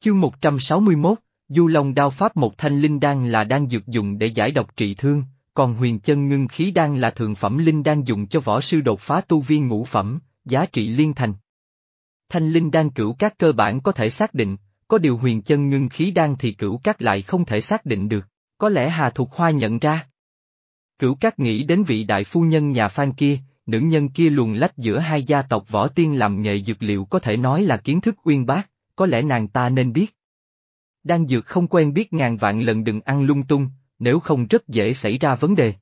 Chương 161, Du Long đao pháp một thanh linh đan là đan dược dùng để giải độc trị thương, còn huyền chân ngưng khí đan là thượng phẩm linh đan dùng cho võ sư đột phá tu viên ngũ phẩm, giá trị liên thành. Thanh linh đan cửu các cơ bản có thể xác định, có điều huyền chân ngưng khí đan thì cửu các lại không thể xác định được, có lẽ Hà Thục Hoa nhận ra. Cửu các nghĩ đến vị đại phu nhân nhà Phan kia, nữ nhân kia luồn lách giữa hai gia tộc võ tiên làm nghề dược liệu có thể nói là kiến thức uyên bác, có lẽ nàng ta nên biết. Đan dược không quen biết ngàn vạn lần đừng ăn lung tung, nếu không rất dễ xảy ra vấn đề.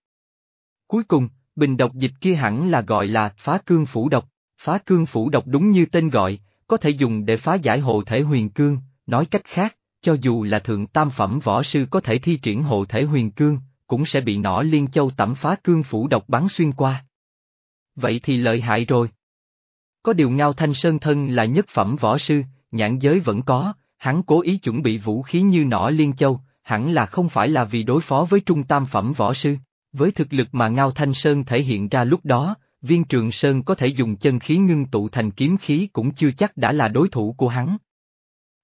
Cuối cùng, bình độc dịch kia hẳn là gọi là phá cương phủ độc, phá cương phủ độc đúng như tên gọi, có thể dùng để phá giải hộ thể huyền cương, nói cách khác, cho dù là thượng tam phẩm võ sư có thể thi triển hộ thể huyền cương, cũng sẽ bị nỏ liên châu tẩm phá cương phủ độc bắn xuyên qua. Vậy thì lợi hại rồi. Có điều Ngao Thanh Sơn thân là nhất phẩm võ sư, nhãn giới vẫn có, hắn cố ý chuẩn bị vũ khí như nỏ liên châu, hẳn là không phải là vì đối phó với trung tam phẩm võ sư. Với thực lực mà Ngao Thanh Sơn thể hiện ra lúc đó, viên trường Sơn có thể dùng chân khí ngưng tụ thành kiếm khí cũng chưa chắc đã là đối thủ của hắn.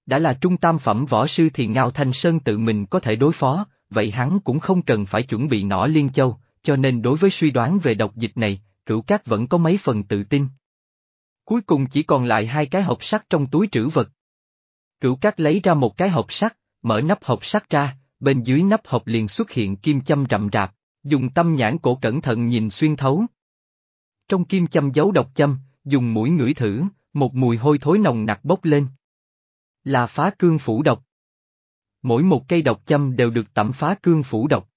Đã là trung tam phẩm võ sư thì Ngao Thanh Sơn tự mình có thể đối phó, vậy hắn cũng không cần phải chuẩn bị nỏ liên châu, cho nên đối với suy đoán về độc dịch này, cửu cát vẫn có mấy phần tự tin. Cuối cùng chỉ còn lại hai cái hộp sắt trong túi trữ vật. Cửu cát lấy ra một cái hộp sắt, mở nắp hộp sắt ra, bên dưới nắp hộp liền xuất hiện kim châm rậm rạp, dùng tâm nhãn cổ cẩn thận nhìn xuyên thấu. Trong kim châm giấu độc châm, dùng mũi ngửi thử, một mùi hôi thối nồng nặc bốc lên. Là phá cương phủ độc. Mỗi một cây độc châm đều được tẩm phá cương phủ độc.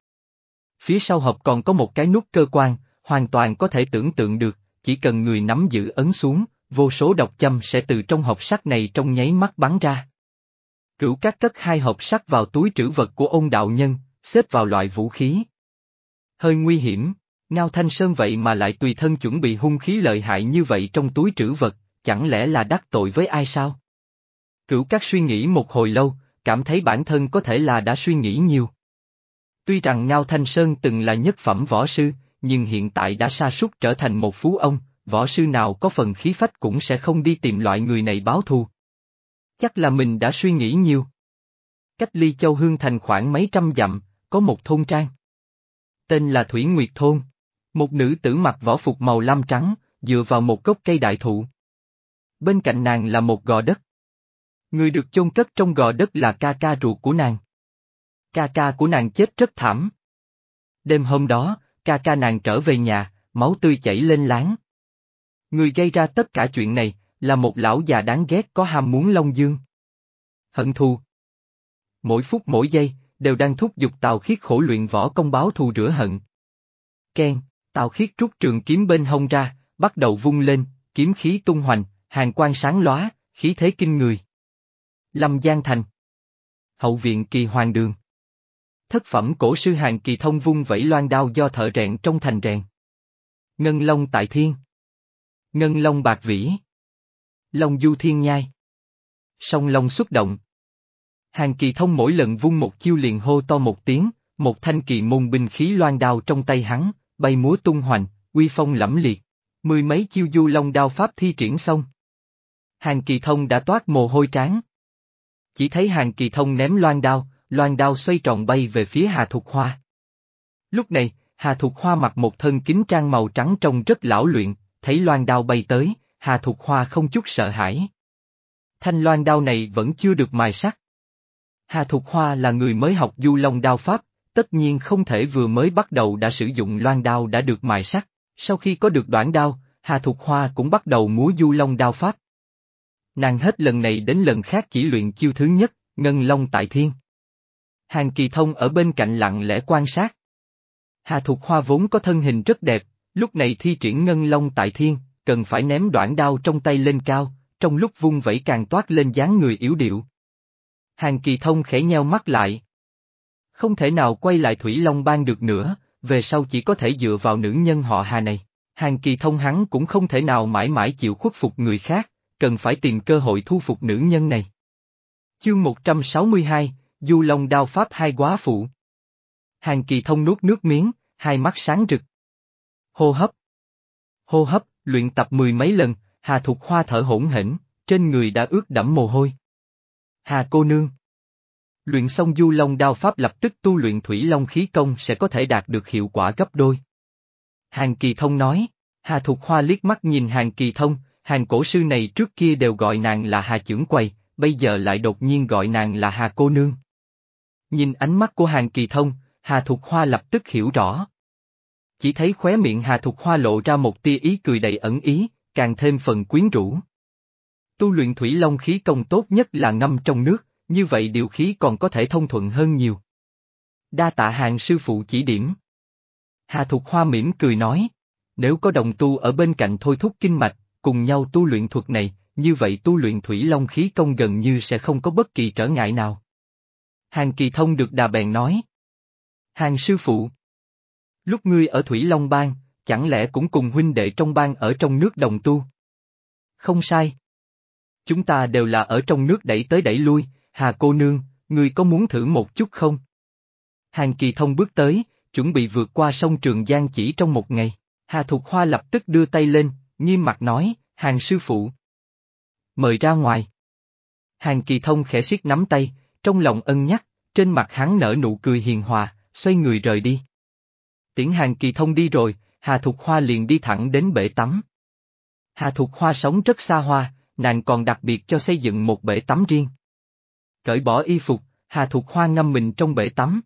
Phía sau hộp còn có một cái nút cơ quan, hoàn toàn có thể tưởng tượng được, chỉ cần người nắm giữ ấn xuống, vô số độc châm sẽ từ trong hộp sắt này trong nháy mắt bắn ra. Cửu các cất hai hộp sắt vào túi trữ vật của ôn đạo nhân, xếp vào loại vũ khí. Hơi nguy hiểm, Ngao Thanh Sơn vậy mà lại tùy thân chuẩn bị hung khí lợi hại như vậy trong túi trữ vật, chẳng lẽ là đắc tội với ai sao? Cửu các suy nghĩ một hồi lâu, cảm thấy bản thân có thể là đã suy nghĩ nhiều. Tuy rằng Ngao Thanh Sơn từng là nhất phẩm võ sư, nhưng hiện tại đã sa sút trở thành một phú ông, võ sư nào có phần khí phách cũng sẽ không đi tìm loại người này báo thù. Chắc là mình đã suy nghĩ nhiều. Cách ly châu hương thành khoảng mấy trăm dặm, có một thôn trang. Tên là Thủy Nguyệt Thôn. Một nữ tử mặc võ phục màu lam trắng, dựa vào một gốc cây đại thụ. Bên cạnh nàng là một gò đất. Người được chôn cất trong gò đất là ca ca ruột của nàng. Ca ca của nàng chết rất thảm. Đêm hôm đó, ca ca nàng trở về nhà, máu tươi chảy lên láng. Người gây ra tất cả chuyện này, là một lão già đáng ghét có ham muốn Long Dương. Hận thù. Mỗi phút mỗi giây, đều đang thúc giục Tào Khiết khổ luyện võ công báo thù rửa hận. Ken, Tào Khiết rút trường kiếm bên hông ra, bắt đầu vung lên, kiếm khí tung hoành, hàng quan sáng lóa, khí thế kinh người. Lâm Giang Thành Hậu viện kỳ hoàng đường Thất phẩm cổ sư hàng kỳ thông vung vẫy loan đao do thợ rèn trong thành rèn. Ngân Long tại thiên. Ngân Long bạc vĩ. Long du thiên nhai. Song Long xuất động. Hàng kỳ thông mỗi lần vung một chiêu liền hô to một tiếng, một thanh kỳ môn binh khí loan đao trong tay hắn, bay múa tung hoành, uy phong lẫm liệt. Mười mấy chiêu du long đao pháp thi triển xong. Hàng kỳ thông đã toát mồ hôi trán. Chỉ thấy hàng kỳ thông ném loan đao, loan đao xoay tròn bay về phía Hà Thục Hoa. Lúc này, Hà Thục Hoa mặc một thân kính trang màu trắng trông rất lão luyện, thấy loan đao bay tới, Hà Thục Hoa không chút sợ hãi. Thanh loan đao này vẫn chưa được mài sắc. Hà Thục Hoa là người mới học du long đao pháp, tất nhiên không thể vừa mới bắt đầu đã sử dụng loan đao đã được mài sắc, sau khi có được đoạn đao, Hà Thục Hoa cũng bắt đầu múa du long đao pháp. Nàng hết lần này đến lần khác chỉ luyện chiêu thứ nhất, ngân long tại thiên. Hàng kỳ thông ở bên cạnh lặng lẽ quan sát. Hà Thục Hoa vốn có thân hình rất đẹp, lúc này thi triển ngân long tại thiên, cần phải ném đoạn đao trong tay lên cao, trong lúc vung vẩy càng toát lên dáng người yếu điệu. Hàng kỳ thông khẽ nheo mắt lại. Không thể nào quay lại Thủy Long Bang được nữa, về sau chỉ có thể dựa vào nữ nhân họ Hà này. Hàng kỳ thông hắn cũng không thể nào mãi mãi chịu khuất phục người khác, cần phải tìm cơ hội thu phục nữ nhân này. Chương 162, Du Long đao pháp hai quá phụ. Hàng kỳ thông nuốt nước miếng, hai mắt sáng rực. Hô hấp. Hô hấp, luyện tập mười mấy lần, Hà Thục Hoa thở hỗn hển, trên người đã ướt đẫm mồ hôi. Hà cô nương. Luyện xong du long đao pháp lập tức tu luyện thủy long khí công sẽ có thể đạt được hiệu quả gấp đôi. Hàng kỳ thông nói, Hà Thục Hoa liếc mắt nhìn hàng kỳ thông, hàng cổ sư này trước kia đều gọi nàng là Hà Chưởng Quầy, bây giờ lại đột nhiên gọi nàng là Hà Cô Nương. Nhìn ánh mắt của hàng kỳ thông, Hà Thục Hoa lập tức hiểu rõ. Chỉ thấy khóe miệng Hà Thục Hoa lộ ra một tia ý cười đầy ẩn ý, càng thêm phần quyến rũ. Tu luyện thủy long khí công tốt nhất là ngâm trong nước, như vậy điều khí còn có thể thông thuận hơn nhiều. Đa tạ hàng sư phụ chỉ điểm. Hà Thục Hoa mỉm cười nói, nếu có đồng tu ở bên cạnh thôi thúc kinh mạch, cùng nhau tu luyện thuật này, như vậy tu luyện thủy long khí công gần như sẽ không có bất kỳ trở ngại nào. Hàng kỳ thông được đà bèn nói. Hàng sư phụ. Lúc ngươi ở Thủy Long Bang, chẳng lẽ cũng cùng huynh đệ trong bang ở trong nước đồng tu? Không sai. Chúng ta đều là ở trong nước đẩy tới đẩy lui, Hà cô nương, ngươi có muốn thử một chút không? Hàng kỳ thông bước tới, chuẩn bị vượt qua sông Trường Giang chỉ trong một ngày. Hà Thục Hoa lập tức đưa tay lên, nghiêm mặt nói, hàng sư phụ. Mời ra ngoài. Hàng kỳ thông khẽ siết nắm tay, trong lòng ân nhắc, trên mặt hắn nở nụ cười hiền hòa, xoay người rời đi. Tiễn hàng kỳ thông đi rồi, Hà Thục Hoa liền đi thẳng đến bể tắm. Hà Thục Hoa sống rất xa hoa, nàng còn đặc biệt cho xây dựng một bể tắm riêng. Cởi bỏ y phục, Hà Thục Hoa ngâm mình trong bể tắm.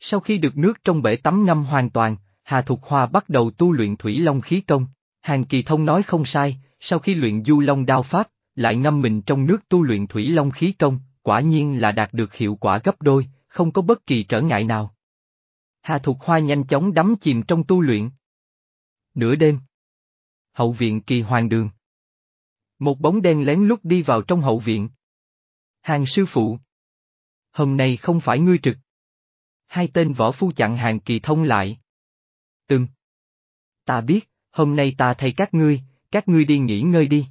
Sau khi được nước trong bể tắm ngâm hoàn toàn, Hà Thục Hoa bắt đầu tu luyện thủy long khí công. Hàng Kỳ Thông nói không sai, sau khi luyện du long đao pháp, lại ngâm mình trong nước tu luyện thủy long khí công, quả nhiên là đạt được hiệu quả gấp đôi, không có bất kỳ trở ngại nào. Hà Thục Hoa nhanh chóng đắm chìm trong tu luyện. Nửa đêm. Hậu viện kỳ hoàng đường. Một bóng đen lén lút đi vào trong hậu viện. Hàng sư phụ. Hôm nay không phải ngươi trực. Hai tên võ phu chặn hàng kỳ thông lại. Từng. Ta biết, hôm nay ta thay các ngươi, các ngươi đi nghỉ ngơi đi.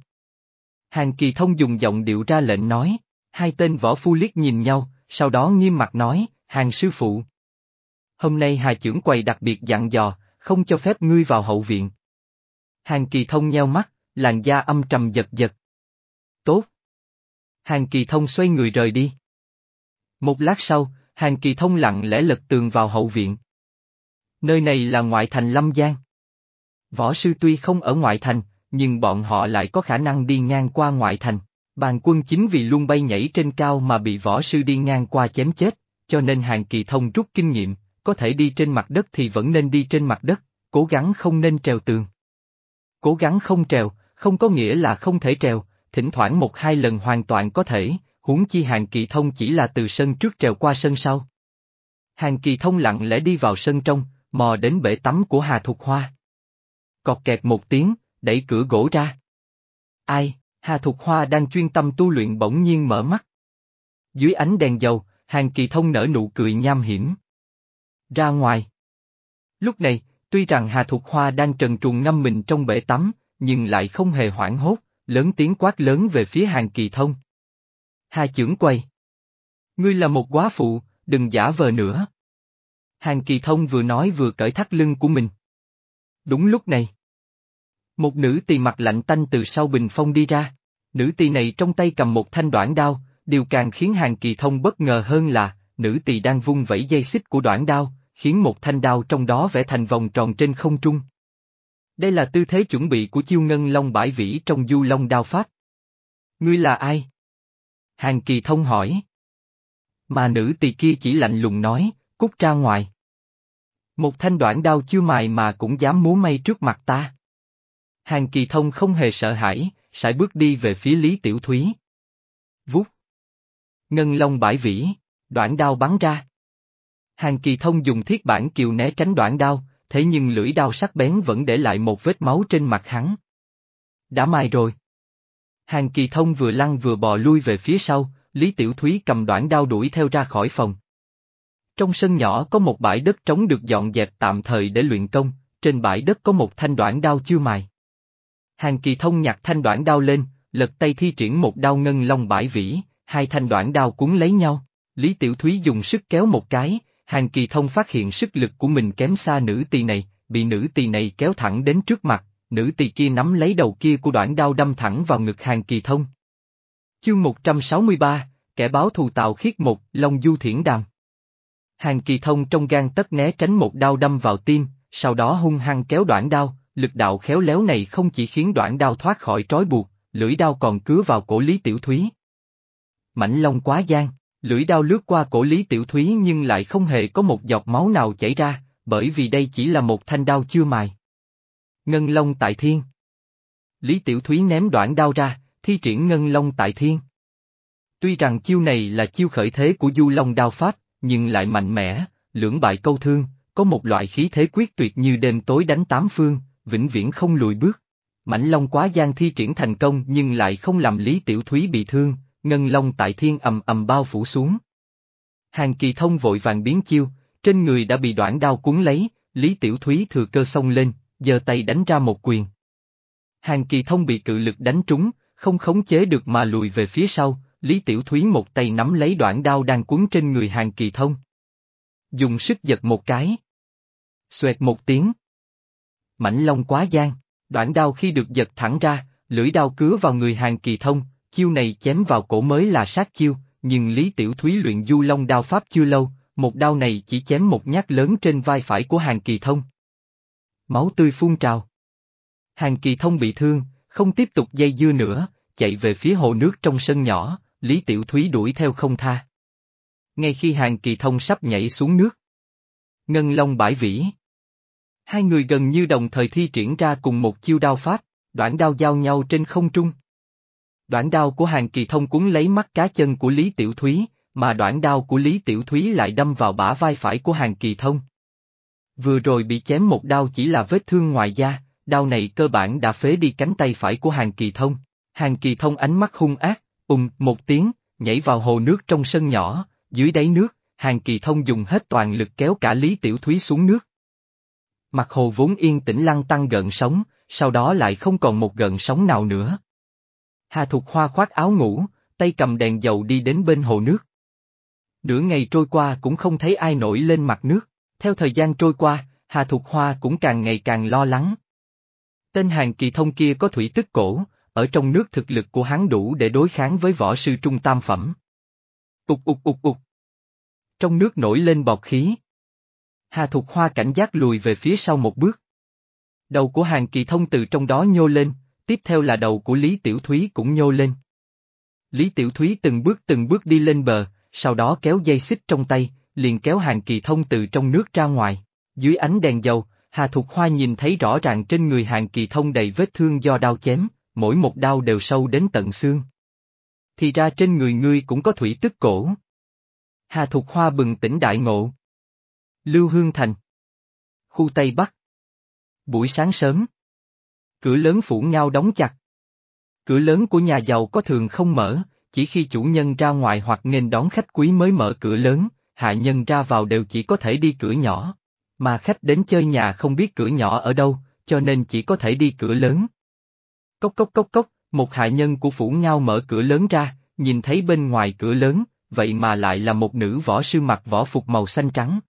Hàng kỳ thông dùng giọng điệu ra lệnh nói, hai tên võ phu liếc nhìn nhau, sau đó nghiêm mặt nói, hàng sư phụ. Hôm nay hà trưởng quầy đặc biệt dặn dò, không cho phép ngươi vào hậu viện. Hàng kỳ thông nheo mắt, làn da âm trầm giật giật. Tốt. Hàng kỳ thông xoay người rời đi. Một lát sau, hàng kỳ thông lặng lẽ lật tường vào hậu viện. Nơi này là ngoại thành Lâm Giang. Võ sư tuy không ở ngoại thành, nhưng bọn họ lại có khả năng đi ngang qua ngoại thành. Bàn quân chính vì luôn bay nhảy trên cao mà bị võ sư đi ngang qua chém chết, cho nên hàng kỳ thông rút kinh nghiệm, có thể đi trên mặt đất thì vẫn nên đi trên mặt đất, cố gắng không nên trèo tường. Cố gắng không trèo, không có nghĩa là không thể trèo, thỉnh thoảng một hai lần hoàn toàn có thể, huống chi hàng kỳ thông chỉ là từ sân trước trèo qua sân sau. Hàng kỳ thông lặng lẽ đi vào sân trong, mò đến bể tắm của Hà Thục Hoa. Cọt kẹt một tiếng, đẩy cửa gỗ ra. Ai, Hà Thục Hoa đang chuyên tâm tu luyện bỗng nhiên mở mắt. Dưới ánh đèn dầu, Hàng Kỳ Thông nở nụ cười nham hiểm. Ra ngoài. Lúc này, tuy rằng Hà Thục Hoa đang trần truồng ngâm mình trong bể tắm, nhưng lại không hề hoảng hốt, lớn tiếng quát lớn về phía Hàng Kỳ Thông. Hà trưởng quay. Ngươi là một quá phụ, đừng giả vờ nữa. Hàng Kỳ Thông vừa nói vừa cởi thắt lưng của mình. Đúng lúc này. Một nữ tỳ mặt lạnh tanh từ sau bình phong đi ra. Nữ tỳ này trong tay cầm một thanh đoạn đao, điều càng khiến Hàng Kỳ Thông bất ngờ hơn là, nữ tỳ đang vung vẩy dây xích của đoạn đao, khiến một thanh đao trong đó vẽ thành vòng tròn trên không trung. Đây là tư thế chuẩn bị của chiêu ngân long bãi vĩ trong du long đao pháp. Ngươi là ai? Hàng Kỳ Thông hỏi. Mà nữ tỳ kia chỉ lạnh lùng nói, cút ra ngoài. Một thanh đoạn đao chưa mài mà cũng dám múa may trước mặt ta. Hàng kỳ thông không hề sợ hãi, sải bước đi về phía Lý Tiểu Thúy. Vút. Ngân long bãi vĩ, đoạn đao bắn ra. Hàng kỳ thông dùng thiết bản kiều né tránh đoạn đao, thế nhưng lưỡi đao sắc bén vẫn để lại một vết máu trên mặt hắn. Đã mai rồi. Hàng kỳ thông vừa lăn vừa bò lui về phía sau, Lý Tiểu Thúy cầm đoạn đao đuổi theo ra khỏi phòng. Trong sân nhỏ có một bãi đất trống được dọn dẹp tạm thời để luyện công, trên bãi đất có một thanh đoạn đao chưa mài. Hàng kỳ thông nhặt thanh đoạn đao lên, lật tay thi triển một đao ngân long bãi vĩ, hai thanh đoạn đao cuốn lấy nhau. Lý Tiểu Thúy dùng sức kéo một cái, hàng kỳ thông phát hiện sức lực của mình kém xa nữ tỳ này, bị nữ tỳ này kéo thẳng đến trước mặt, nữ tỳ kia nắm lấy đầu kia của đoạn đao đâm thẳng vào ngực hàng kỳ thông. Chương 163, kẻ báo thù tạo Khiết một, Long Du Thiển Đàm. Hàng kỳ thông trong gan tất né tránh một đao đâm vào tim, sau đó hung hăng kéo đoạn đao, lực đạo khéo léo này không chỉ khiến đoạn đao thoát khỏi trói buộc, lưỡi đao còn cứa vào cổ Lý Tiểu Thúy. Mảnh Long quá gian, lưỡi đao lướt qua cổ Lý Tiểu Thúy nhưng lại không hề có một giọt máu nào chảy ra, bởi vì đây chỉ là một thanh đao chưa mài. Ngân Long tại thiên. Lý Tiểu Thúy ném đoạn đao ra, thi triển Ngân Long tại thiên. Tuy rằng chiêu này là chiêu khởi thế của Du Long đao pháp, nhưng lại mạnh mẽ, lưỡng bại câu thương, có một loại khí thế quyết tuyệt như đêm tối đánh tám phương, vĩnh viễn không lùi bước. Mãnh Long quá gian thi triển thành công nhưng lại không làm Lý Tiểu Thúy bị thương, Ngân Long tại thiên ầm ầm bao phủ xuống. Hàng kỳ thông vội vàng biến chiêu, trên người đã bị đoạn đao cuốn lấy, Lý Tiểu Thúy thừa cơ xông lên, giơ tay đánh ra một quyền. Hàng kỳ thông bị cự lực đánh trúng, không khống chế được mà lùi về phía sau, Lý Tiểu Thúy một tay nắm lấy đoạn đao đang cuốn trên người hàng kỳ thông. Dùng sức giật một cái. Xoẹt một tiếng. Mảnh lông quá gian, đoạn đao khi được giật thẳng ra, lưỡi đao cứa vào người hàng kỳ thông, chiêu này chém vào cổ mới là sát chiêu, nhưng Lý Tiểu Thúy luyện du long đao pháp chưa lâu, một đao này chỉ chém một nhát lớn trên vai phải của hàng kỳ thông. Máu tươi phun trào. Hàng kỳ thông bị thương, không tiếp tục dây dưa nữa, chạy về phía hồ nước trong sân nhỏ, Lý Tiểu Thúy đuổi theo không tha. Ngay khi hàng kỳ thông sắp nhảy xuống nước. Ngân Long bãi vĩ. Hai người gần như đồng thời thi triển ra cùng một chiêu đao pháp, đoạn đao giao nhau trên không trung. Đoạn đao của hàng kỳ thông cuốn lấy mắt cá chân của Lý Tiểu Thúy, mà đoạn đao của Lý Tiểu Thúy lại đâm vào bả vai phải của hàng kỳ thông. Vừa rồi bị chém một đao chỉ là vết thương ngoài da, đao này cơ bản đã phế đi cánh tay phải của hàng kỳ thông. Hàng kỳ thông ánh mắt hung ác, ùng một tiếng, nhảy vào hồ nước trong sân nhỏ, dưới đáy nước, hàng kỳ thông dùng hết toàn lực kéo cả Lý Tiểu Thúy xuống nước. Mặt hồ vốn yên tĩnh lăng tăng gợn sóng, sau đó lại không còn một gợn sóng nào nữa. Hà Thục Hoa khoác áo ngủ, tay cầm đèn dầu đi đến bên hồ nước. Nửa ngày trôi qua cũng không thấy ai nổi lên mặt nước, theo thời gian trôi qua, Hà Thục Hoa cũng càng ngày càng lo lắng. Tên hàng kỳ thông kia có thủy tức cổ, ở trong nước thực lực của hắn đủ để đối kháng với võ sư trung tam phẩm. Ục ục ục ục. Trong nước nổi lên bọt khí. Hà Thục Hoa cảnh giác lùi về phía sau một bước. Đầu của hàng kỳ thông từ trong đó nhô lên, tiếp theo là đầu của Lý Tiểu Thúy cũng nhô lên. Lý Tiểu Thúy từng bước từng bước đi lên bờ, sau đó kéo dây xích trong tay, liền kéo hàng kỳ thông từ trong nước ra ngoài. Dưới ánh đèn dầu, Hà Thục Hoa nhìn thấy rõ ràng trên người hàng kỳ thông đầy vết thương do đau chém, mỗi một đau đều sâu đến tận xương. Thì ra trên người ngươi cũng có thủy tức cổ. Hà Thục Hoa bừng tỉnh đại ngộ. Lưu Hương Thành Khu Tây Bắc Buổi sáng sớm Cửa lớn phủ nhau đóng chặt. Cửa lớn của nhà giàu có thường không mở, chỉ khi chủ nhân ra ngoài hoặc nên đón khách quý mới mở cửa lớn, hạ nhân ra vào đều chỉ có thể đi cửa nhỏ. Mà khách đến chơi nhà không biết cửa nhỏ ở đâu, cho nên chỉ có thể đi cửa lớn. Cốc cốc cốc cốc, một hạ nhân của phủ ngao mở cửa lớn ra, nhìn thấy bên ngoài cửa lớn, vậy mà lại là một nữ võ sư mặc võ phục màu xanh trắng.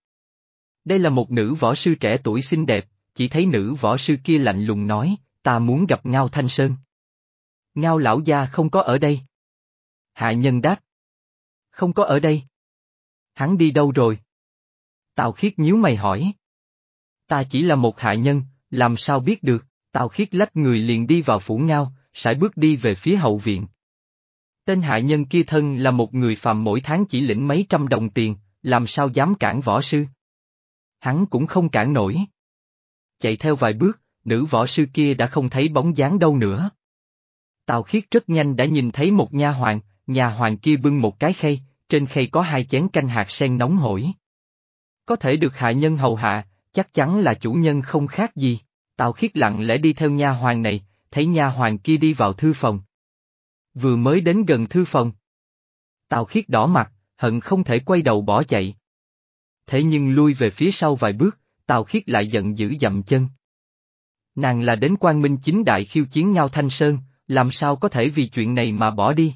Đây là một nữ võ sư trẻ tuổi xinh đẹp, chỉ thấy nữ võ sư kia lạnh lùng nói, ta muốn gặp Ngao Thanh Sơn. Ngao lão gia không có ở đây. Hạ nhân đáp. Không có ở đây. Hắn đi đâu rồi? Tào khiết nhíu mày hỏi. Ta chỉ là một hạ nhân, làm sao biết được, Tào khiết lách người liền đi vào phủ ngao, sải bước đi về phía hậu viện. Tên hạ nhân kia thân là một người phàm mỗi tháng chỉ lĩnh mấy trăm đồng tiền, làm sao dám cản võ sư? Hắn cũng không cản nổi. Chạy theo vài bước, nữ võ sư kia đã không thấy bóng dáng đâu nữa. Tào khiết rất nhanh đã nhìn thấy một nha hoàng, nhà hoàng kia bưng một cái khay, trên khay có hai chén canh hạt sen nóng hổi. Có thể được hạ nhân hầu hạ, chắc chắn là chủ nhân không khác gì. Tào khiết lặng lẽ đi theo nha hoàng này, thấy nha hoàng kia đi vào thư phòng. Vừa mới đến gần thư phòng. Tào khiết đỏ mặt, hận không thể quay đầu bỏ chạy. Thế nhưng lui về phía sau vài bước, Tào khiết lại giận dữ dậm chân. Nàng là đến quan minh chính đại khiêu chiến nhau Thanh Sơn, làm sao có thể vì chuyện này mà bỏ đi.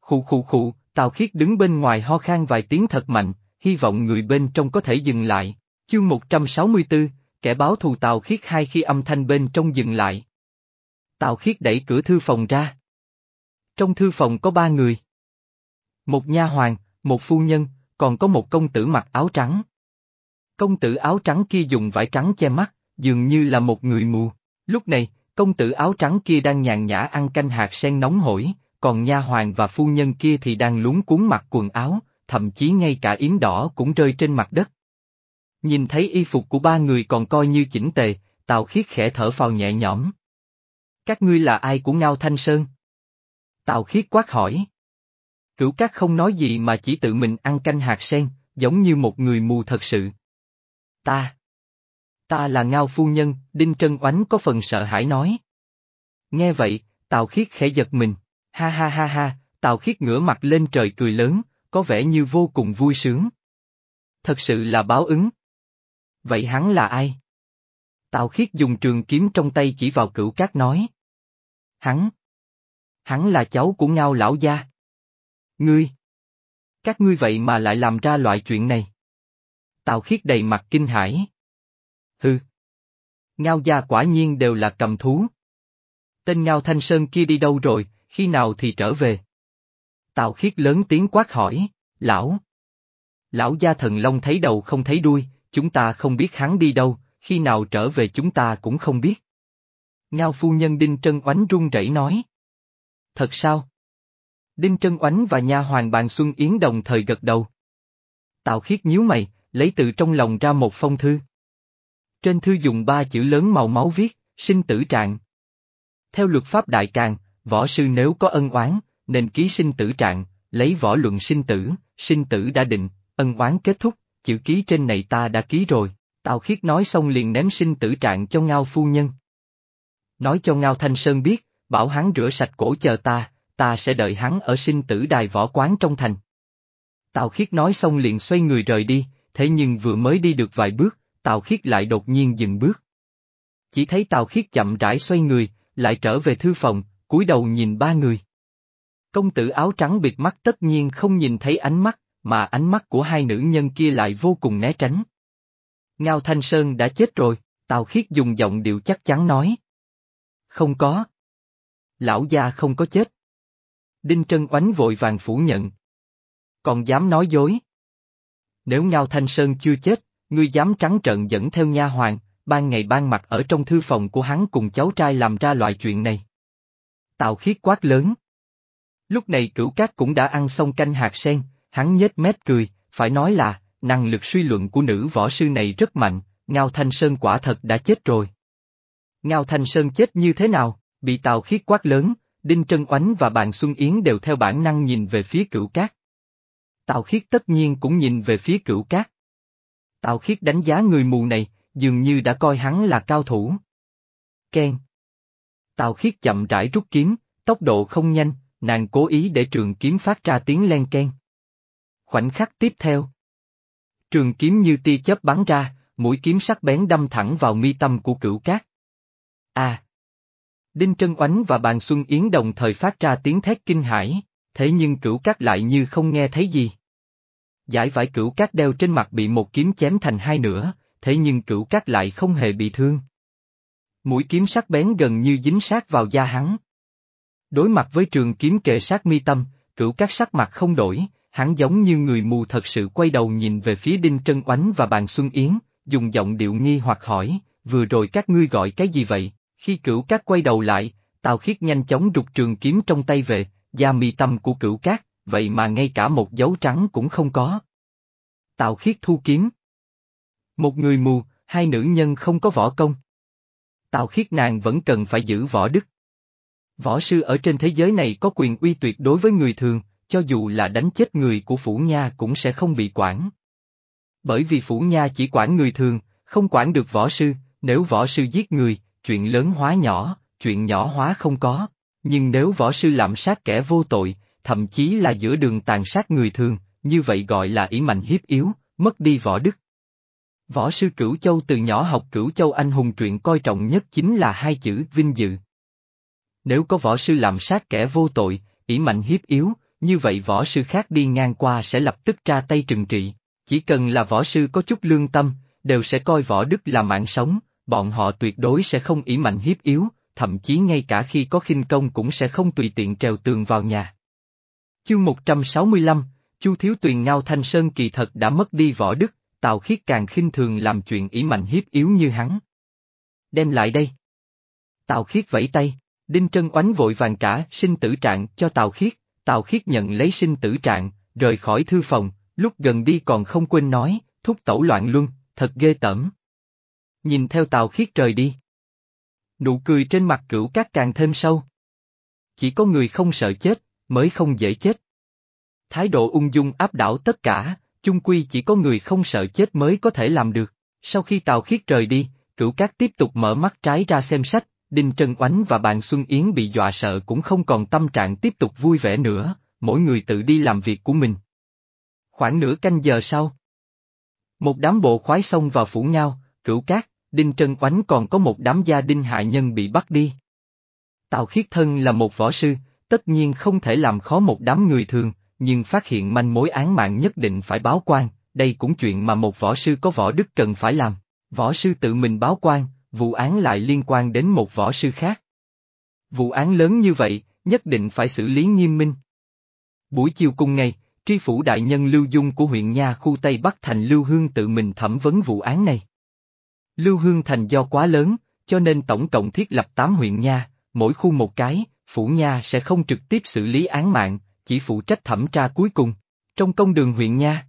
Khụ khụ khụ, Tào Khiết đứng bên ngoài ho khan vài tiếng thật mạnh, hy vọng người bên trong có thể dừng lại. Chương 164, kẻ báo thù Tào Khiết hai khi âm thanh bên trong dừng lại. Tào Khiết đẩy cửa thư phòng ra. Trong thư phòng có ba người. Một nha hoàng, một phu nhân, còn có một công tử mặc áo trắng. Công tử áo trắng kia dùng vải trắng che mắt, dường như là một người mù. Lúc này, công tử áo trắng kia đang nhàn nhã ăn canh hạt sen nóng hổi, còn nha hoàng và phu nhân kia thì đang lúng cuốn mặc quần áo, thậm chí ngay cả yếm đỏ cũng rơi trên mặt đất. Nhìn thấy y phục của ba người còn coi như chỉnh tề, Tào Khiết khẽ thở phào nhẹ nhõm. Các ngươi là ai của Ngao Thanh Sơn? Tào Khiết quát hỏi. Cửu Cát không nói gì mà chỉ tự mình ăn canh hạt sen, giống như một người mù thật sự. Ta. Ta là Ngao Phu Nhân, Đinh Trân Oánh có phần sợ hãi nói. Nghe vậy, Tào Khiết khẽ giật mình, ha ha ha ha, Tào Khiết ngửa mặt lên trời cười lớn, có vẻ như vô cùng vui sướng. Thật sự là báo ứng. Vậy hắn là ai? Tào Khiết dùng trường kiếm trong tay chỉ vào cửu cát nói. Hắn. Hắn là cháu của Ngao lão gia. Ngươi. Các ngươi vậy mà lại làm ra loại chuyện này. Tào Khiết đầy mặt kinh hãi. Hừ. Ngao gia quả nhiên đều là cầm thú. Tên Ngao Thanh Sơn kia đi đâu rồi, khi nào thì trở về? Tào Khiết lớn tiếng quát hỏi, lão. Lão gia thần long thấy đầu không thấy đuôi, chúng ta không biết hắn đi đâu, khi nào trở về chúng ta cũng không biết. Ngao phu nhân Đinh Trân Oánh run rẩy nói. Thật sao? Đinh Trân Oánh và nha hoàng bàn Xuân Yến đồng thời gật đầu. Tào khiết nhíu mày, lấy từ trong lòng ra một phong thư. Trên thư dùng ba chữ lớn màu máu viết, sinh tử trạng. Theo luật pháp đại càng, võ sư nếu có ân oán, nên ký sinh tử trạng, lấy võ luận sinh tử, sinh tử đã định, ân oán kết thúc, chữ ký trên này ta đã ký rồi. Tào Khiết nói xong liền ném sinh tử trạng cho Ngao phu nhân. Nói cho Ngao Thanh Sơn biết, bảo hắn rửa sạch cổ chờ ta, ta sẽ đợi hắn ở sinh tử đài võ quán trong thành. Tào Khiết nói xong liền xoay người rời đi, thế nhưng vừa mới đi được vài bước, Tào Khiết lại đột nhiên dừng bước. Chỉ thấy Tào Khiết chậm rãi xoay người, lại trở về thư phòng, cúi đầu nhìn ba người. Công tử áo trắng bịt mắt tất nhiên không nhìn thấy ánh mắt, mà ánh mắt của hai nữ nhân kia lại vô cùng né tránh. Ngao Thanh Sơn đã chết rồi, Tào Khiết dùng giọng điệu chắc chắn nói. Không có. Lão gia không có chết. Đinh Trân Oánh vội vàng phủ nhận. Còn dám nói dối. Nếu Ngao Thanh Sơn chưa chết, ngươi dám trắng trợn dẫn theo nha hoàng, ban ngày ban mặt ở trong thư phòng của hắn cùng cháu trai làm ra loại chuyện này. Tào Khiết quát lớn. Lúc này cửu cát cũng đã ăn xong canh hạt sen, hắn nhếch mép cười, phải nói là, năng lực suy luận của nữ võ sư này rất mạnh, Ngao Thanh Sơn quả thật đã chết rồi. Ngao Thanh Sơn chết như thế nào, bị Tào Khiết quát lớn, Đinh Trân Oánh và Bàn Xuân Yến đều theo bản năng nhìn về phía cửu cát. Tào Khiết tất nhiên cũng nhìn về phía cửu cát. Tào Khiết đánh giá người mù này, dường như đã coi hắn là cao thủ. Ken. Tào Khiết chậm rãi rút kiếm, tốc độ không nhanh, nàng cố ý để trường kiếm phát ra tiếng len ken. Khoảnh khắc tiếp theo. Trường kiếm như tia chớp bắn ra, mũi kiếm sắc bén đâm thẳng vào mi tâm của cửu cát. À! Đinh Trân Oánh và Bàn Xuân Yến đồng thời phát ra tiếng thét kinh hãi, thế nhưng cửu cát lại như không nghe thấy gì. Giải vải cửu cát đeo trên mặt bị một kiếm chém thành hai nửa, thế nhưng cửu cát lại không hề bị thương. Mũi kiếm sắc bén gần như dính sát vào da hắn. Đối mặt với trường kiếm kề sát mi tâm, cửu cát sắc mặt không đổi, hắn giống như người mù thật sự quay đầu nhìn về phía Đinh Trân Oánh và Bàn Xuân Yến, dùng giọng điệu nghi hoặc hỏi, vừa rồi các ngươi gọi cái gì vậy? Khi cửu cát quay đầu lại, Tào Khiết nhanh chóng rụt trường kiếm trong tay về, da mi tâm của cửu cát, vậy mà ngay cả một dấu trắng cũng không có. Tào Khiết thu kiếm. Một người mù, hai nữ nhân không có võ công. Tào Khiết nàng vẫn cần phải giữ võ đức. Võ sư ở trên thế giới này có quyền uy tuyệt đối với người thường, cho dù là đánh chết người của Phủ Nha cũng sẽ không bị quản. Bởi vì Phủ Nha chỉ quản người thường, không quản được võ sư, nếu võ sư giết người, chuyện lớn hóa nhỏ, chuyện nhỏ hóa không có. Nhưng nếu võ sư lạm sát kẻ vô tội, thậm chí là giữa đường tàn sát người thường, như vậy gọi là ý mạnh hiếp yếu, mất đi võ đức. Võ sư Cửu Châu từ nhỏ học Cửu Châu anh hùng truyện coi trọng nhất chính là hai chữ vinh dự. Nếu có võ sư làm sát kẻ vô tội, ý mạnh hiếp yếu, như vậy võ sư khác đi ngang qua sẽ lập tức ra tay trừng trị. Chỉ cần là võ sư có chút lương tâm, đều sẽ coi võ đức là mạng sống, bọn họ tuyệt đối sẽ không ý mạnh hiếp yếu, thậm chí ngay cả khi có khinh công cũng sẽ không tùy tiện trèo tường vào nhà. Chương 165, Chu Thiếu Tuyền Ngao Thanh Sơn kỳ thật đã mất đi võ đức, Tào Khiết càng khinh thường làm chuyện ý mạnh hiếp yếu như hắn. Đem lại đây. Tào Khiết vẫy tay, Đinh Trân oánh vội vàng trả sinh tử trạng cho Tào Khiết, Tào Khiết nhận lấy sinh tử trạng, rời khỏi thư phòng, lúc gần đi còn không quên nói, thúc tẩu loạn luân, thật ghê tởm. Nhìn theo Tào Khiết rời đi. Nụ cười trên mặt cửu cát càng thêm sâu. Chỉ có người không sợ chết, mới không dễ chết. Thái độ ung dung áp đảo tất cả, chung quy chỉ có người không sợ chết mới có thể làm được. Sau khi Tào Khiết rời đi, cửu cát tiếp tục mở mắt trái ra xem sách, Đinh Trân Oánh và bạn Xuân Yến bị dọa sợ cũng không còn tâm trạng tiếp tục vui vẻ nữa, mỗi người tự đi làm việc của mình. Khoảng nửa canh giờ sau. Một đám bộ khoái xông vào phủ ngao, cửu cát, Đinh Trân Oánh còn có một đám gia đinh hại nhân bị bắt đi. Tào Khiết Thân là một võ sư, tất nhiên không thể làm khó một đám người thường, nhưng phát hiện manh mối án mạng nhất định phải báo quan, đây cũng chuyện mà một võ sư có võ đức cần phải làm. Võ sư tự mình báo quan, vụ án lại liên quan đến một võ sư khác. Vụ án lớn như vậy, nhất định phải xử lý nghiêm minh. Buổi chiều cùng ngày, tri phủ đại nhân Lưu Dung của huyện Nha khu Tây Bắc Thành Lưu Hương tự mình thẩm vấn vụ án này. Lưu Hương Thành do quá lớn, cho nên tổng cộng thiết lập 8 huyện Nha, mỗi khu một cái, phủ Nha sẽ không trực tiếp xử lý án mạng, chỉ phụ trách thẩm tra cuối cùng. Trong công đường huyện Nha,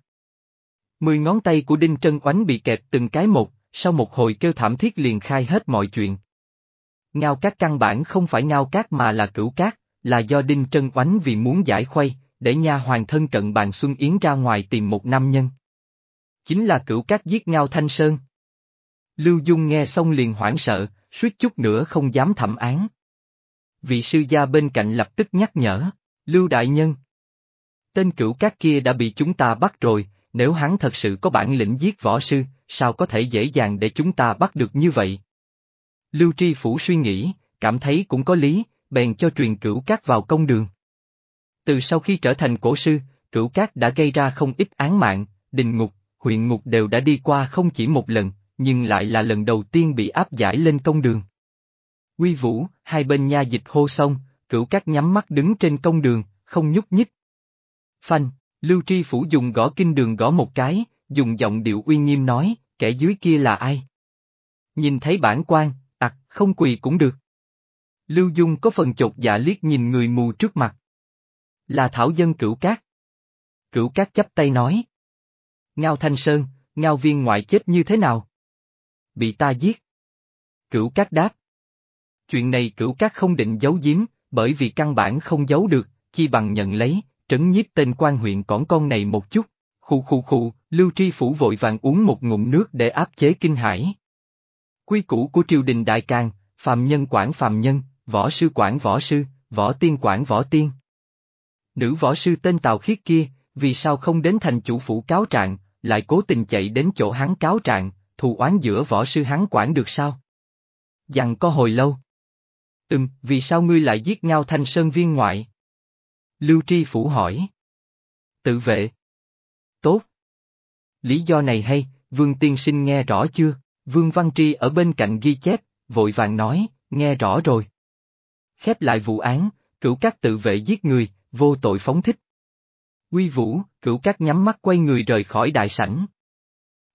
mười ngón tay của Đinh Trân Oánh bị kẹp từng cái một, sau một hồi kêu thảm thiết liền khai hết mọi chuyện. Ngao cát căn bản không phải ngao cát mà là cửu cát, là do Đinh Trân Oánh vì muốn giải khuây, để nha hoàng thân cận bàn Xuân Yến ra ngoài tìm một nam nhân. Chính là cửu cát giết ngao Thanh Sơn. Lưu Dung nghe xong liền hoảng sợ, suýt chút nữa không dám thẩm án. Vị sư gia bên cạnh lập tức nhắc nhở, Lưu Đại Nhân. Tên cửu cát kia đã bị chúng ta bắt rồi, nếu hắn thật sự có bản lĩnh giết võ sư, sao có thể dễ dàng để chúng ta bắt được như vậy? Lưu Tri Phủ suy nghĩ, cảm thấy cũng có lý, bèn cho truyền cửu cát vào công đường. Từ sau khi trở thành cổ sư, cửu cát đã gây ra không ít án mạng, đình ngục, huyện ngục đều đã đi qua không chỉ một lần, nhưng lại là lần đầu tiên bị áp giải lên công đường. Quy Vũ, hai bên nha dịch hô xong, cửu cát nhắm mắt đứng trên công đường, không nhúc nhích. Phanh, Lưu Tri Phủ dùng gõ kinh đường gõ một cái, dùng giọng điệu uy nghiêm nói, kẻ dưới kia là ai? Nhìn thấy bản quan, ặc, không quỳ cũng được. Lưu Dung có phần chột dạ liếc nhìn người mù trước mặt. Là thảo dân cửu cát. Cửu cát chấp tay nói. Ngao Thanh Sơn, Ngao viên ngoại chết như thế nào? Bị ta giết. Cửu cát đáp. Chuyện này cửu cát không định giấu giếm, bởi vì căn bản không giấu được, chi bằng nhận lấy, trấn nhiếp tên quan huyện cỏn con này một chút. Khu khu khu, Lưu Tri Phủ vội vàng uống một ngụm nước để áp chế kinh hải. Quy củ của triều đình đại càng, phàm nhân quản phàm nhân, võ sư quản võ sư, võ tiên quản võ tiên. Nữ võ sư tên Tào Khiết kia, vì sao không đến thành chủ phủ cáo trạng, lại cố tình chạy đến chỗ hắn cáo trạng, thù oán giữa võ sư hắn quản được sao? Dặn có hồi lâu. Ừm, vì sao ngươi lại giết ngao thanh sơn viên ngoại? Lưu Tri Phủ hỏi. Tự vệ. Tốt. Lý do này hay, Vương Tiên Sinh nghe rõ chưa? Vương Văn Tri ở bên cạnh ghi chép, vội vàng nói, nghe rõ rồi. Khép lại vụ án, cửu các tự vệ giết người, vô tội phóng thích. Quy Vũ, cửu các nhắm mắt quay người rời khỏi đại sảnh.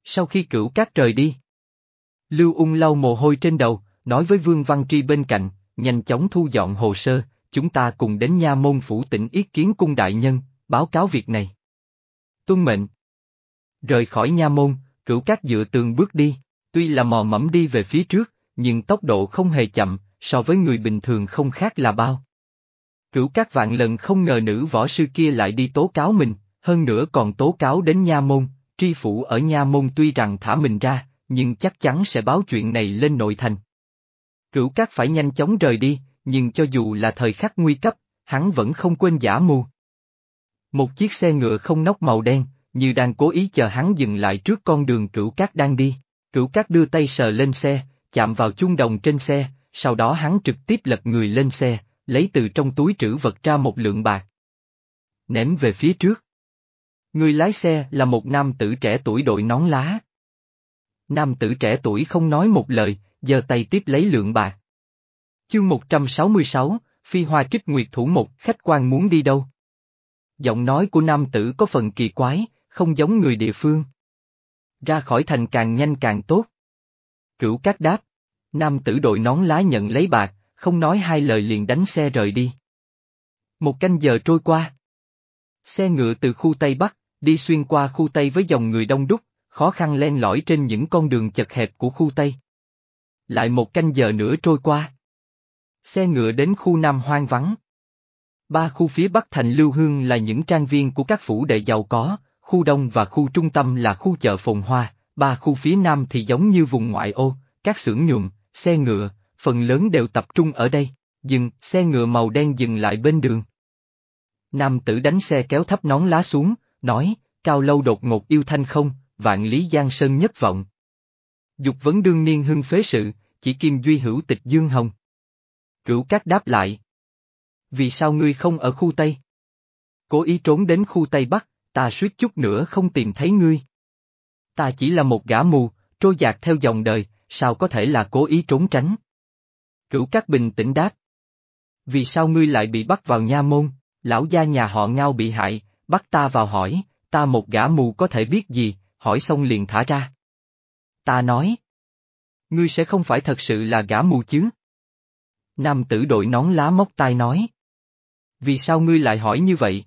Sau khi cửu các rời đi, Lưu ung lau mồ hôi trên đầu, nói với Vương Văn Tri bên cạnh, nhanh chóng thu dọn hồ sơ, chúng ta cùng đến nha môn phủ tỉnh ý kiến cung đại nhân, báo cáo việc này. Tuân mệnh. Rời khỏi nha môn, cửu các dựa tường bước đi, tuy là mò mẫm đi về phía trước, nhưng tốc độ không hề chậm, so với người bình thường không khác là bao. Cửu các vạn lần không ngờ nữ võ sư kia lại đi tố cáo mình, hơn nữa còn tố cáo đến nha môn, tri phủ ở nha môn tuy rằng thả mình ra, nhưng chắc chắn sẽ báo chuyện này lên nội thành. Cửu Cát phải nhanh chóng rời đi, nhưng cho dù là thời khắc nguy cấp, hắn vẫn không quên giả mù. Một chiếc xe ngựa không nóc màu đen, như đang cố ý chờ hắn dừng lại trước con đường cửu cát đang đi. Cửu cát đưa tay sờ lên xe, chạm vào chuông đồng trên xe, sau đó hắn trực tiếp lật người lên xe, lấy từ trong túi trữ vật ra một lượng bạc. Ném về phía trước. Người lái xe là một nam tử trẻ tuổi đội nón lá. Nam tử trẻ tuổi không nói một lời, giơ tay tiếp lấy lượng bạc. Chương 166, Phi Hoa Trích Nguyệt Thủ một khách quan muốn đi đâu? Giọng nói của nam tử có phần kỳ quái, không giống người địa phương. Ra khỏi thành càng nhanh càng tốt. Cửu cát đáp. Nam tử đội nón lá nhận lấy bạc, không nói hai lời liền đánh xe rời đi. Một canh giờ trôi qua. Xe ngựa từ khu Tây Bắc, đi xuyên qua khu Tây với dòng người đông đúc, khó khăn len lỏi trên những con đường chật hẹp của khu Tây. Lại một canh giờ nữa trôi qua. Xe ngựa đến khu Nam hoang vắng. Ba khu phía Bắc thành Lưu Hương là những trang viên của các phủ đệ giàu có, khu Đông và khu trung tâm là khu chợ phồn hoa, ba khu phía Nam thì giống như vùng ngoại ô, các xưởng nhuộm, xe ngựa, phần lớn đều tập trung ở đây, dừng, xe ngựa màu đen dừng lại bên đường. Nam tử đánh xe kéo thấp nón lá xuống, nói, cao lâu đột ngột yêu thanh không, vạn lý giang sơn nhất vọng. Dục vấn đương niên hưng phế sự, chỉ kim duy hữu tịch dương hồng. Cửu cát đáp lại. Vì sao ngươi không ở khu Tây? Cố ý trốn đến khu Tây Bắc, ta suýt chút nữa không tìm thấy ngươi. Ta chỉ là một gã mù, trôi dạt theo dòng đời, sao có thể là cố ý trốn tránh? Cửu Cát bình tĩnh đáp. Vì sao ngươi lại bị bắt vào nha môn, lão gia nhà họ ngao bị hại, bắt ta vào hỏi, ta một gã mù có thể biết gì, hỏi xong liền thả ra. Ta nói. Ngươi sẽ không phải thật sự là gã mù chứ? Nam tử đội nón lá móc tai nói. Vì sao ngươi lại hỏi như vậy?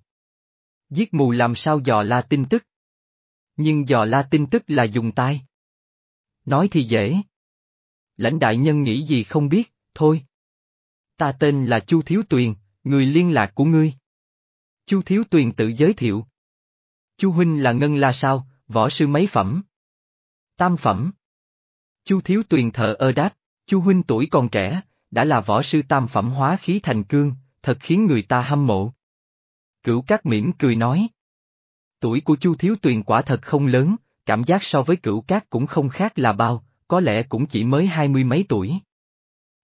Giết mù làm sao dò la tin tức? Nhưng dò la tin tức là dùng tai. Nói thì dễ. Lãnh đại nhân nghĩ gì không biết, thôi. Ta tên là Chu Thiếu Tuyền, người liên lạc của ngươi. Chu Thiếu Tuyền tự giới thiệu. Chu Huynh là Ngân La sao, võ sư mấy phẩm? Tam phẩm. Chu Thiếu Tuyền thờ ơ đáp, Chu Huynh tuổi còn trẻ, đã là võ sư tam phẩm hóa khí thành cương, thật khiến người ta hâm mộ. Cửu Cát mỉm cười nói. Tuổi của Chu Thiếu Tuyền quả thật không lớn, cảm giác so với Cửu Cát cũng không khác là bao, có lẽ cũng chỉ mới hai mươi mấy tuổi.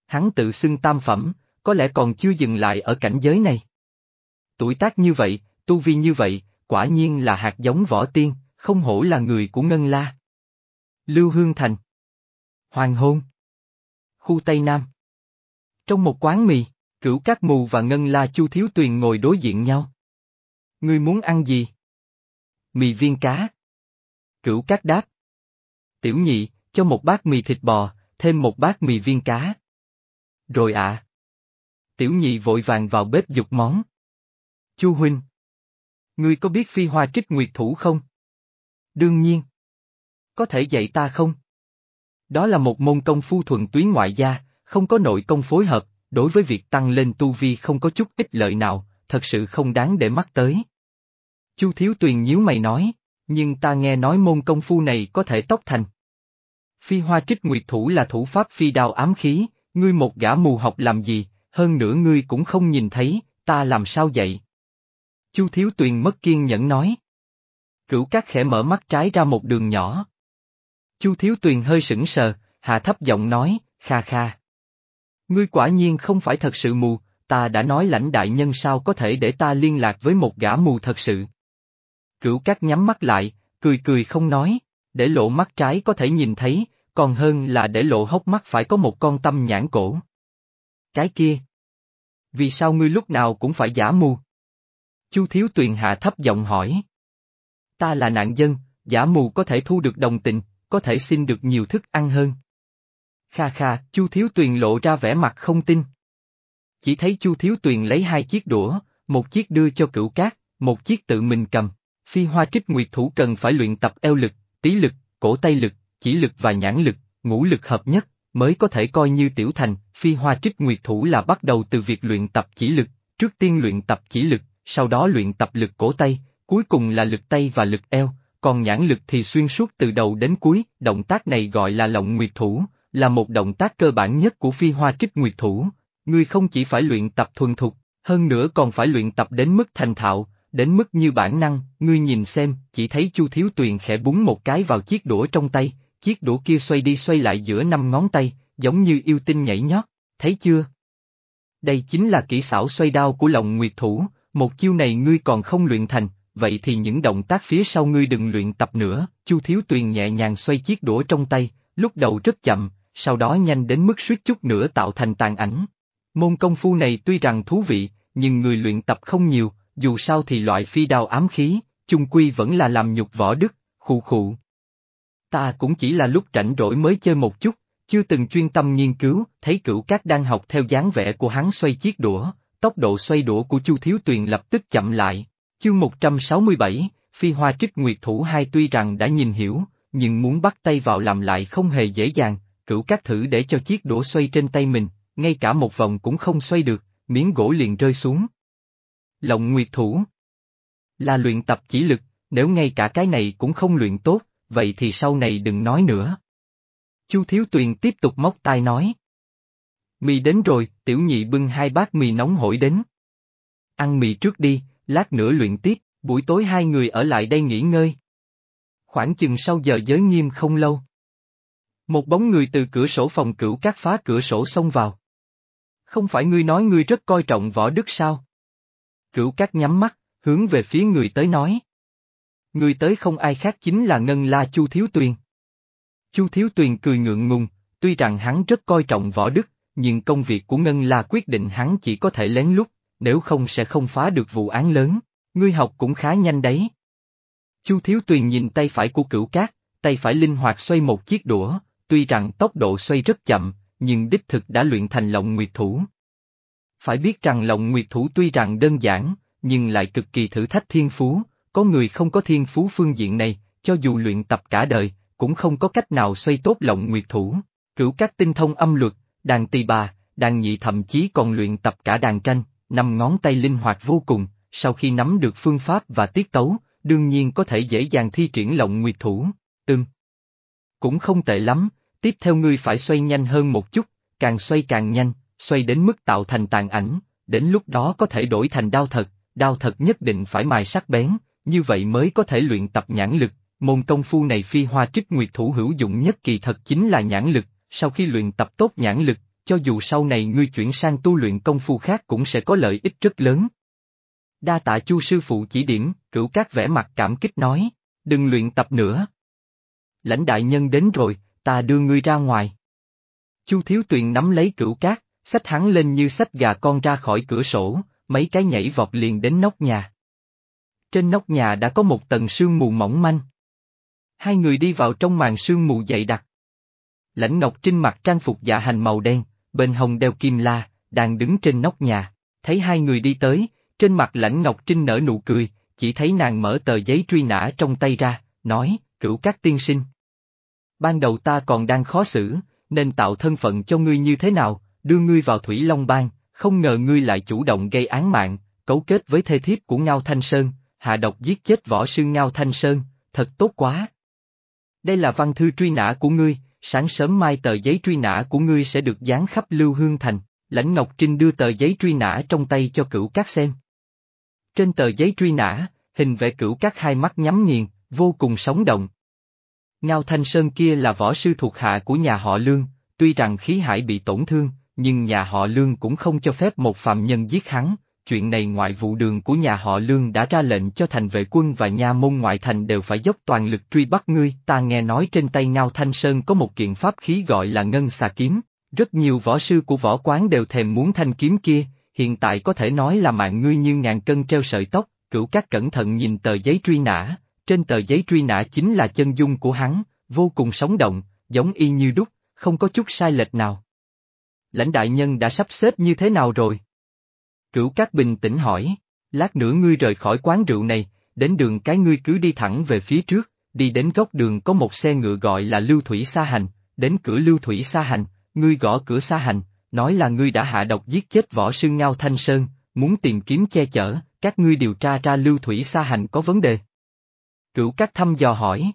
Hắn tự xưng tam phẩm, có lẽ còn chưa dừng lại ở cảnh giới này. Tuổi tác như vậy, tu vi như vậy, quả nhiên là hạt giống võ tiên, không hổ là người của Ngân La. Lưu Hương Thành Hoàng Hôn Khu Tây Nam Trong một quán mì, cửu các mù và Ngân La Chu Thiếu Tuyền ngồi đối diện nhau. Ngươi muốn ăn gì? Mì viên cá. Cửu các đáp. Tiểu nhị, cho một bát mì thịt bò, thêm một bát mì viên cá. Rồi ạ. À. Tiểu nhị vội vàng vào bếp dục món. Chu Huynh. Ngươi có biết phi hoa trích nguyệt thủ không? Đương nhiên. Có thể dạy ta không? Đó là một môn công phu thuần túy ngoại gia, không có nội công phối hợp, đối với việc tăng lên tu vi không có chút ích lợi nào, thật sự không đáng để mắt tới. Chu Thiếu Tuyền nhíu mày nói, nhưng ta nghe nói môn công phu này có thể tốc thành. Phi hoa trích nguyệt thủ là thủ pháp phi đao ám khí, ngươi một gã mù học làm gì, hơn nữa ngươi cũng không nhìn thấy, ta làm sao dạy. Chu Thiếu Tuyền mất kiên nhẫn nói. Cửu Cát khẽ mở mắt trái ra một đường nhỏ. Chu Thiếu Tuyền hơi sững sờ, hạ thấp giọng nói, kha kha. Ngươi quả nhiên không phải thật sự mù, ta đã nói lãnh đại nhân sao có thể để ta liên lạc với một gã mù thật sự. Cửu Cát nhắm mắt lại, cười cười không nói, để lộ mắt trái có thể nhìn thấy, còn hơn là để lộ hốc mắt phải có một con tâm nhãn cổ. Cái kia. Vì sao ngươi lúc nào cũng phải giả mù? Chu Thiếu Tuyền hạ thấp giọng hỏi. Ta là nạn dân, giả mù có thể thu được đồng tình, có thể xin được nhiều thức ăn hơn. Kha kha, Chu Thiếu Tuyền lộ ra vẻ mặt không tin. Chỉ thấy Chu Thiếu Tuyền lấy hai chiếc đũa, một chiếc đưa cho cửu cát, một chiếc tự mình cầm. Phi hoa trích nguyệt thủ cần phải luyện tập eo lực, tí lực, cổ tay lực, chỉ lực và nhãn lực, ngũ lực hợp nhất, mới có thể coi như tiểu thành. Phi hoa trích nguyệt thủ là bắt đầu từ việc luyện tập chỉ lực, trước tiên luyện tập chỉ lực, sau đó luyện tập lực cổ tay, cuối cùng là lực tay và lực eo, còn nhãn lực thì xuyên suốt từ đầu đến cuối, động tác này gọi là lộng nguyệt thủ, là một động tác cơ bản nhất của phi hoa trích nguyệt thủ. Ngươi không chỉ phải luyện tập thuần thục, hơn nữa còn phải luyện tập đến mức thành thạo, đến mức như bản năng, ngươi nhìn xem, chỉ thấy Chu Thiếu Tuyền khẽ búng một cái vào chiếc đũa trong tay, chiếc đũa kia xoay đi xoay lại giữa năm ngón tay, giống như yêu tinh nhảy nhót, thấy chưa? Đây chính là kỹ xảo xoay đao của lòng nguyệt thủ, một chiêu này ngươi còn không luyện thành, vậy thì những động tác phía sau ngươi đừng luyện tập nữa, Chu Thiếu Tuyền nhẹ nhàng xoay chiếc đũa trong tay, lúc đầu rất chậm, sau đó nhanh đến mức suýt chút nữa tạo thành tàn ảnh. Môn công phu này tuy rằng thú vị, nhưng người luyện tập không nhiều, dù sao thì loại phi đao ám khí, chung quy vẫn là làm nhục võ đức, khụ khụ. Ta cũng chỉ là lúc rảnh rỗi mới chơi một chút, chưa từng chuyên tâm nghiên cứu, thấy cửu cát đang học theo dáng vẻ của hắn xoay chiếc đũa, tốc độ xoay đũa của Chu Thiếu Tuyền lập tức chậm lại. Chương 167, Phi Hoa Trích Nguyệt Thủ hai tuy rằng đã nhìn hiểu, nhưng muốn bắt tay vào làm lại không hề dễ dàng, cửu các thử để cho chiếc đũa xoay trên tay mình, ngay cả một vòng cũng không xoay được, miếng gỗ liền rơi xuống. Lộng Nguyệt Thủ Là luyện tập chỉ lực, nếu ngay cả cái này cũng không luyện tốt, vậy thì sau này đừng nói nữa. Chu Thiếu Tuyền tiếp tục móc tai nói. Mì đến rồi, tiểu nhị bưng hai bát mì nóng hổi đến. Ăn mì trước đi, lát nữa luyện tiếp, buổi tối hai người ở lại đây nghỉ ngơi. Khoảng chừng sau giờ giới nghiêm không lâu. Một bóng người từ cửa sổ phòng cửu cát phá cửa sổ xông vào. Không phải ngươi nói ngươi rất coi trọng võ đức sao? Cửu cát nhắm mắt, hướng về phía người tới nói. Người tới không ai khác chính là Ngân La Chu Thiếu Tuyền. Chu Thiếu Tuyền cười ngượng ngùng, tuy rằng hắn rất coi trọng võ đức, nhưng công việc của Ngân La quyết định hắn chỉ có thể lén lút, nếu không sẽ không phá được vụ án lớn. Ngươi học cũng khá nhanh đấy. Chu Thiếu Tuyền nhìn tay phải của cửu cát, tay phải linh hoạt xoay một chiếc đũa, tuy rằng tốc độ xoay rất chậm, nhưng đích thực đã luyện thành lộng nguyệt thủ. Phải biết rằng lộng nguyệt thủ tuy rằng đơn giản, nhưng lại cực kỳ thử thách thiên phú, có người không có thiên phú phương diện này, cho dù luyện tập cả đời, cũng không có cách nào xoay tốt lộng nguyệt thủ. Cửu các tinh thông âm luật, đàn tỳ bà, đàn nhị thậm chí còn luyện tập cả đàn tranh, năm ngón tay linh hoạt vô cùng, sau khi nắm được phương pháp và tiết tấu, đương nhiên có thể dễ dàng thi triển lộng nguyệt thủ, tương. Cũng không tệ lắm, tiếp theo ngươi phải xoay nhanh hơn một chút, càng xoay càng nhanh, xoay đến mức tạo thành tàn ảnh, đến lúc đó có thể đổi thành đao thật, đao thật nhất định phải mài sắc bén, như vậy mới có thể luyện tập nhãn lực, môn công phu này phi hoa trích nguyệt thủ hữu dụng nhất kỳ thật chính là nhãn lực, sau khi luyện tập tốt nhãn lực, cho dù sau này ngươi chuyển sang tu luyện công phu khác cũng sẽ có lợi ích rất lớn. Đa tạ chu sư phụ chỉ điểm, cửu các vẻ mặt cảm kích nói, đừng luyện tập nữa. Lãnh đại nhân đến rồi, ta đưa ngươi ra ngoài. Chu Thiếu Tuyền nắm lấy cửu cát, xách hắn lên như xách gà con ra khỏi cửa sổ, mấy cái nhảy vọt liền đến nóc nhà. Trên nóc nhà đã có một tầng sương mù mỏng manh. Hai người đi vào trong màn sương mù dày đặc. Lãnh Ngọc Trinh mặc trang phục dạ hành màu đen, bên hồng đeo kim la, đang đứng trên nóc nhà, thấy hai người đi tới, trên mặt lãnh Ngọc Trinh nở nụ cười, chỉ thấy nàng mở tờ giấy truy nã trong tay ra, nói, cửu các tiên sinh. Ban đầu ta còn đang khó xử, nên tạo thân phận cho ngươi như thế nào, đưa ngươi vào Thủy Long Bang, không ngờ ngươi lại chủ động gây án mạng, cấu kết với thê thiếp của Ngao Thanh Sơn, hạ độc giết chết võ sư Ngao Thanh Sơn, thật tốt quá. Đây là văn thư truy nã của ngươi, sáng sớm mai tờ giấy truy nã của ngươi sẽ được dán khắp Lưu Hương Thành, lãnh Ngọc Trinh đưa tờ giấy truy nã trong tay cho cửu cát xem. Trên tờ giấy truy nã, hình vẽ cửu cát hai mắt nhắm nghiền, vô cùng sống động. Ngao Thanh Sơn kia là võ sư thuộc hạ của nhà họ Lương, tuy rằng khí hải bị tổn thương, nhưng nhà họ Lương cũng không cho phép một phạm nhân giết hắn, chuyện này ngoại vụ đường của nhà họ Lương đã ra lệnh cho thành vệ quân và nha môn ngoại thành đều phải dốc toàn lực truy bắt ngươi. Ta nghe nói trên tay Ngao Thanh Sơn có một kiện pháp khí gọi là ngân xà kiếm, rất nhiều võ sư của võ quán đều thèm muốn thanh kiếm kia, hiện tại có thể nói là mạng ngươi như ngàn cân treo sợi tóc, cửu các cẩn thận nhìn tờ giấy truy nã, trên tờ giấy truy nã chính là chân dung của hắn, vô cùng sống động, giống y như đúc, không có chút sai lệch nào. Lãnh đại nhân đã sắp xếp như thế nào rồi? Cửu Cát bình tĩnh hỏi, lát nữa ngươi rời khỏi quán rượu này, đến đường cái ngươi cứ đi thẳng về phía trước, đi đến góc đường có một xe ngựa gọi là Lưu Thủy Sa Hành, đến cửa Lưu Thủy Sa Hành, ngươi gõ cửa Sa Hành, nói là ngươi đã hạ độc giết chết võ sư Ngao Thanh Sơn, muốn tìm kiếm che chở, các ngươi điều tra ra Lưu Thủy Sa Hành có vấn đề. Cửu Cát thăm dò hỏi.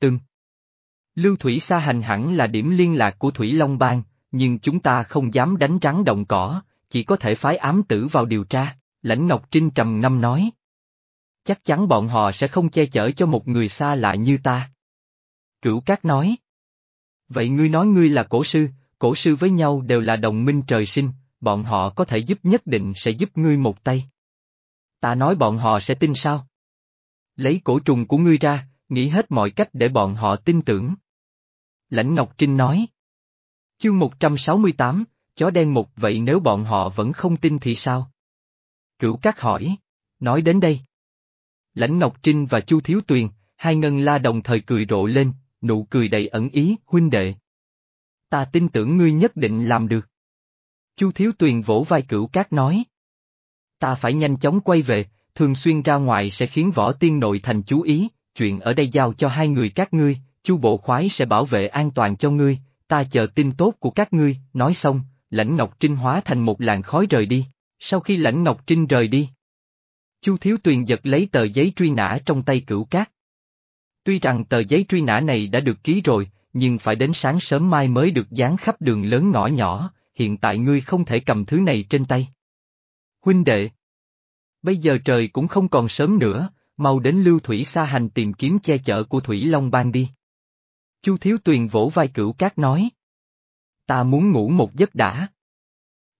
Từng. Lưu Thủy Sa Hành hẳn là điểm liên lạc của Thủy Long Bang, nhưng chúng ta không dám đánh rắn động cỏ, chỉ có thể phái ám tử vào điều tra, lãnh Ngọc Trinh trầm ngâm nói. Chắc chắn bọn họ sẽ không che chở cho một người xa lạ như ta. Cửu Cát nói. Vậy ngươi nói ngươi là cổ sư, cổ sư với nhau đều là đồng minh trời sinh, bọn họ có thể giúp nhất định sẽ giúp ngươi một tay. Ta nói bọn họ sẽ tin sao? Lấy cổ trùng của ngươi ra, nghĩ hết mọi cách để bọn họ tin tưởng. Lãnh Ngọc Trinh nói. Chương 168, chó đen một vậy nếu bọn họ vẫn không tin thì sao? Cửu Cát hỏi. nói đến đây. Lãnh Ngọc Trinh và Chu Thiếu Tuyền, hai ngân la đồng thời cười rộ lên, nụ cười đầy ẩn ý, huynh đệ. Ta tin tưởng ngươi nhất định làm được. Chu Thiếu Tuyền vỗ vai cửu cát nói. Ta phải nhanh chóng quay về, thường xuyên ra ngoài sẽ khiến võ tiên nội thành chú ý, chuyện ở đây giao cho hai người các ngươi, chu bộ khoái sẽ bảo vệ an toàn cho ngươi, ta chờ tin tốt của các ngươi, nói xong, lãnh Ngọc Trinh hóa thành một làn khói rời đi, sau khi lãnh Ngọc Trinh rời đi. Chu Thiếu Tuyền giật lấy tờ giấy truy nã trong tay cửu cát. Tuy rằng tờ giấy truy nã này đã được ký rồi, nhưng phải đến sáng sớm mai mới được dán khắp đường lớn ngõ nhỏ, hiện tại ngươi không thể cầm thứ này trên tay. Huynh đệ! Bây giờ trời cũng không còn sớm nữa, mau đến lưu thủy xa hành tìm kiếm che chở của Thủy Long Bang đi. Chu Thiếu Tuyền vỗ vai cửu cát nói. Ta muốn ngủ một giấc đã.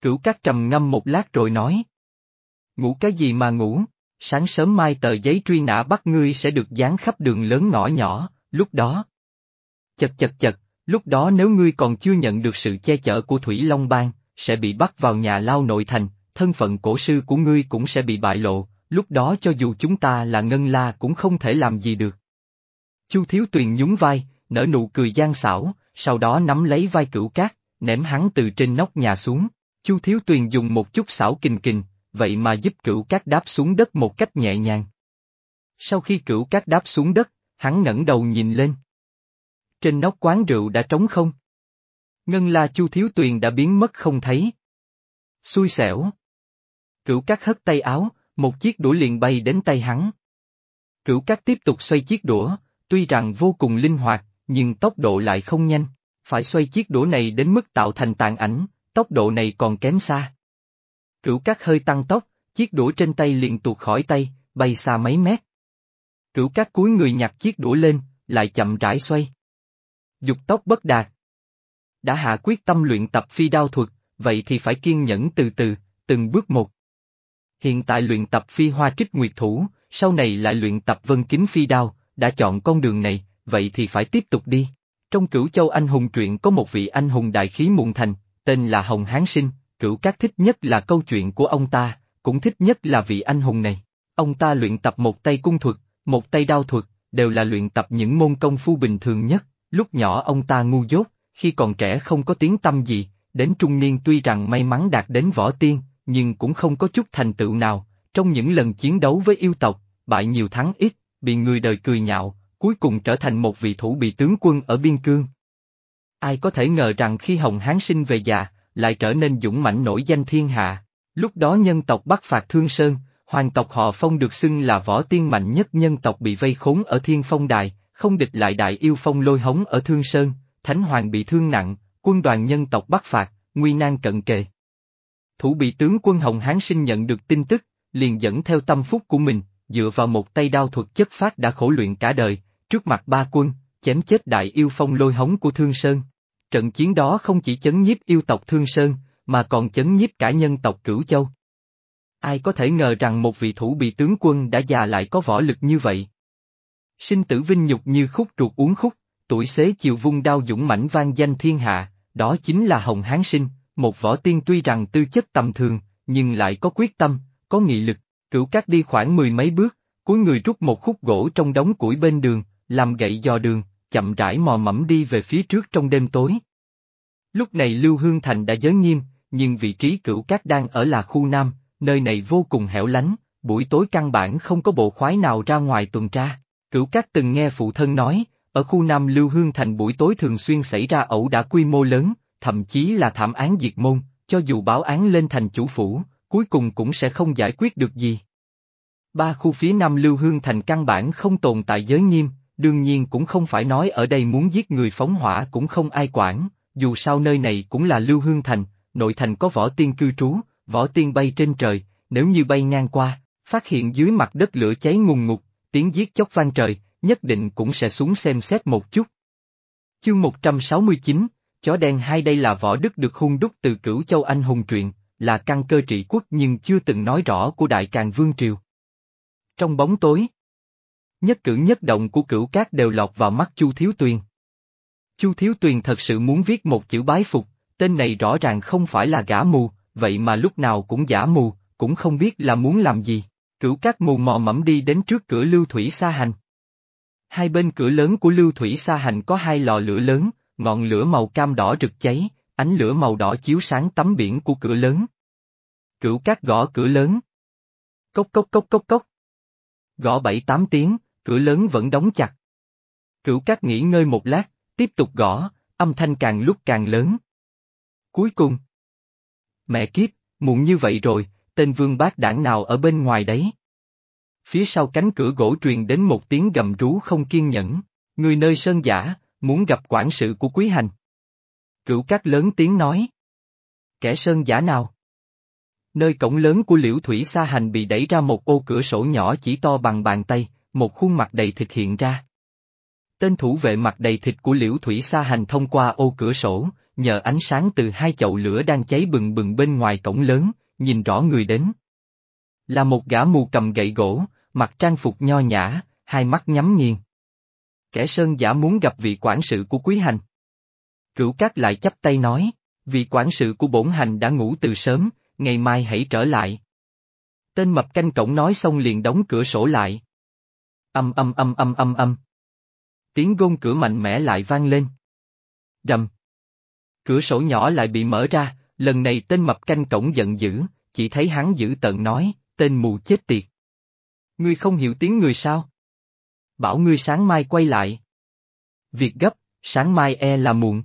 Cửu cát trầm ngâm một lát rồi nói. Ngủ cái gì mà ngủ, sáng sớm mai tờ giấy truy nã bắt ngươi sẽ được dán khắp đường lớn ngõ nhỏ, lúc đó. Chật chật chật, lúc đó nếu ngươi còn chưa nhận được sự che chở của Thủy Long Bang, sẽ bị bắt vào nhà lao nội thành, thân phận cổ sư của ngươi cũng sẽ bị bại lộ, lúc đó cho dù chúng ta là ngân la cũng không thể làm gì được. Chu Thiếu Tuyền nhún vai, nở nụ cười gian xảo, sau đó nắm lấy vai cửu cát, ném hắn từ trên nóc nhà xuống. Chu Thiếu Tuyền dùng một chút xảo kình kình, vậy mà giúp cửu cát đáp xuống đất một cách nhẹ nhàng. Sau khi cửu cát đáp xuống đất, hắn ngẩng đầu nhìn lên. Trên nóc quán rượu đã trống không. Ngân la Chu Thiếu Tuyền đã biến mất không thấy. Xui xẻo. Cửu cát hất tay áo, một chiếc đũa liền bay đến tay hắn. Cửu cát tiếp tục xoay chiếc đũa, tuy rằng vô cùng linh hoạt, nhưng tốc độ lại không nhanh, phải xoay chiếc đũa này đến mức tạo thành tàn ảnh, tốc độ này còn kém xa. Cửu cát hơi tăng tốc, chiếc đũa trên tay liền tuột khỏi tay, bay xa mấy mét. Cửu cát cúi người nhặt chiếc đũa lên, lại chậm rãi xoay. Dục tốc bất đạt. Đã hạ quyết tâm luyện tập phi đao thuật, vậy thì phải kiên nhẫn từ từ, từng bước một. Hiện tại luyện tập phi hoa trích nguyệt thủ, sau này lại luyện tập vân kính phi đao, đã chọn con đường này, vậy thì phải tiếp tục đi. Trong cửu châu anh hùng truyện có một vị anh hùng đại khí muộn thành, tên là Hồng Hán Sinh, cửu các thích nhất là câu chuyện của ông ta, cũng thích nhất là vị anh hùng này. Ông ta luyện tập một tay cung thuật, một tay đao thuật, đều là luyện tập những môn công phu bình thường nhất, lúc nhỏ ông ta ngu dốt, khi còn trẻ không có tiếng tâm gì, đến trung niên tuy rằng may mắn đạt đến võ tiên, nhưng cũng không có chút thành tựu nào, trong những lần chiến đấu với yêu tộc, bại nhiều thắng ít, bị người đời cười nhạo, cuối cùng trở thành một vị thủ bị tướng quân ở biên cương. Ai có thể ngờ rằng khi Hồng Hán sinh về già, lại trở nên dũng mãnh nổi danh thiên hạ. Lúc đó nhân tộc bắt phạt Thương Sơn, hoàng tộc họ Phong được xưng là võ tiên mạnh nhất nhân tộc bị vây khốn ở Thiên Phong Đài, không địch lại đại yêu phong lôi hống ở Thương Sơn, Thánh Hoàng bị thương nặng, quân đoàn nhân tộc bắt phạt, nguy nan cận kề. Thủ bị tướng quân Hồng Hán sinh nhận được tin tức, liền dẫn theo tâm phúc của mình, dựa vào một tay đao thuật chất phát đã khổ luyện cả đời, trước mặt ba quân, chém chết đại yêu phong lôi hống của Thương Sơn. Trận chiến đó không chỉ chấn nhiếp yêu tộc Thương Sơn, mà còn chấn nhiếp cả nhân tộc Cửu Châu. Ai có thể ngờ rằng một vị thủ bị tướng quân đã già lại có võ lực như vậy. Sinh tử vinh nhục như khúc ruột uống khúc, tuổi xế chiều vung đao dũng mãnh vang danh thiên hạ, đó chính là Hồng Hán Sinh, một võ tiên tuy rằng tư chất tầm thường, nhưng lại có quyết tâm, có nghị lực, cửu cát đi khoảng mười mấy bước, cuối người rút một khúc gỗ trong đống củi bên đường, làm gậy dò đường, chậm rãi mò mẫm đi về phía trước trong đêm tối. Lúc này Lưu Hương Thành đã giới nghiêm, nhưng vị trí cửu cát đang ở là khu Nam, nơi này vô cùng hẻo lánh, buổi tối căn bản không có bộ khoái nào ra ngoài tuần tra. Cửu cát từng nghe phụ thân nói, ở khu Nam Lưu Hương Thành buổi tối thường xuyên xảy ra ẩu đả quy mô lớn, thậm chí là thảm án diệt môn, cho dù báo án lên thành chủ phủ, cuối cùng cũng sẽ không giải quyết được gì. Ba khu phía Nam Lưu Hương Thành căn bản không tồn tại giới nghiêm, đương nhiên cũng không phải nói ở đây muốn giết người phóng hỏa cũng không ai quản, dù sao nơi này cũng là Lưu Hương Thành, nội thành có võ tiên cư trú, võ tiên bay trên trời, nếu như bay ngang qua, phát hiện dưới mặt đất lửa cháy ngùng ngục, tiếng giết chóc vang trời, nhất định cũng sẽ xuống xem xét một chút. Chương 169, chó đen hai đây là võ đức được hung đúc từ cửu châu anh hùng truyện, là căn cơ trị quốc nhưng chưa từng nói rõ của Đại Càng Vương Triều. Trong bóng tối, nhất cử nhất động của cửu cát đều lọt vào mắt Chu Thiếu Tuyền. Chu Thiếu Tuyền thật sự muốn viết một chữ bái phục, tên này rõ ràng không phải là gã mù, vậy mà lúc nào cũng giả mù, cũng không biết là muốn làm gì. Cửu cát mù mò mẫm đi đến trước cửa lưu thủy sa hành. Hai bên cửa lớn của lưu thủy sa hành có hai lò lửa lớn, ngọn lửa màu cam đỏ rực cháy, ánh lửa màu đỏ chiếu sáng tấm biển của cửa lớn. Cửu cát gõ cửa lớn. Cốc cốc cốc cốc cốc. Gõ bảy tám tiếng, cửa lớn vẫn đóng chặt. Cửu cát nghỉ ngơi một lát, tiếp tục gõ, âm thanh càng lúc càng lớn. Cuối cùng. Mẹ kiếp, muộn như vậy rồi, tên vương bác đảng nào ở bên ngoài đấy? Phía sau cánh cửa gỗ truyền đến một tiếng gầm rú không kiên nhẫn, người nơi sơn giả, muốn gặp quản sự của quý hành. Cửu cát lớn tiếng nói. Kẻ sơn giả nào? Nơi cổng lớn của liễu thủy sa hành bị đẩy ra một ô cửa sổ nhỏ chỉ to bằng bàn tay, một khuôn mặt đầy thịt hiện ra. Tên thủ vệ mặt đầy thịt của liễu thủy sa hành thông qua ô cửa sổ, nhờ ánh sáng từ hai chậu lửa đang cháy bừng bừng bên ngoài cổng lớn, nhìn rõ người đến. Là một gã mù cầm gậy gỗ, mặc trang phục nho nhã, hai mắt nhắm nghiền. Kẻ sơn giả muốn gặp vị quản sự của quý hành. Cửu cát lại chắp tay nói, vị quản sự của bổn hành đã ngủ từ sớm, ngày mai hãy trở lại. Tên mập canh cổng nói xong liền đóng cửa sổ lại. Âm âm âm âm âm âm. Tiếng gôn cửa mạnh mẽ lại vang lên. Rầm. Cửa sổ nhỏ lại bị mở ra, lần này tên mập canh cổng giận dữ, chỉ thấy hắn dữ tợn nói, tên mù chết tiệt. Ngươi không hiểu tiếng người sao? Bảo ngươi sáng mai quay lại. Việc gấp, sáng mai e là muộn.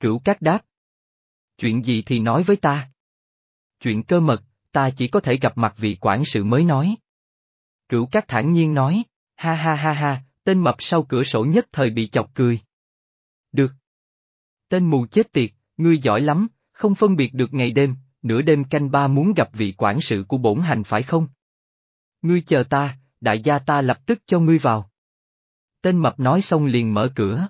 Cửu cát đáp. Chuyện gì thì nói với ta. Chuyện cơ mật, ta chỉ có thể gặp mặt vị quản sự mới nói. Cửu cát thản nhiên nói, ha ha ha ha, tên mập sau cửa sổ nhất thời bị chọc cười. Được. Tên mù chết tiệt, ngươi giỏi lắm, không phân biệt được ngày đêm, nửa đêm canh ba muốn gặp vị quản sự của bổn hành phải không? Ngươi chờ ta, đại gia ta lập tức cho ngươi vào. Tên mập nói xong liền mở cửa.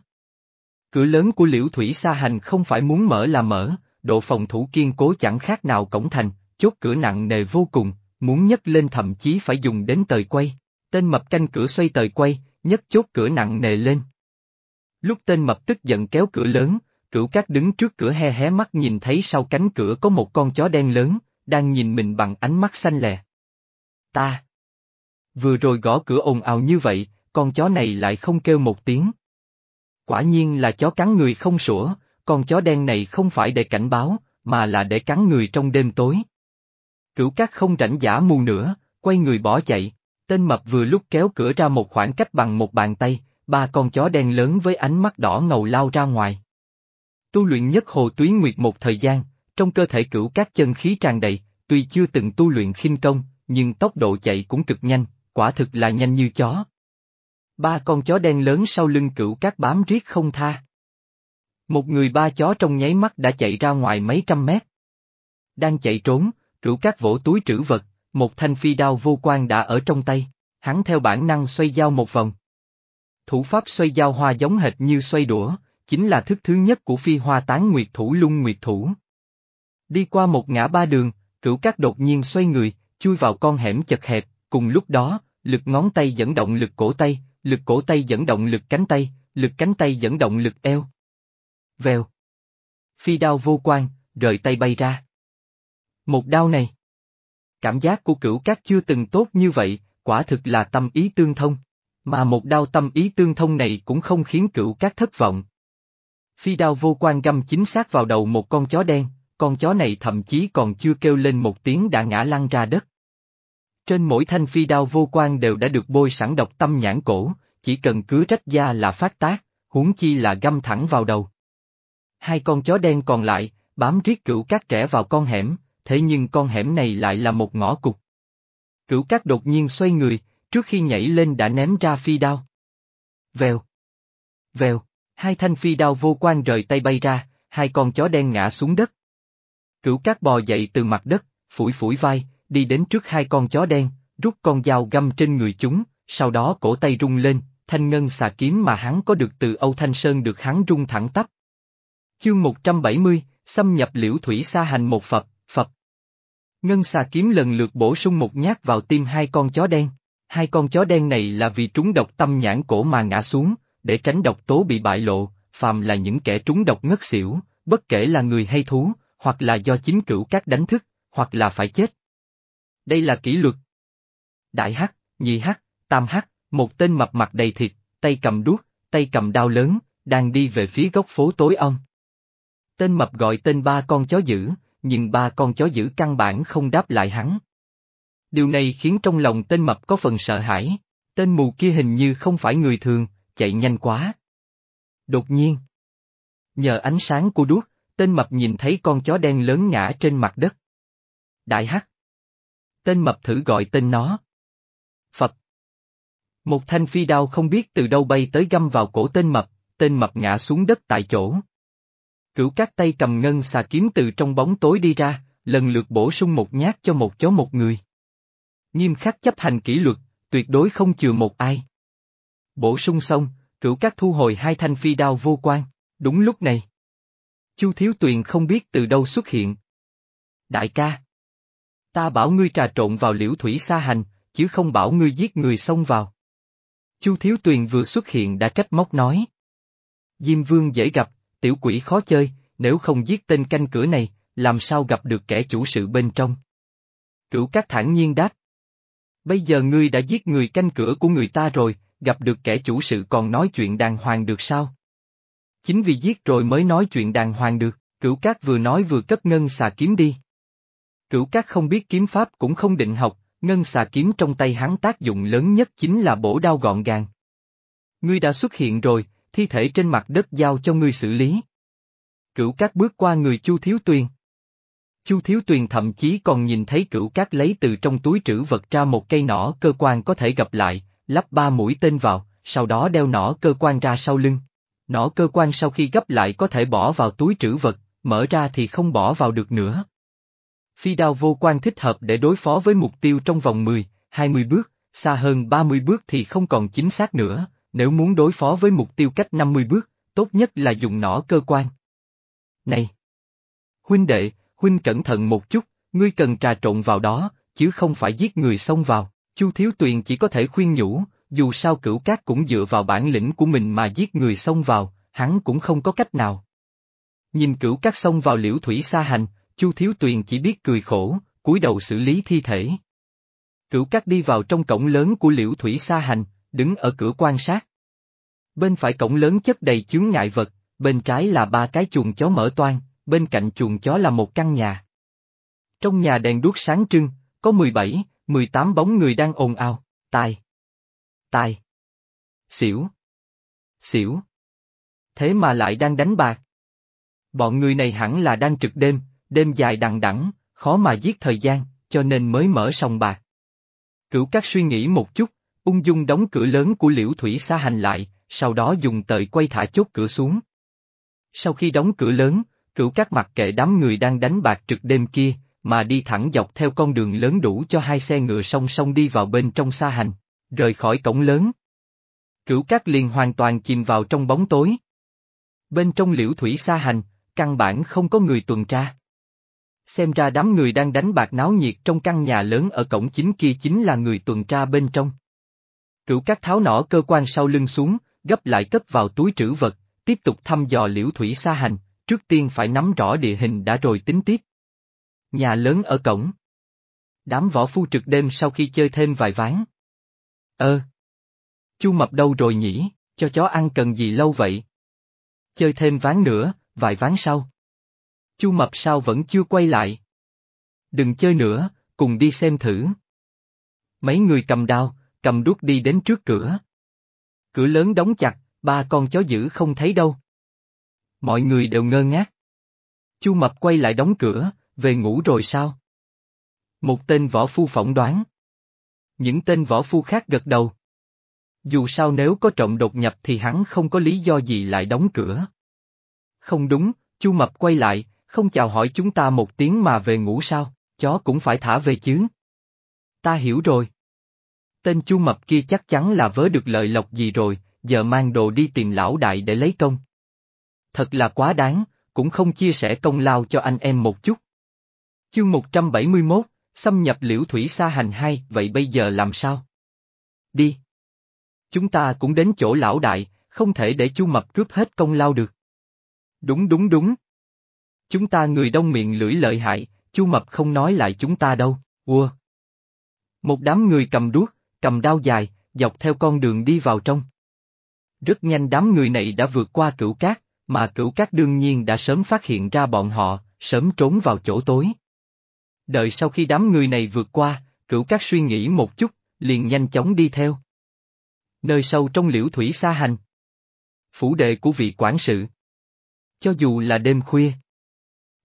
Cửa lớn của liễu thủy sa hành không phải muốn mở là mở, độ phòng thủ kiên cố chẳng khác nào cổng thành, chốt cửa nặng nề vô cùng, muốn nhấc lên thậm chí phải dùng đến tời quay. Tên mập canh cửa xoay tời quay, nhấc chốt cửa nặng nề lên. Lúc tên mập tức giận kéo cửa lớn, cửu cát đứng trước cửa he hé mắt nhìn thấy sau cánh cửa có một con chó đen lớn, đang nhìn mình bằng ánh mắt xanh lè. Ta! Vừa rồi gõ cửa ồn ào như vậy, con chó này lại không kêu một tiếng. Quả nhiên là chó cắn người không sủa, con chó đen này không phải để cảnh báo, mà là để cắn người trong đêm tối. Cửu cát không rảnh giả mù nữa, quay người bỏ chạy, tên mập vừa lúc kéo cửa ra một khoảng cách bằng một bàn tay, ba con chó đen lớn với ánh mắt đỏ ngầu lao ra ngoài. Tu luyện nhất hồ túy nguyệt một thời gian, trong cơ thể cửu các chân khí tràn đầy, tuy chưa từng tu luyện khinh công, nhưng tốc độ chạy cũng cực nhanh, quả thực là nhanh như chó. Ba con chó đen lớn sau lưng cửu các bám riết không tha. Một người ba chó trong nháy mắt đã chạy ra ngoài mấy trăm mét. Đang chạy trốn, cửu các vỗ túi trữ vật, một thanh phi đao vô quan đã ở trong tay, hắn theo bản năng xoay dao một vòng. Thủ pháp xoay dao hoa giống hệt như xoay đũa, chính là thức thứ nhất của phi hoa tán nguyệt thủ lung nguyệt thủ. Đi qua một ngã ba đường, cửu các đột nhiên xoay người, chui vào con hẻm chật hẹp, cùng lúc đó, lực ngón tay dẫn động lực cổ tay, lực cổ tay dẫn động lực cánh tay, lực cánh tay dẫn động lực eo. Vèo. Phi đao vô quan, rời tay bay ra. Một đau này. Cảm giác của cửu cát chưa từng tốt như vậy, quả thực là tâm ý tương thông. Mà một đau tâm ý tương thông này cũng không khiến cửu cát thất vọng. Phi đao vô quan găm chính xác vào đầu một con chó đen, con chó này thậm chí còn chưa kêu lên một tiếng đã ngã lăn ra đất. Trên mỗi thanh phi đao vô quan đều đã được bôi sẵn độc tâm nhãn cổ, chỉ cần cứ rách da là phát tác, huống chi là găm thẳng vào đầu. Hai con chó đen còn lại, bám riết cửu cát trẻ vào con hẻm, thế nhưng con hẻm này lại là một ngõ cục. Cửu cát đột nhiên xoay người, trước khi nhảy lên đã ném ra phi đao. Vèo. Vèo, hai thanh phi đao vô quan rời tay bay ra, hai con chó đen ngã xuống đất. Cửu cát bò dậy từ mặt đất, phủi phủi vai, đi đến trước hai con chó đen, rút con dao găm trên người chúng, sau đó cổ tay rung lên, thanh ngân xà kiếm mà hắn có được từ Âu Thanh Sơn được hắn rung thẳng tắp. Chương 170, xâm nhập liễu thủy sa hành một Phật, Phật. Ngân xà kiếm lần lượt bổ sung một nhát vào tim hai con chó đen. Hai con chó đen này là vì trúng độc tâm nhãn cổ mà ngã xuống, để tránh độc tố bị bại lộ, phàm là những kẻ trúng độc ngất xỉu, bất kể là người hay thú, hoặc là do chính cửu các đánh thức, hoặc là phải chết. Đây là kỷ luật. Đại hắc, nhị hắc, tam hắc, một tên mập mặt đầy thịt, tay cầm đuốc, tay cầm đao lớn, đang đi về phía góc phố tối ông. Tên mập gọi tên ba con chó dữ, nhưng ba con chó giữ căn bản không đáp lại hắn. Điều này khiến trong lòng tên mập có phần sợ hãi, tên mù kia hình như không phải người thường, chạy nhanh quá. Đột nhiên, nhờ ánh sáng của đuốc, tên mập nhìn thấy con chó đen lớn ngã trên mặt đất. Đại hắc. Tên mập thử gọi tên nó. Phật. Một thanh phi đao không biết từ đâu bay tới găm vào cổ tên mập, tên mập ngã xuống đất tại chỗ. Cửu các tay cầm ngân xà kiếm từ trong bóng tối đi ra, lần lượt bổ sung một nhát cho một chó một người. Nghiêm khắc chấp hành kỷ luật, tuyệt đối không chừa một ai. Bổ sung xong, cửu các thu hồi hai thanh phi đao vô quan, đúng lúc này. Chu Thiếu Tuyền không biết từ đâu xuất hiện. Đại ca! Ta bảo ngươi trà trộn vào liễu thủy sa hành, chứ không bảo ngươi giết người xông vào. Chu Thiếu Tuyền vừa xuất hiện đã trách móc nói. Diêm Vương dễ gặp, tiểu quỷ khó chơi, nếu không giết tên canh cửa này, làm sao gặp được kẻ chủ sự bên trong? Cửu Cát thản nhiên đáp. Bây giờ ngươi đã giết người canh cửa của người ta rồi, gặp được kẻ chủ sự còn nói chuyện đàng hoàng được sao? Chính vì giết rồi mới nói chuyện đàng hoàng được, cửu cát vừa nói vừa cất ngân xà kiếm đi. Cửu cát không biết kiếm pháp cũng không định học, ngân xà kiếm trong tay hắn tác dụng lớn nhất chính là bổ đao gọn gàng. Ngươi đã xuất hiện rồi, thi thể trên mặt đất giao cho ngươi xử lý. Cửu cát bước qua người Chu Thiếu Tuyền. Chu Thiếu Tuyền thậm chí còn nhìn thấy cửu cát lấy từ trong túi trữ vật ra một cây nỏ cơ quan có thể gặp lại, lắp ba mũi tên vào, sau đó đeo nỏ cơ quan ra sau lưng. Nỏ cơ quan sau khi gấp lại có thể bỏ vào túi trữ vật, mở ra thì không bỏ vào được nữa. Phi đao vô quan thích hợp để đối phó với mục tiêu trong vòng 10, 20 bước, xa hơn 30 bước thì không còn chính xác nữa, nếu muốn đối phó với mục tiêu cách 50 bước, tốt nhất là dùng nỏ cơ quan. Này! Huynh đệ, huynh cẩn thận một chút, ngươi cần trà trộn vào đó, chứ không phải giết người xông vào. Chu Thiếu Tuyền chỉ có thể khuyên nhủ, dù sao cửu cát cũng dựa vào bản lĩnh của mình mà giết người xông vào, hắn cũng không có cách nào. Nhìn cửu cát xông vào liễu thủy sa hành, Chu Thiếu Tuyền chỉ biết cười khổ, cúi đầu xử lý thi thể. Cửu cát đi vào trong cổng lớn của liễu thủy sa hành, đứng ở cửa quan sát. Bên phải cổng lớn chất đầy chướng ngại vật, bên trái là ba cái chuồng chó mở toan, bên cạnh chuồng chó là một căn nhà. Trong nhà đèn đuốc sáng trưng, có 17, 18 bóng người đang ồn ào, Tài, tài, Xỉu. Xỉu. Thế mà lại đang đánh bạc. Bọn người này hẳn là đang trực đêm, đêm dài đằng đẵng, khó mà giết thời gian, cho nên mới mở sòng bạc. Cửu các suy nghĩ một chút, ung dung đóng cửa lớn của liễu thủy xa hành lại, sau đó dùng tời quay thả chốt cửa xuống. Sau khi đóng cửa lớn, cửu các mặt kệ đám người đang đánh bạc trực đêm kia, mà đi thẳng dọc theo con đường lớn đủ cho hai xe ngựa song song đi vào bên trong xa hành, rời khỏi cổng lớn. Cửu các liền hoàn toàn chìm vào trong bóng tối. Bên trong liễu thủy xa hành, căn bản không có người tuần tra. Xem ra đám người đang đánh bạc náo nhiệt trong căn nhà lớn ở cổng chính kia chính là người tuần tra bên trong. Cửu các tháo nỏ cơ quan sau lưng xuống, gấp lại cất vào túi trữ vật, tiếp tục thăm dò liễu thủy xa hành, trước tiên phải nắm rõ địa hình đã rồi tính tiếp. Nhà lớn ở cổng. Đám võ phu trực đêm sau khi chơi thêm vài ván. Ơ. Chu mập đâu rồi nhỉ, cho chó ăn cần gì lâu vậy? Chơi thêm ván nữa, vài ván sau. Chu mập sao vẫn chưa quay lại? Đừng chơi nữa, cùng đi xem thử. Mấy người cầm đao, cầm đuốc đi đến trước cửa. Cửa lớn đóng chặt, ba con chó dữ không thấy đâu. Mọi người đều ngơ ngác. Chu mập quay lại đóng cửa, về ngủ rồi sao? Một tên võ phu phỏng đoán. Những tên võ phu khác gật đầu. Dù sao nếu có trộm đột nhập thì hắn không có lý do gì lại đóng cửa. Không đúng, Chu Mập quay lại, không chào hỏi chúng ta một tiếng mà về ngủ sao, chó cũng phải thả về chứ. Ta hiểu rồi. Tên Chu Mập kia chắc chắn là vớ được lợi lộc gì rồi, giờ mang đồ đi tìm lão đại để lấy công. Thật là quá đáng, cũng không chia sẻ công lao cho anh em một chút. Chương 171, xâm nhập liễu thủy sa hành hai, vậy bây giờ làm sao? Đi. Chúng ta cũng đến chỗ lão đại, không thể để chu mập cướp hết công lao được. Đúng đúng đúng. Chúng ta người đông miệng lưỡi lợi hại, chu mập không nói lại chúng ta đâu, ua. Một đám người cầm đuốc, cầm đao dài, dọc theo con đường đi vào trong. Rất nhanh đám người này đã vượt qua cửu cát, mà cửu cát đương nhiên đã sớm phát hiện ra bọn họ, sớm trốn vào chỗ tối. Đợi sau khi đám người này vượt qua, cửu cát suy nghĩ một chút, liền nhanh chóng đi theo. Nơi sâu trong liễu thủy xa hành. Phủ đệ của vị quản sự. Cho dù là đêm khuya.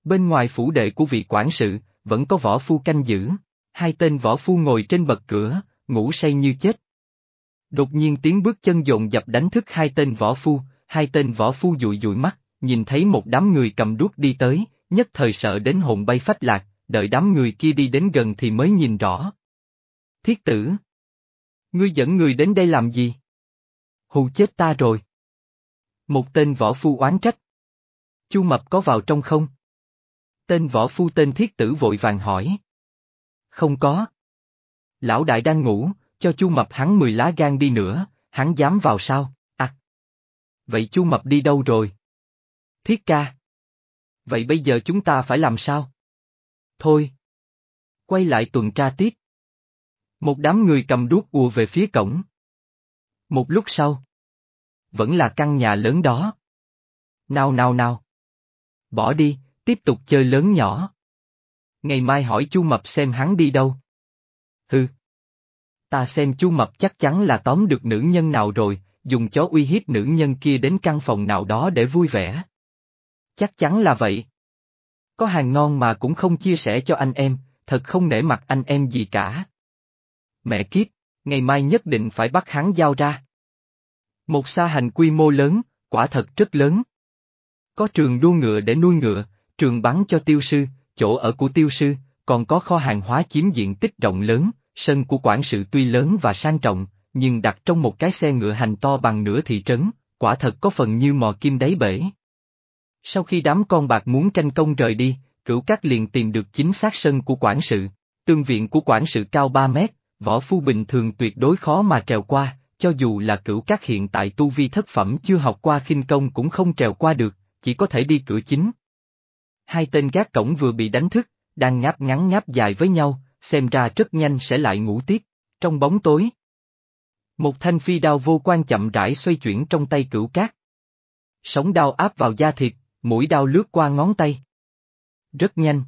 Bên ngoài phủ đệ của vị quản sự, vẫn có võ phu canh giữ, hai tên võ phu ngồi trên bậc cửa, ngủ say như chết. Đột nhiên tiếng bước chân dồn dập đánh thức hai tên võ phu, hai tên võ phu dụi dụi mắt, nhìn thấy một đám người cầm đuốc đi tới, nhất thời sợ đến hồn bay phách lạc, đợi đám người kia đi đến gần thì mới nhìn rõ. Thiết tử! Ngươi dẫn người đến đây làm gì? Hù chết ta rồi. Một tên võ phu oán trách. Chu Mập có vào trong không? Tên võ phu tên thiết tử vội vàng hỏi. Không có. Lão đại đang ngủ, cho Chu Mập hắn mười lá gan đi nữa, hắn dám vào sao? À. Vậy Chu Mập đi đâu rồi? Thiết ca. Vậy bây giờ chúng ta phải làm sao? Thôi. Quay lại tuần tra tiếp. Một đám người cầm đuốc ùa về phía cổng. Một lúc sau. Vẫn là căn nhà lớn đó. Nào nào nào. Bỏ đi, tiếp tục chơi lớn nhỏ. Ngày mai hỏi Chu Mập xem hắn đi đâu hư. Ta xem Chu Mập chắc chắn là tóm được nữ nhân nào rồi, dùng chó uy hiếp nữ nhân kia đến căn phòng nào đó để vui vẻ. Chắc chắn là vậy. Có hàng ngon mà cũng không chia sẻ cho anh em, thật không nể mặt anh em gì cả. Mẹ kiếp, ngày mai nhất định phải bắt hắn giao ra. Một sa hành quy mô lớn, quả thật rất lớn. Có trường đua ngựa để nuôi ngựa, trường bắn cho tiêu sư, chỗ ở của tiêu sư, còn có kho hàng hóa chiếm diện tích rộng lớn, sân của quản sự tuy lớn và sang trọng, nhưng đặt trong một cái xe ngựa hành to bằng nửa thị trấn, quả thật có phần như mò kim đáy bể. Sau khi đám con bạc muốn tranh công rời đi, cửu cát liền tìm được chính xác sân của quản sự, tương viện của quản sự cao 3 mét, võ phu bình thường tuyệt đối khó mà trèo qua, cho dù là cửu cát hiện tại tu vi thất phẩm chưa học qua khinh công cũng không trèo qua được, chỉ có thể đi cửa chính. Hai tên gác cổng vừa bị đánh thức, đang ngáp ngắn ngáp dài với nhau, xem ra rất nhanh sẽ lại ngủ tiếp, trong bóng tối. Một thanh phi đao vô quan chậm rãi xoay chuyển trong tay cửu cát. Sóng đao áp vào da thịt, mũi đao lướt qua ngón tay. Rất nhanh.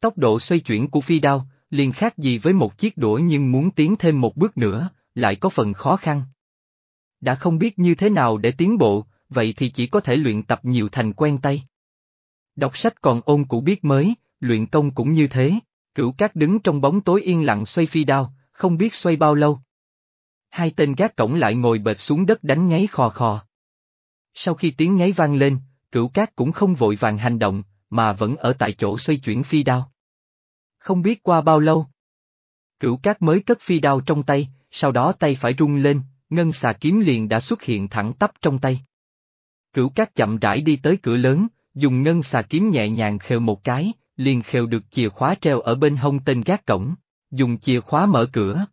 Tốc độ xoay chuyển của phi đao, liền khác gì với một chiếc đũa nhưng muốn tiến thêm một bước nữa, lại có phần khó khăn. Đã không biết như thế nào để tiến bộ, vậy thì chỉ có thể luyện tập nhiều thành quen tay. Đọc sách còn ôn cũ biết mới, luyện công cũng như thế, cửu cát đứng trong bóng tối yên lặng xoay phi đao, không biết xoay bao lâu. Hai tên gác cổng lại ngồi bệt xuống đất đánh nháy khò khò. Sau khi tiếng nháy vang lên, cửu cát cũng không vội vàng hành động, mà vẫn ở tại chỗ xoay chuyển phi đao. Không biết qua bao lâu. Cửu cát mới cất phi đao trong tay, sau đó tay phải rung lên, ngân xà kiếm liền đã xuất hiện thẳng tắp trong tay. Cửu cát chậm rãi đi tới cửa lớn, dùng ngân xà kiếm nhẹ nhàng khều một cái, liền khều được chìa khóa treo ở bên hông tên gác cổng, dùng chìa khóa mở cửa.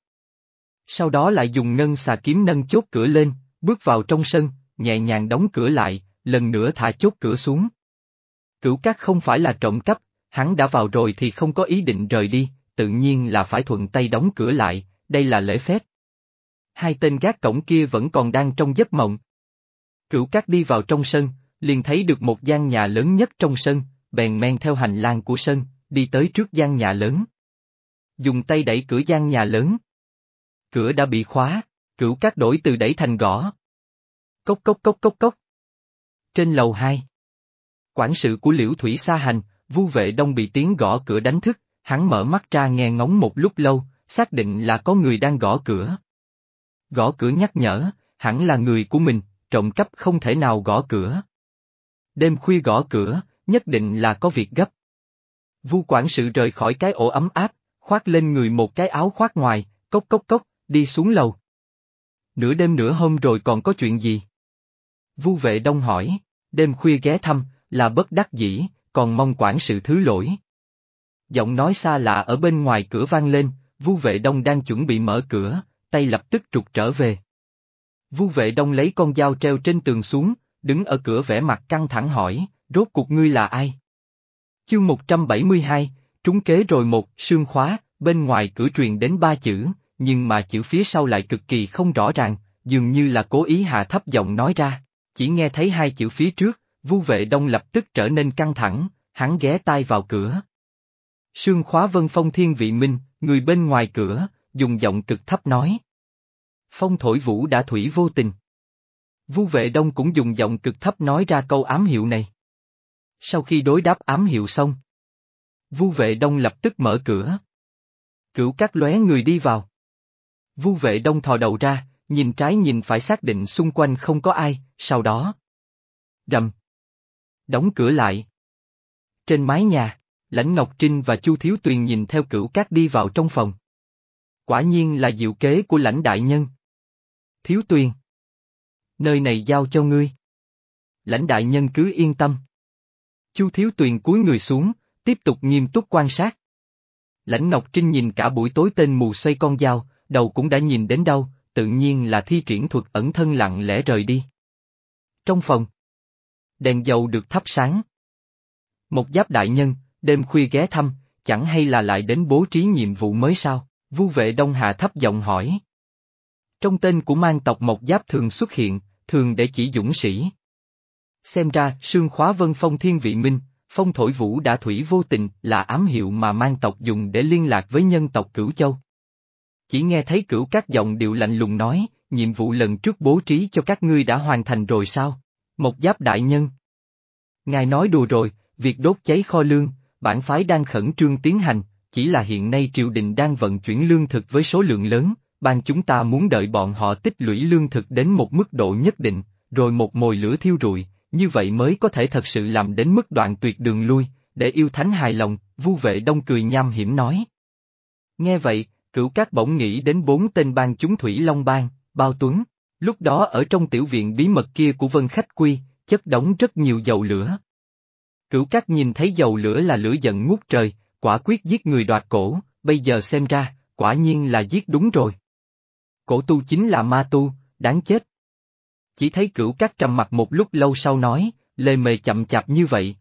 Sau đó lại dùng ngân xà kiếm nâng chốt cửa lên, bước vào trong sân, nhẹ nhàng đóng cửa lại, lần nữa thả chốt cửa xuống. Cửu cát không phải là trộm cắp, hắn đã vào rồi thì không có ý định rời đi, tự nhiên là phải thuận tay đóng cửa lại, đây là lễ phép. Hai tên gác cổng kia vẫn còn đang trong giấc mộng. Cửu cát đi vào trong sân, liền thấy được một gian nhà lớn nhất trong sân, bèn men theo hành lang của sân, đi tới trước gian nhà lớn. Dùng tay đẩy cửa gian nhà lớn. Cửa đã bị khóa, cửu cát đổi từ đẩy thành gõ. Cốc cốc cốc cốc cốc. Trên lầu hai. Quản sự của liễu thủy sa hành, vu vệ đông bị tiếng gõ cửa đánh thức, hắn mở mắt ra nghe ngóng một lúc lâu, xác định là có người đang gõ cửa. Gõ cửa nhắc nhở, hẳn là người của mình, trộm cắp không thể nào gõ cửa. Đêm khuya gõ cửa, nhất định là có việc gấp. Vu quản sự rời khỏi cái ổ ấm áp, khoác lên người một cái áo khoác ngoài, cốc cốc cốc, đi xuống lầu. Nửa đêm nửa hôm rồi còn có chuyện gì? Vu vệ đông hỏi, đêm khuya ghé thăm, là bất đắc dĩ, còn mong quản sự thứ lỗi. Giọng nói xa lạ ở bên ngoài cửa vang lên, Vu vệ đông đang chuẩn bị mở cửa, tay lập tức trục trở về. Vu vệ đông lấy con dao treo trên tường xuống, đứng ở cửa vẻ mặt căng thẳng hỏi, rốt cuộc ngươi là ai? Chương 172, trúng kế rồi một, sương khóa, bên ngoài cửa truyền đến ba chữ, nhưng mà chữ phía sau lại cực kỳ không rõ ràng, dường như là cố ý hạ thấp giọng nói ra. Chỉ nghe thấy hai chữ phía trước, vu vệ đông lập tức trở nên căng thẳng, hắn ghé tai vào cửa. Sương khóa vân phong thiên vị minh, người bên ngoài cửa, dùng giọng cực thấp nói. Phong thổi vũ đã thủy vô tình. Vu vệ đông cũng dùng giọng cực thấp nói ra câu ám hiệu này. Sau khi đối đáp ám hiệu xong, Vu vệ đông lập tức mở cửa. Cửu cát lóe người đi vào. Vu vệ đông thò đầu ra, nhìn trái nhìn phải xác định xung quanh không có ai, sau đó. Rầm. Đóng cửa lại. Trên mái nhà, Lãnh Ngọc Trinh và Chu Thiếu Tuyền nhìn theo cửu cát đi vào trong phòng. Quả nhiên là diệu kế của lãnh đại nhân. Thiếu Tuyền. Nơi này giao cho ngươi. Lãnh đại nhân cứ yên tâm. Chu Thiếu Tuyền cúi người xuống, tiếp tục nghiêm túc quan sát. Lãnh Ngọc Trinh nhìn cả buổi tối tên mù xoay con dao, đầu cũng đã nhìn đến đâu, tự nhiên là thi triển thuật ẩn thân lặng lẽ rời đi. Trong phòng, đèn dầu được thắp sáng. Một giáp đại nhân, đêm khuya ghé thăm, chẳng hay là lại đến bố trí nhiệm vụ mới sao, vu vệ Đông Hà thấp giọng hỏi. Trong tên của mang tộc một Giáp thường xuất hiện, thường để chỉ dũng sĩ. Xem ra, sương khóa vân phong thiên vị minh, phong thổi vũ đã thủy vô tình là ám hiệu mà mang tộc dùng để liên lạc với nhân tộc Cửu Châu. Chỉ nghe thấy cửu các giọng điệu lạnh lùng nói, nhiệm vụ lần trước bố trí cho các ngươi đã hoàn thành rồi sao? Một giáp đại nhân. Ngài nói đùa rồi, việc đốt cháy kho lương, bản phái đang khẩn trương tiến hành, chỉ là hiện nay triều đình đang vận chuyển lương thực với số lượng lớn, ban chúng ta muốn đợi bọn họ tích lũy lương thực đến một mức độ nhất định, rồi một mồi lửa thiêu rụi, như vậy mới có thể thật sự làm đến mức đoạn tuyệt đường lui, để yêu thánh hài lòng, vu vệ đông cười nham hiểm nói. Nghe vậy, cửu các bỗng nghĩ đến bốn tên bang chúng Thủy Long Bang, Bao Tuấn, lúc đó ở trong tiểu viện bí mật kia của Vân Khách Quy, chất đóng rất nhiều dầu lửa. Cửu các nhìn thấy dầu lửa là lửa giận ngút trời, quả quyết giết người đoạt cổ, bây giờ xem ra, quả nhiên là giết đúng rồi. Cổ tu chính là ma tu, đáng chết. Chỉ thấy cửu các trầm mặt một lúc lâu sau nói, lề mề chậm chạp như vậy.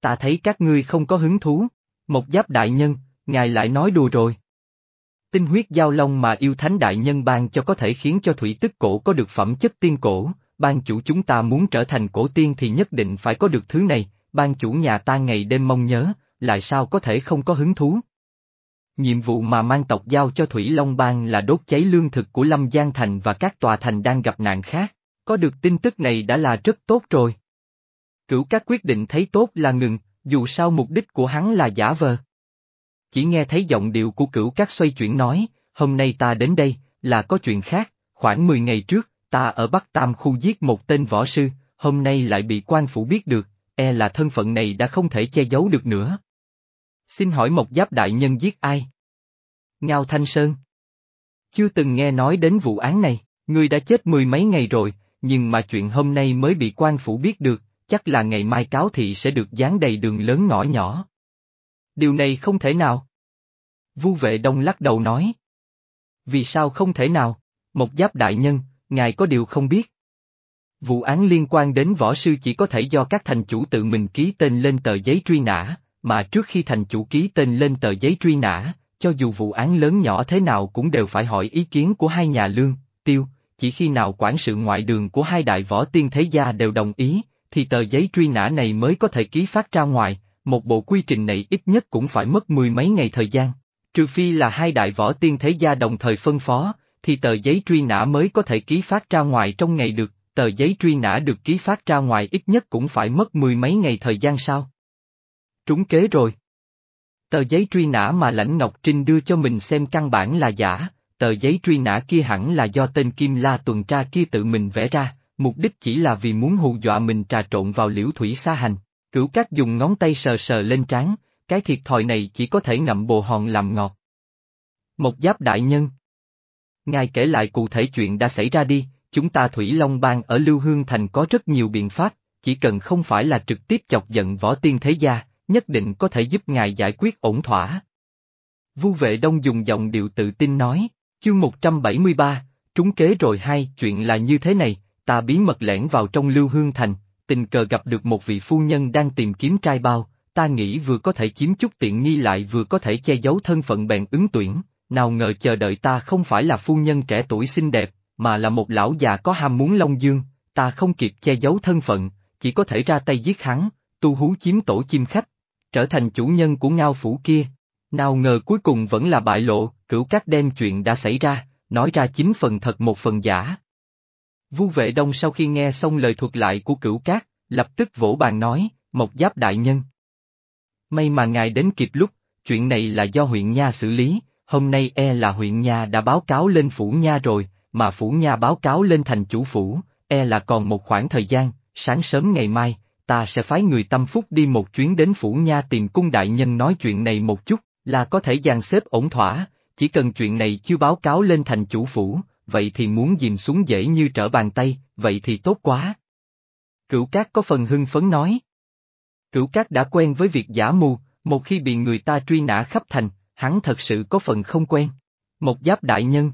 Ta thấy các ngươi không có hứng thú, một giáp đại nhân, ngài lại nói đùa rồi. Tinh huyết giao long mà yêu thánh đại nhân ban cho có thể khiến cho thủy tức cổ có được phẩm chất tiên cổ, ban chủ chúng ta muốn trở thành cổ tiên thì nhất định phải có được thứ này, ban chủ nhà ta ngày đêm mong nhớ, lại sao có thể không có hứng thú. Nhiệm vụ mà mang tộc giao cho Thủy Long Bang là đốt cháy lương thực của Lâm Giang Thành và các tòa thành đang gặp nạn khác, có được tin tức này đã là rất tốt rồi. Cửu các quyết định thấy tốt là ngừng, dù sao mục đích của hắn là giả vờ. Chỉ nghe thấy giọng điệu của cửu các xoay chuyển nói, hôm nay ta đến đây, là có chuyện khác, khoảng 10 ngày trước, ta ở Bắc Tam khu giết một tên võ sư, hôm nay lại bị quan phủ biết được, e là thân phận này đã không thể che giấu được nữa. Xin hỏi mộc giáp đại nhân giết ai? Ngao Thanh Sơn. Chưa từng nghe nói đến vụ án này, người đã chết mười mấy ngày rồi, nhưng mà chuyện hôm nay mới bị quan phủ biết được, chắc là ngày mai cáo thị sẽ được dán đầy đường lớn ngõ nhỏ. Điều này không thể nào. Vu vệ đông lắc đầu nói. Vì sao không thể nào? Một giáp đại nhân, ngài có điều không biết. Vụ án liên quan đến võ sư chỉ có thể do các thành chủ tự mình ký tên lên tờ giấy truy nã, mà trước khi thành chủ ký tên lên tờ giấy truy nã, cho dù vụ án lớn nhỏ thế nào cũng đều phải hỏi ý kiến của hai nhà lương, tiêu, chỉ khi nào quản sự ngoại đường của hai đại võ tiên thế gia đều đồng ý, thì tờ giấy truy nã này mới có thể ký phát ra ngoài, một bộ quy trình này ít nhất cũng phải mất mười mấy ngày thời gian. Trừ phi là hai đại võ tiên thế gia đồng thời phân phó, thì tờ giấy truy nã mới có thể ký phát ra ngoài trong ngày được, tờ giấy truy nã được ký phát ra ngoài ít nhất cũng phải mất mười mấy ngày thời gian sau. Trúng kế rồi. Tờ giấy truy nã mà Lãnh Ngọc Trinh đưa cho mình xem căn bản là giả, tờ giấy truy nã kia hẳn là do tên Kim La tuần tra kia tự mình vẽ ra, mục đích chỉ là vì muốn hù dọa mình trà trộn vào liễu thủy sa hành. Cửu Cát dùng ngón tay sờ sờ lên trán, cái thiệt thòi này chỉ có thể ngậm bồ hòn làm ngọt. Một giáp đại nhân. Ngài kể lại cụ thể chuyện đã xảy ra đi, chúng ta Thủy Long Bang ở Lưu Hương Thành có rất nhiều biện pháp, chỉ cần không phải là trực tiếp chọc giận võ tiên thế gia, nhất định có thể giúp ngài giải quyết ổn thỏa. Vu vệ đông dùng giọng điệu tự tin nói, chương 173, trúng kế rồi hai, chuyện là như thế này, ta bí mật lẻn vào trong Lưu Hương Thành, tình cờ gặp được một vị phu nhân đang tìm kiếm trai bao, ta nghĩ vừa có thể chiếm chút tiện nghi lại vừa có thể che giấu thân phận bèn ứng tuyển, nào ngờ chờ đợi ta không phải là phu nhân trẻ tuổi xinh đẹp, mà là một lão già có ham muốn Long Dương, ta không kịp che giấu thân phận, chỉ có thể ra tay giết hắn, tu hú chiếm tổ chim khách, trở thành chủ nhân của ngao phủ kia. Nào ngờ cuối cùng vẫn là bại lộ, cửu các đem chuyện đã xảy ra, nói ra chín phần thật một phần giả. Vu vệ đông sau khi nghe xong lời thuật lại của cửu cát, lập tức vỗ bàn nói, Mộc Giáp đại nhân. May mà ngài đến kịp lúc, chuyện này là do huyện Nha xử lý, hôm nay e là huyện Nha đã báo cáo lên phủ Nha rồi, mà phủ Nha báo cáo lên thành chủ phủ, e là còn một khoảng thời gian, sáng sớm ngày mai, ta sẽ phái người tâm phúc đi một chuyến đến phủ Nha tìm cung đại nhân nói chuyện này một chút, là có thể dàn xếp ổn thỏa, chỉ cần chuyện này chưa báo cáo lên thành chủ phủ, vậy thì muốn dìm xuống dễ như trở bàn tay, vậy thì tốt quá. Cửu Cát có phần hưng phấn nói. Cửu Cát đã quen với việc giả mù, một khi bị người ta truy nã khắp thành, hắn thật sự có phần không quen. Một giáp đại nhân.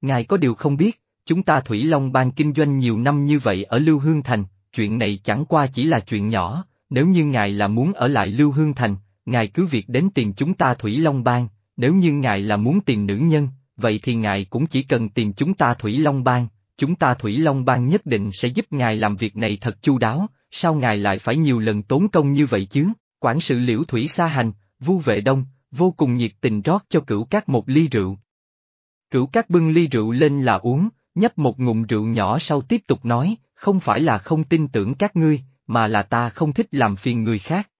Ngài có điều không biết, chúng ta Thủy Long ban kinh doanh nhiều năm như vậy ở Lưu Hương Thành, chuyện này chẳng qua chỉ là chuyện nhỏ, nếu như ngài là muốn ở lại Lưu Hương Thành, ngài cứ việc đến tìm chúng ta Thủy Long Bang, nếu như ngài là muốn tìm nữ nhân, vậy thì ngài cũng chỉ cần tìm chúng ta Thủy Long Bang, chúng ta Thủy Long Bang nhất định sẽ giúp ngài làm việc này thật chu đáo, sao ngài lại phải nhiều lần tốn công như vậy chứ? Quản sự liễu thủy xa hành, vu vệ đông, vô cùng nhiệt tình rót cho cửu cát một ly rượu. Cửu cát bưng ly rượu lên là uống, nhấp một ngụm rượu nhỏ sau tiếp tục nói, không phải là không tin tưởng các ngươi, mà là ta không thích làm phiền người khác.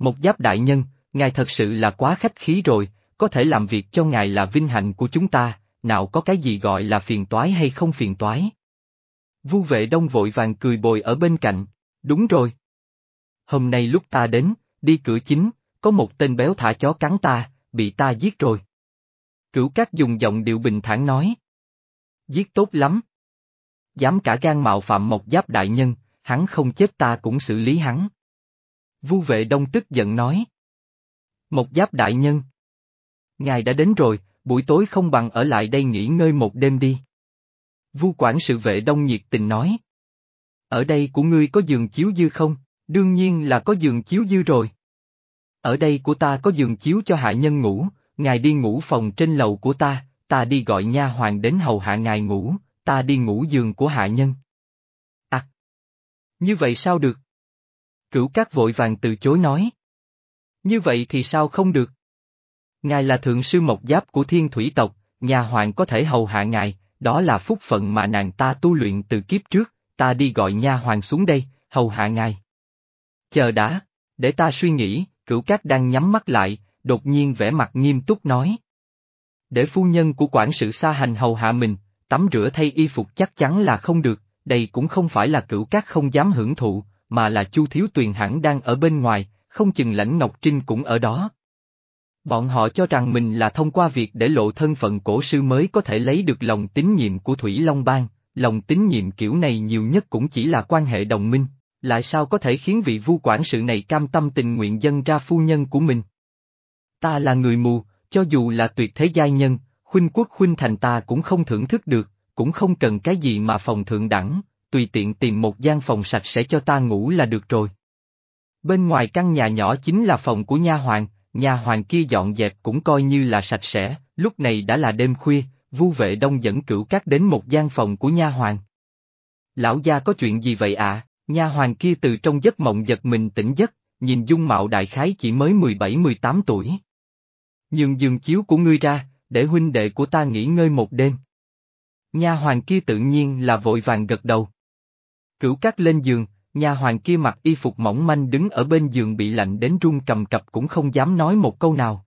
Một giáp đại nhân, ngài thật sự là quá khách khí rồi, có thể làm việc cho ngài là vinh hạnh của chúng ta, nào có cái gì gọi là phiền toái hay không phiền toái. Vu vệ đông vội vàng cười bồi ở bên cạnh, đúng rồi. Hôm nay lúc ta đến, đi cửa chính, có một tên béo thả chó cắn ta, bị ta giết rồi. Cửu Cát dùng giọng điệu bình thản nói. Giết tốt lắm. Dám cả gan mạo phạm một giáp đại nhân, hắn không chết ta cũng xử lý hắn. Vu vệ đông tức giận nói. Một giáp đại nhân. Ngài đã đến rồi, buổi tối không bằng ở lại đây nghỉ ngơi một đêm đi. Vu quản sự vệ đông nhiệt tình nói. Ở đây của ngươi có giường chiếu dư không? Đương nhiên là có giường chiếu dư rồi. Ở đây của ta có giường chiếu cho hạ nhân ngủ, ngài đi ngủ phòng trên lầu của ta, ta đi gọi nha hoàng đến hầu hạ ngài ngủ, ta đi ngủ giường của hạ nhân. À! Như vậy sao được? Cửu các vội vàng từ chối nói. Như vậy thì sao không được? Ngài là thượng sư mộc giáp của thiên thủy tộc, nhà hoàng có thể hầu hạ ngài, đó là phúc phận mà nàng ta tu luyện từ kiếp trước, ta đi gọi nha hoàng xuống đây, hầu hạ ngài. Chờ đã, để ta suy nghĩ, cửu cát đang nhắm mắt lại, đột nhiên vẻ mặt nghiêm túc nói. Để phu nhân của quản sự xa hành hầu hạ mình, tắm rửa thay y phục chắc chắn là không được, đây cũng không phải là cửu cát không dám hưởng thụ, mà là chu thiếu tuyền hẳn đang ở bên ngoài, không chừng lãnh Ngọc Trinh cũng ở đó. Bọn họ cho rằng mình là thông qua việc để lộ thân phận cổ sư mới có thể lấy được lòng tín nhiệm của Thủy Long Bang, lòng tín nhiệm kiểu này nhiều nhất cũng chỉ là quan hệ đồng minh, lại sao có thể khiến vị vu quản sự này cam tâm tình nguyện dân ra phu nhân của mình. Ta là người mù, cho dù là tuyệt thế giai nhân, huynh quốc huynh thành ta cũng không thưởng thức được, cũng không cần cái gì mà phòng thượng đẳng, tùy tiện tìm một gian phòng sạch sẽ cho ta ngủ là được rồi. Bên ngoài căn nhà nhỏ chính là phòng của nha hoàng, nhà hoàng kia dọn dẹp cũng coi như là sạch sẽ, lúc này đã là đêm khuya, vu vệ đông dẫn cửu cát đến một gian phòng của nha hoàng. Lão gia có chuyện gì vậy ạ? À? Nha hoàng kia từ trong giấc mộng giật mình tỉnh giấc, nhìn dung mạo đại khái chỉ mới 17-18 tuổi. Nhường giường chiếu của ngươi ra, để huynh đệ của ta nghỉ ngơi một đêm. Nha hoàng kia tự nhiên là vội vàng gật đầu. Cửu cát lên giường, nhà hoàng kia mặc y phục mỏng manh đứng ở bên giường bị lạnh đến run cầm cập cũng không dám nói một câu nào.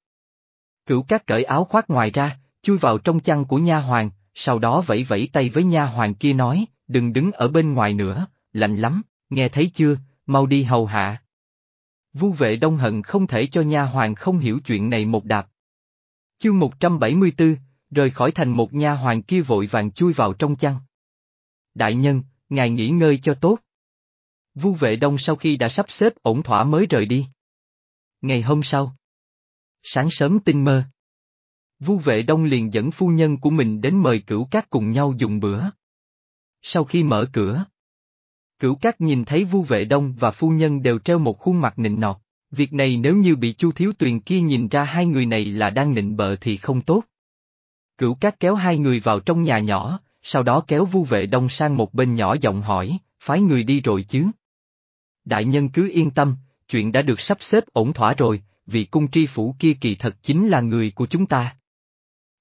Cửu cát cởi áo khoác ngoài ra, chui vào trong chăn của nha hoàng, sau đó vẫy vẫy tay với nha hoàng kia nói, đừng đứng ở bên ngoài nữa, lạnh lắm, nghe thấy chưa, mau đi hầu hạ. Vu vệ đông hận không thể cho nha hoàng không hiểu chuyện này một đạp. Chương 174, rời khỏi thành một nha hoàng kia vội vàng chui vào trong chăn. Đại nhân, ngài nghỉ ngơi cho tốt. Vu vệ đông sau khi đã sắp xếp ổn thỏa mới rời đi. Ngày hôm sau. Sáng sớm tinh mơ. Vu vệ đông liền dẫn phu nhân của mình đến mời cửu cát cùng nhau dùng bữa. Sau khi mở cửa. Cửu cát nhìn thấy vu vệ đông và phu nhân đều treo một khuôn mặt nịnh nọt. Việc này nếu như bị Chu Thiếu Tuyền kia nhìn ra hai người này là đang nịnh bợ thì không tốt. Cửu cát kéo hai người vào trong nhà nhỏ, sau đó kéo vu vệ đông sang một bên nhỏ giọng hỏi, phái người đi rồi chứ? Đại nhân cứ yên tâm, chuyện đã được sắp xếp ổn thỏa rồi, vì cung tri phủ kia kỳ thật chính là người của chúng ta.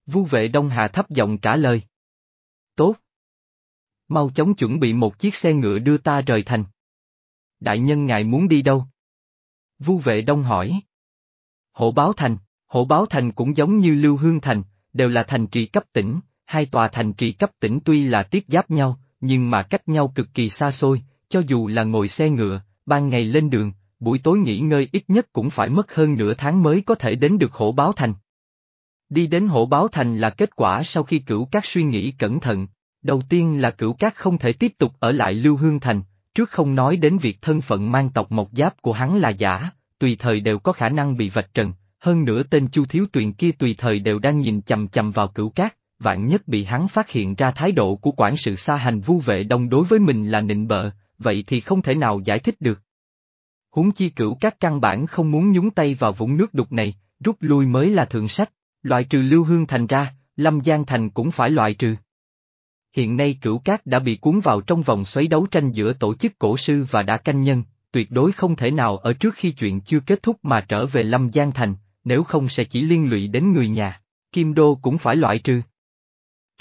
Vu vệ đông hạ thấp giọng trả lời. Tốt. Mau chóng chuẩn bị một chiếc xe ngựa đưa ta rời thành. Đại nhân ngài muốn đi đâu? Vu vệ đông hỏi. Hổ báo thành, hổ báo thành cũng giống như lưu hương thành, đều là thành trì cấp tỉnh, hai tòa thành trì cấp tỉnh tuy là tiếp giáp nhau, nhưng mà cách nhau cực kỳ xa xôi, cho dù là ngồi xe ngựa, ban ngày lên đường, buổi tối nghỉ ngơi ít nhất cũng phải mất hơn nửa tháng mới có thể đến được hổ báo thành. Đi đến hổ báo thành là kết quả sau khi cửu các suy nghĩ cẩn thận, đầu tiên là cửu các không thể tiếp tục ở lại Lưu Hương Thành, trước không nói đến việc thân phận mang tộc mộc giáp của hắn là giả, tùy thời đều có khả năng bị vạch trần, hơn nữa tên Chu Thiếu Tuyền kia tùy thời đều đang nhìn chầm chầm vào cửu cát, vạn nhất bị hắn phát hiện ra thái độ của quản sự xa hành vu vệ đông đối với mình là nịnh bợ, vậy thì không thể nào giải thích được. Huống chi cửu các căn bản không muốn nhúng tay vào vũng nước đục này, rút lui mới là thượng sách, loại trừ lưu hương thành ra, lâm giang thành cũng phải loại trừ. Hiện nay cửu cát đã bị cuốn vào trong vòng xoáy đấu tranh giữa tổ chức cổ sư và đã canh nhân, tuyệt đối không thể nào ở trước khi chuyện chưa kết thúc mà trở về lâm giang thành, nếu không sẽ chỉ liên lụy đến người nhà. Kim Đô cũng phải loại trừ.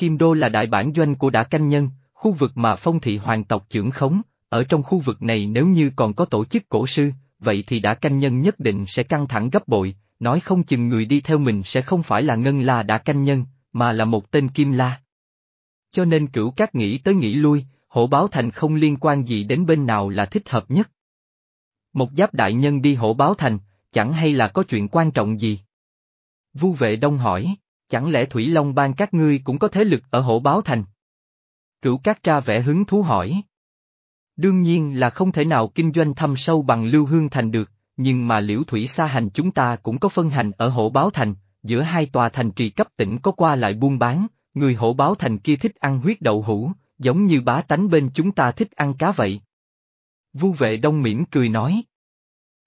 Kim Đô là đại bản doanh của đã canh nhân, khu vực mà phong thị hoàng tộc trưởng khống, ở trong khu vực này nếu như còn có tổ chức cổ sư, vậy thì đã canh nhân nhất định sẽ căng thẳng gấp bội, nói không chừng người đi theo mình sẽ không phải là ngân la đã canh nhân, mà là một tên kim la. Cho nên cửu các nghĩ tới nghĩ lui, hổ báo thành không liên quan gì đến bên nào là thích hợp nhất. Một giáp đại nhân đi hổ báo thành, chẳng hay là có chuyện quan trọng gì? Vu vệ đông hỏi, chẳng lẽ Thủy Long bang các ngươi cũng có thế lực ở hổ báo thành? Cửu các ra vẻ hứng thú hỏi. Đương nhiên là không thể nào kinh doanh thâm sâu bằng Lưu Hương Thành được, nhưng mà liễu thủy xa hành chúng ta cũng có phân hành ở hổ báo thành, giữa hai tòa thành trì cấp tỉnh có qua lại buôn bán, người hổ báo thành kia thích ăn huyết đậu hũ, giống như bá tánh bên chúng ta thích ăn cá vậy. Vu vệ đông mỉm cười nói.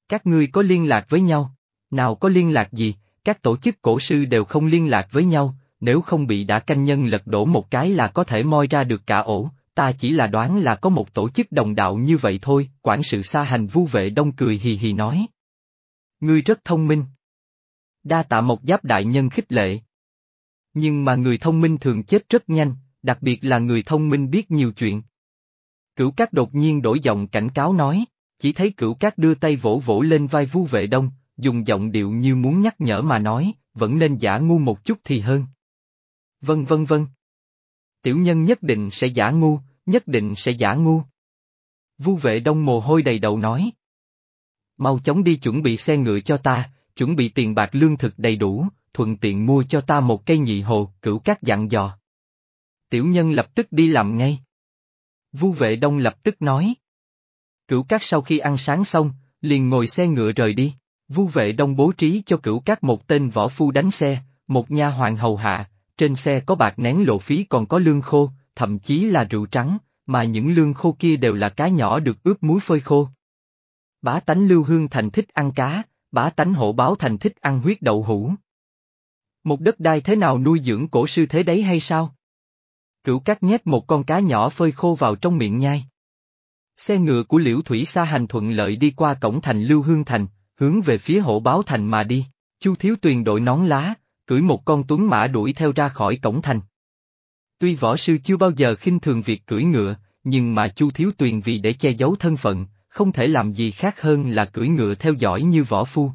Các ngươi có liên lạc với nhau, nào có liên lạc gì, các tổ chức cổ sư đều không liên lạc với nhau, nếu không bị đã canh nhân lật đổ một cái là có thể moi ra được cả ổ, ta chỉ là đoán là có một tổ chức đồng đạo như vậy thôi, quản sự xa hành vu vệ đông cười hì hì nói. Ngươi rất thông minh. Đa tạ một giáp đại nhân khích lệ. Nhưng mà người thông minh thường chết rất nhanh, đặc biệt là người thông minh biết nhiều chuyện. Cửu Cát đột nhiên đổi giọng cảnh cáo nói, chỉ thấy Cửu Cát đưa tay vỗ vỗ lên vai vu vệ đông, dùng giọng điệu như muốn nhắc nhở mà nói, vẫn nên giả ngu một chút thì hơn. Vân vân vân. Tiểu nhân nhất định sẽ giả ngu, nhất định sẽ giả ngu. Vu vệ đông mồ hôi đầy đầu nói. Mau chóng đi chuẩn bị xe ngựa cho ta, chuẩn bị tiền bạc lương thực đầy đủ, thuận tiện mua cho ta một cây nhị hồ, cửu các dặn dò. Tiểu nhân lập tức đi làm ngay. Vu vệ đông lập tức nói. Cửu các sau khi ăn sáng xong, liền ngồi xe ngựa rời đi. Vu vệ đông bố trí cho cửu các một tên võ phu đánh xe, một nha hoàng hầu hạ, trên xe có bạc nén lộ phí còn có lương khô, thậm chí là rượu trắng, mà những lương khô kia đều là cá nhỏ được ướp muối phơi khô. Bá tánh lưu hương thành thích ăn cá, bá tánh hộ báo thành thích ăn huyết đậu hũ. Một đất đai thế nào nuôi dưỡng cổ sư thế đấy hay sao? Cửu cát nhét một con cá nhỏ phơi khô vào trong miệng nhai. Xe ngựa của Liễu Thủy Sa hành thuận lợi đi qua cổng thành Lưu Hương Thành, hướng về phía hộ báo thành mà đi. Chu Thiếu Tuyền đội nón lá, cưỡi một con tuấn mã đuổi theo ra khỏi cổng thành. Tuy võ sư chưa bao giờ khinh thường việc cưỡi ngựa, nhưng mà Chu Thiếu Tuyền vì để che giấu thân phận, không thể làm gì khác hơn là cưỡi ngựa theo dõi như võ phu.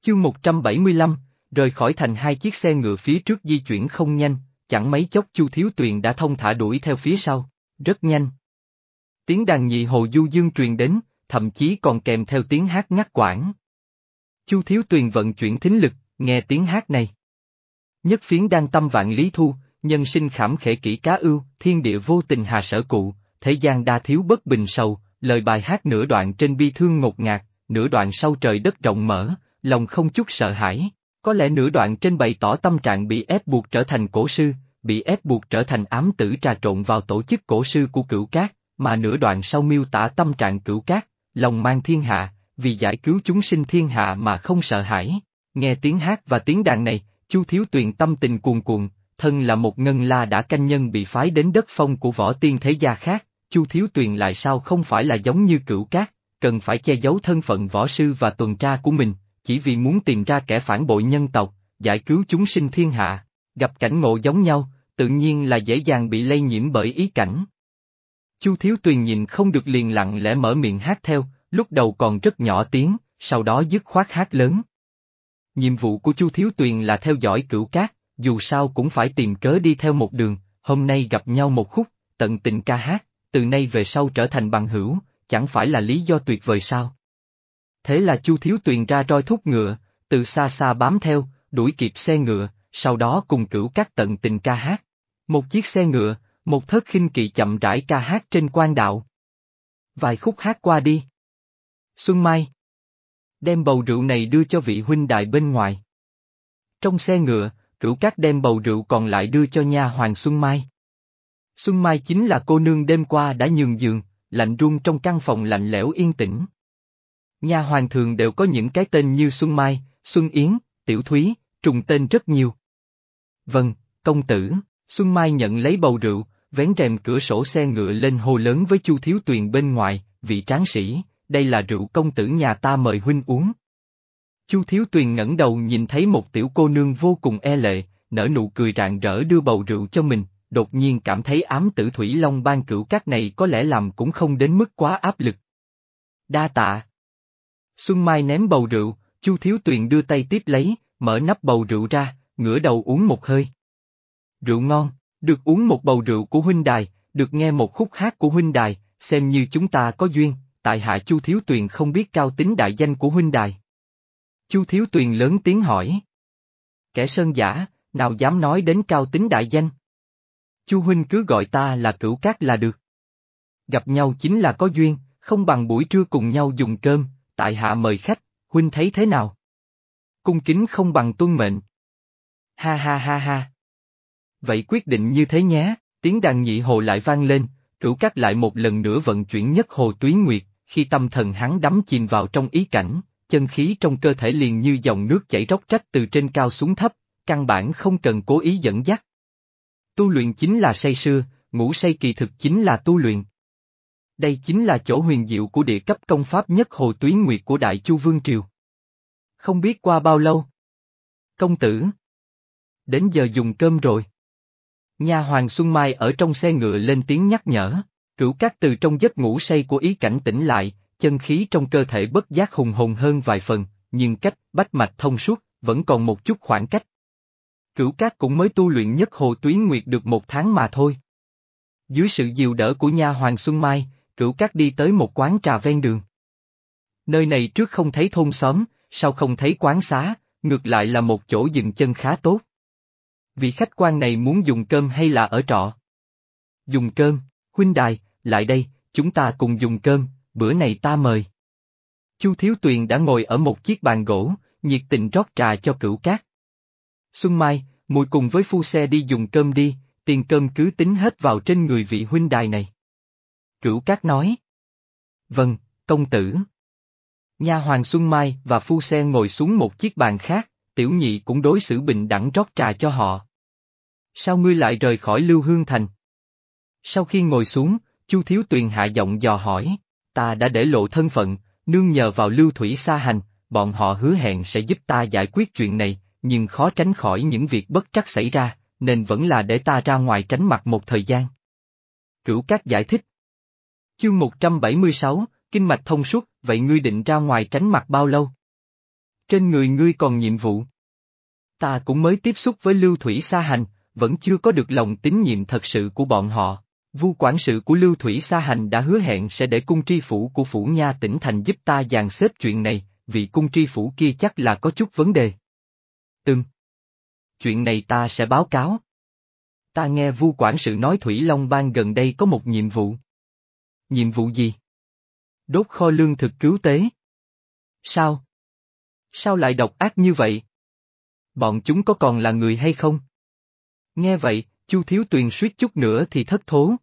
Chương 175, rời khỏi thành hai chiếc xe ngựa phía trước di chuyển không nhanh, chẳng mấy chốc Chu Thiếu Tuyền đã thông thả đuổi theo phía sau, rất nhanh. Tiếng đàn nhị hồ du dương truyền đến, thậm chí còn kèm theo tiếng hát ngắt quãng. Chu Thiếu Tuyền vận chuyển thính lực, nghe tiếng hát này. Nhất phiến đang tâm vạn lý thu, nhân sinh khảm khể kỹ cá ưu, thiên địa vô tình hà sở cụ, thế gian đa thiếu bất bình sầu, lời bài hát nửa đoạn trên bi thương ngột ngạt, nửa đoạn sau trời đất rộng mở, lòng không chút sợ hãi. Có lẽ nửa đoạn trên bày tỏ tâm trạng bị ép buộc trở thành cổ sư, bị ép buộc trở thành ám tử trà trộn vào tổ chức cổ sư của cửu cát, mà nửa đoạn sau miêu tả tâm trạng cửu cát, lòng mang thiên hạ, vì giải cứu chúng sinh thiên hạ mà không sợ hãi. Nghe tiếng hát và tiếng đàn này, Chu Thiếu Tuyền tâm tình cuồn cuộn, thân là một ngân la đã canh nhân bị phái đến đất phong của võ tiên thế gia khác, Chu Thiếu Tuyền lại sao không phải là giống như cửu cát, cần phải che giấu thân phận võ sư và tuần tra của mình, chỉ vì muốn tìm ra kẻ phản bội nhân tộc, giải cứu chúng sinh thiên hạ, gặp cảnh ngộ giống nhau, tự nhiên là dễ dàng bị lây nhiễm bởi ý cảnh. Chu Thiếu Tuyền nhìn không được liền lặng lẽ mở miệng hát theo, lúc đầu còn rất nhỏ tiếng, sau đó dứt khoát hát lớn. Nhiệm vụ của Chu Thiếu Tuyền là theo dõi cửu cát, dù sao cũng phải tìm cớ đi theo một đường, hôm nay gặp nhau một khúc, tận tình ca hát, từ nay về sau trở thành bằng hữu, chẳng phải là lý do tuyệt vời sao? Thế là Chu Thiếu Tuyền ra roi thúc ngựa, từ xa xa bám theo, đuổi kịp xe ngựa, sau đó cùng cửu Cát tận tình ca hát. Một chiếc xe ngựa, một thớt khinh kỵ chậm rãi ca hát trên quan đạo. Vài khúc hát qua đi. Xuân Mai. Đem bầu rượu này đưa cho vị huynh đại bên ngoài. Trong xe ngựa, cửu Cát đem bầu rượu còn lại đưa cho nha hoàng Xuân Mai. Xuân Mai chính là cô nương đêm qua đã nhường giường, lạnh run trong căn phòng lạnh lẽo yên tĩnh. Nha hoàng thường đều có những cái tên như Xuân Mai, Xuân Yến, Tiểu Thúy, trùng tên rất nhiều. Vâng, công tử, Xuân Mai nhận lấy bầu rượu, vén rèm cửa sổ xe ngựa lên hô lớn với Chu Thiếu Tuyền bên ngoài, vị tráng sĩ, đây là rượu công tử nhà ta mời huynh uống. Chu Thiếu Tuyền ngẩng đầu nhìn thấy một tiểu cô nương vô cùng e lệ, nở nụ cười rạng rỡ đưa bầu rượu cho mình, đột nhiên cảm thấy ám tử thủy long ban cửu các này có lẽ làm cũng không đến mức quá áp lực. Đa tạ. Xuân Mai ném bầu rượu, Chu Thiếu Tuyền đưa tay tiếp lấy, mở nắp bầu rượu ra, ngửa đầu uống một hơi. Rượu ngon, được uống một bầu rượu của huynh đài, được nghe một khúc hát của huynh đài, xem như chúng ta có duyên, tại hạ Chu Thiếu Tuyền không biết cao tính đại danh của huynh đài. Chu Thiếu Tuyền lớn tiếng hỏi. Kẻ sơn giả, nào dám nói đến cao tính đại danh? Chu huynh cứ gọi ta là cửu cát là được. Gặp nhau chính là có duyên, không bằng buổi trưa cùng nhau dùng cơm, tại hạ mời khách, huynh thấy thế nào? Cung kính không bằng tuân mệnh. Ha ha ha ha. Vậy quyết định như thế nhé, tiếng đàn nhị hồ lại vang lên, cửu cát lại một lần nữa vận chuyển nhất hồ túy nguyệt, khi tâm thần hắn đắm chìm vào trong ý cảnh, chân khí trong cơ thể liền như dòng nước chảy róc rách từ trên cao xuống thấp, căn bản không cần cố ý dẫn dắt. Tu luyện chính là say sưa, ngủ say kỳ thực chính là tu luyện. Đây chính là chỗ huyền diệu của địa cấp công pháp nhất hồ túy nguyệt của Đại Chu Vương Triều. Không biết qua bao lâu. Công tử. Đến giờ dùng cơm rồi. Nha Hoàng Xuân Mai ở trong xe ngựa lên tiếng nhắc nhở, cửu cát từ trong giấc ngủ say của ý cảnh tỉnh lại, chân khí trong cơ thể bất giác hùng hồn hơn vài phần, nhưng cách bách mạch thông suốt, vẫn còn một chút khoảng cách. Cửu cát cũng mới tu luyện nhất hồ tuyến nguyệt được một tháng mà thôi. Dưới sự dìu đỡ của nha Hoàng Xuân Mai, cửu cát đi tới một quán trà ven đường. Nơi này trước không thấy thôn xóm, sau không thấy quán xá, ngược lại là một chỗ dừng chân khá tốt. Vị khách quan này muốn dùng cơm hay là ở trọ? Dùng cơm, huynh đài, lại đây, chúng ta cùng dùng cơm, bữa này ta mời. Chu Thiếu Tuyền đã ngồi ở một chiếc bàn gỗ, nhiệt tình rót trà cho cửu cát. Xuân Mai, mùi cùng với phu xe đi dùng cơm đi, tiền cơm cứ tính hết vào trên người vị huynh đài này. Cửu cát nói. Vâng, công tử. Nha Hoàng Xuân Mai và phu xe ngồi xuống một chiếc bàn khác, tiểu nhị cũng đối xử bình đẳng rót trà cho họ. Sao ngươi lại rời khỏi Lưu Hương Thành? Sau khi ngồi xuống, Chu Thiếu Tuyền hạ giọng dò hỏi, ta đã để lộ thân phận, nương nhờ vào Lưu Thủy Sa Hành, bọn họ hứa hẹn sẽ giúp ta giải quyết chuyện này, nhưng khó tránh khỏi những việc bất trắc xảy ra, nên vẫn là để ta ra ngoài tránh mặt một thời gian. Cửu Cát giải thích. Chương 176, Kinh mạch thông suốt, vậy ngươi định ra ngoài tránh mặt bao lâu? Trên người ngươi còn nhiệm vụ. Ta cũng mới tiếp xúc với Lưu Thủy Sa Hành, vẫn chưa có được lòng tín nhiệm thật sự của bọn họ. Vu quản sự của Lưu Thủy Sa Hành đã hứa hẹn sẽ để cung tri phủ của phủ nha tỉnh thành giúp ta dàn xếp chuyện này, vì cung tri phủ kia chắc là có chút vấn đề. Từng. Chuyện này ta sẽ báo cáo. Ta nghe Vu quản sự nói Thủy Long Bang gần đây có một nhiệm vụ. Nhiệm vụ gì? Đốt kho lương thực cứu tế. Sao? Sao lại độc ác như vậy? Bọn chúng có còn là người hay không? Nghe vậy, Chu Thiếu Tuyền suýt chút nữa thì thất thố.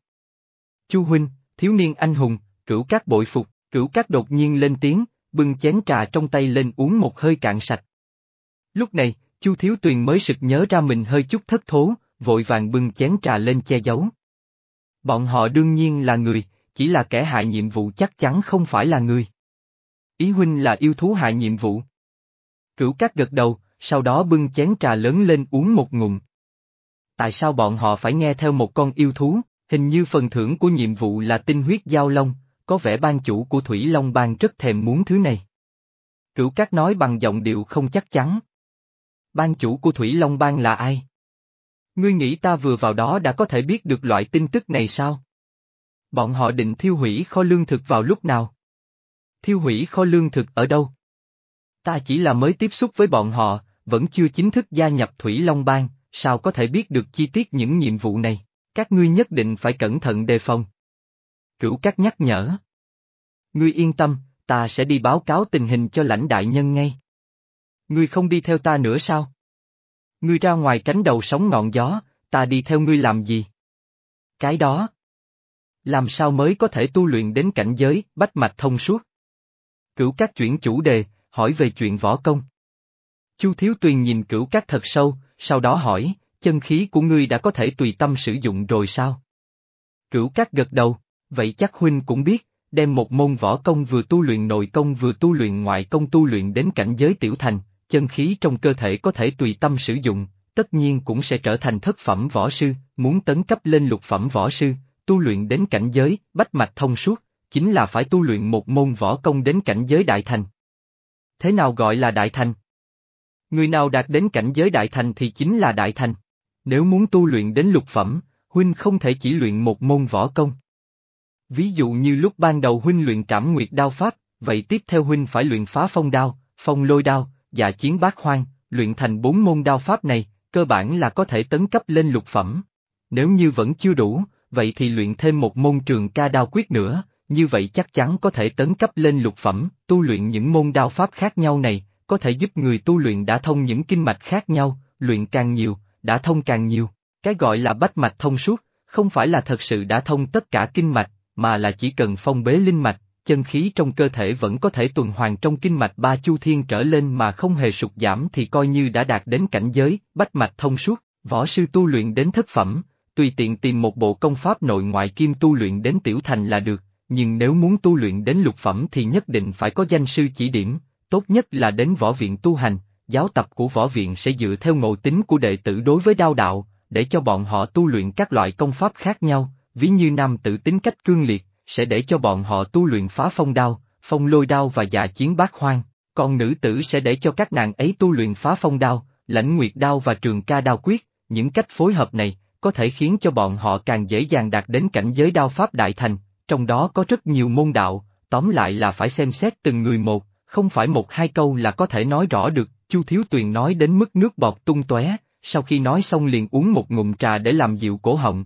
Chu Huynh, thiếu niên anh hùng, cửu các bội phục, cửu các đột nhiên lên tiếng, bưng chén trà trong tay lên uống một hơi cạn sạch. Lúc này, Chu Thiếu Tuyền mới sực nhớ ra mình hơi chút thất thố, vội vàng bưng chén trà lên che giấu. Bọn họ đương nhiên là người, chỉ là kẻ hại nhiệm vụ chắc chắn không phải là người. Ý huynh là yêu thú hại nhiệm vụ. Cửu cát gật đầu, sau đó bưng chén trà lớn lên uống một ngụm. Tại sao bọn họ phải nghe theo một con yêu thú, hình như phần thưởng của nhiệm vụ là tinh huyết giao long, có vẻ ban chủ của Thủy Long Bang rất thèm muốn thứ này. Cửu Cát nói bằng giọng điệu không chắc chắn. Ban chủ của Thủy Long Bang là ai? Ngươi nghĩ ta vừa vào đó đã có thể biết được loại tin tức này sao? Bọn họ định thiêu hủy kho lương thực vào lúc nào? Thiêu hủy kho lương thực ở đâu? Ta chỉ là mới tiếp xúc với bọn họ, vẫn chưa chính thức gia nhập Thủy Long Bang, sao có thể biết được chi tiết những nhiệm vụ này? Các ngươi nhất định phải cẩn thận đề phòng. Cửu Cát nhắc nhở. Ngươi yên tâm, ta sẽ đi báo cáo tình hình cho lãnh đại nhân ngay. Ngươi không đi theo ta nữa sao? Ngươi ra ngoài tránh đầu sóng ngọn gió, ta đi theo ngươi làm gì? Cái đó. Làm sao mới có thể tu luyện đến cảnh giới, bách mạch thông suốt? Cửu các chuyển chủ đề, hỏi về chuyện võ công. Chu Thiếu Tuyền nhìn cửu các thật sâu, sau đó hỏi, chân khí của ngươi đã có thể tùy tâm sử dụng rồi sao? Cửu các gật đầu, vậy chắc huynh cũng biết, đem một môn võ công vừa tu luyện nội công vừa tu luyện ngoại công tu luyện đến cảnh giới tiểu thành, chân khí trong cơ thể có thể tùy tâm sử dụng, tất nhiên cũng sẽ trở thành thất phẩm võ sư, muốn tấn cấp lên lục phẩm võ sư, tu luyện đến cảnh giới, bách mạch thông suốt, chính là phải tu luyện một môn võ công đến cảnh giới đại thành. Thế nào gọi là đại thành? Người nào đạt đến cảnh giới đại thành thì chính là đại thành. Nếu muốn tu luyện đến lục phẩm, huynh không thể chỉ luyện một môn võ công. Ví dụ như lúc ban đầu huynh luyện trảm nguyệt đao pháp, vậy tiếp theo huynh phải luyện phá phong đao, phong lôi đao, dạ chiến bát hoang, luyện thành bốn môn đao pháp này, cơ bản là có thể tấn cấp lên lục phẩm. Nếu như vẫn chưa đủ, vậy thì luyện thêm một môn trường ca đao quyết nữa, như vậy chắc chắn có thể tấn cấp lên lục phẩm, tu luyện những môn đao pháp khác nhau này, có thể giúp người tu luyện đã thông những kinh mạch khác nhau, luyện càng nhiều, đã thông càng nhiều. Cái gọi là bách mạch thông suốt, không phải là thật sự đã thông tất cả kinh mạch, mà là chỉ cần phong bế linh mạch, chân khí trong cơ thể vẫn có thể tuần hoàn trong kinh mạch ba chu thiên trở lên mà không hề sụt giảm thì coi như đã đạt đến cảnh giới, bách mạch thông suốt, võ sư tu luyện đến thất phẩm, tùy tiện tìm một bộ công pháp nội ngoại kim tu luyện đến tiểu thành là được, nhưng nếu muốn tu luyện đến lục phẩm thì nhất định phải có danh sư chỉ điểm, tốt nhất là đến võ viện tu hành, giáo tập của võ viện sẽ dựa theo ngộ tính của đệ tử đối với đao đạo, để cho bọn họ tu luyện các loại công pháp khác nhau, ví như nam tử tính cách cương liệt, sẽ để cho bọn họ tu luyện phá phong đao, phong lôi đao và dạ chiến bát hoang, còn nữ tử sẽ để cho các nàng ấy tu luyện phá phong đao, lãnh nguyệt đao và trường ca đao quyết, những cách phối hợp này, có thể khiến cho bọn họ càng dễ dàng đạt đến cảnh giới đao pháp đại thành, trong đó có rất nhiều môn đạo, tóm lại là phải xem xét từng người một, không phải một hai câu là có thể nói rõ được, Chu Thiếu Tuyền nói đến mức nước bọt tung tóe, sau khi nói xong liền uống một ngụm trà để làm dịu cổ họng,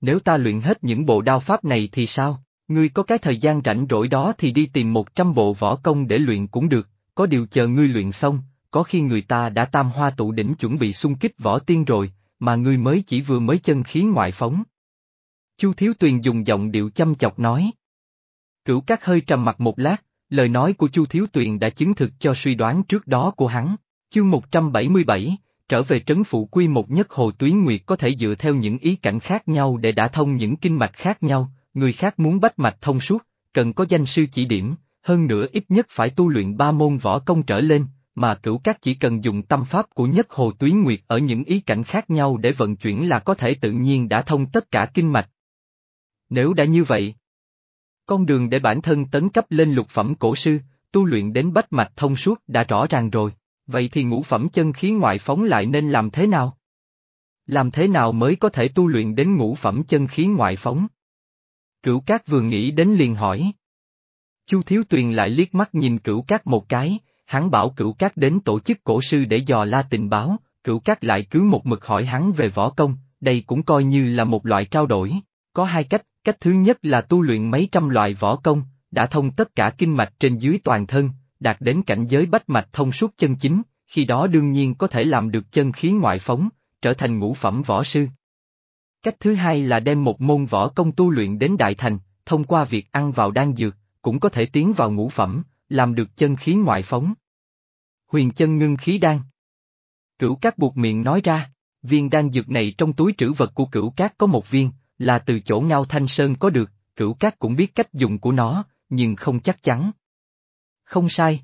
nếu ta luyện hết những bộ đao pháp này thì sao? Ngươi có cái thời gian rảnh rỗi đó thì đi tìm một trăm bộ võ công để luyện cũng được, có điều chờ ngươi luyện xong, có khi người ta đã tam hoa tụ đỉnh chuẩn bị xung kích võ tiên rồi, mà ngươi mới chỉ vừa mới chân khí ngoại phóng. Chu Thiếu Tuyền dùng giọng điệu chăm chọc nói. Cửu các hơi trầm mặt một lát, lời nói của Chu Thiếu Tuyền đã chứng thực cho suy đoán trước đó của hắn. Chương 177, trở về trấn phụ quy một nhất hồ tuyến nguyệt có thể dựa theo những ý cảnh khác nhau để đả thông những kinh mạch khác nhau, người khác muốn bách mạch thông suốt, cần có danh sư chỉ điểm, hơn nữa ít nhất phải tu luyện ba môn võ công trở lên, mà cửu các chỉ cần dùng tâm pháp của nhất hồ tuyến nguyệt ở những ý cảnh khác nhau để vận chuyển là có thể tự nhiên đã thông tất cả kinh mạch. Nếu đã như vậy, con đường để bản thân tấn cấp lên lục phẩm cổ sư, tu luyện đến bách mạch thông suốt đã rõ ràng rồi vậy thì ngũ phẩm chân khí ngoại phóng lại nên làm thế nào? Làm thế nào mới có thể tu luyện đến ngũ phẩm chân khí ngoại phóng? Cửu Cát vừa nghĩ đến liền hỏi. Chu Thiếu Tuyền lại liếc mắt nhìn Cửu Cát một cái, hắn bảo Cửu Cát đến tổ chức cổ sư để dò la tình báo, Cửu Cát lại cứ một mực hỏi hắn về võ công, đây cũng coi như là một loại trao đổi. Có hai cách, cách thứ nhất là tu luyện mấy trăm loại võ công, đã thông tất cả kinh mạch trên dưới toàn thân, đạt đến cảnh giới bách mạch thông suốt chân chính, khi đó đương nhiên có thể làm được chân khí ngoại phóng, trở thành ngũ phẩm võ sư. Cách thứ hai là đem một môn võ công tu luyện đến đại thành, thông qua việc ăn vào đan dược, cũng có thể tiến vào ngũ phẩm, làm được chân khí ngoại phóng. Huyền chân ngưng khí đan. Cửu cát buộc miệng nói ra, viên đan dược này trong túi trữ vật của cửu cát có một viên, là từ chỗ ngao thanh sơn có được, cửu cát cũng biết cách dùng của nó, nhưng không chắc chắn. Không sai.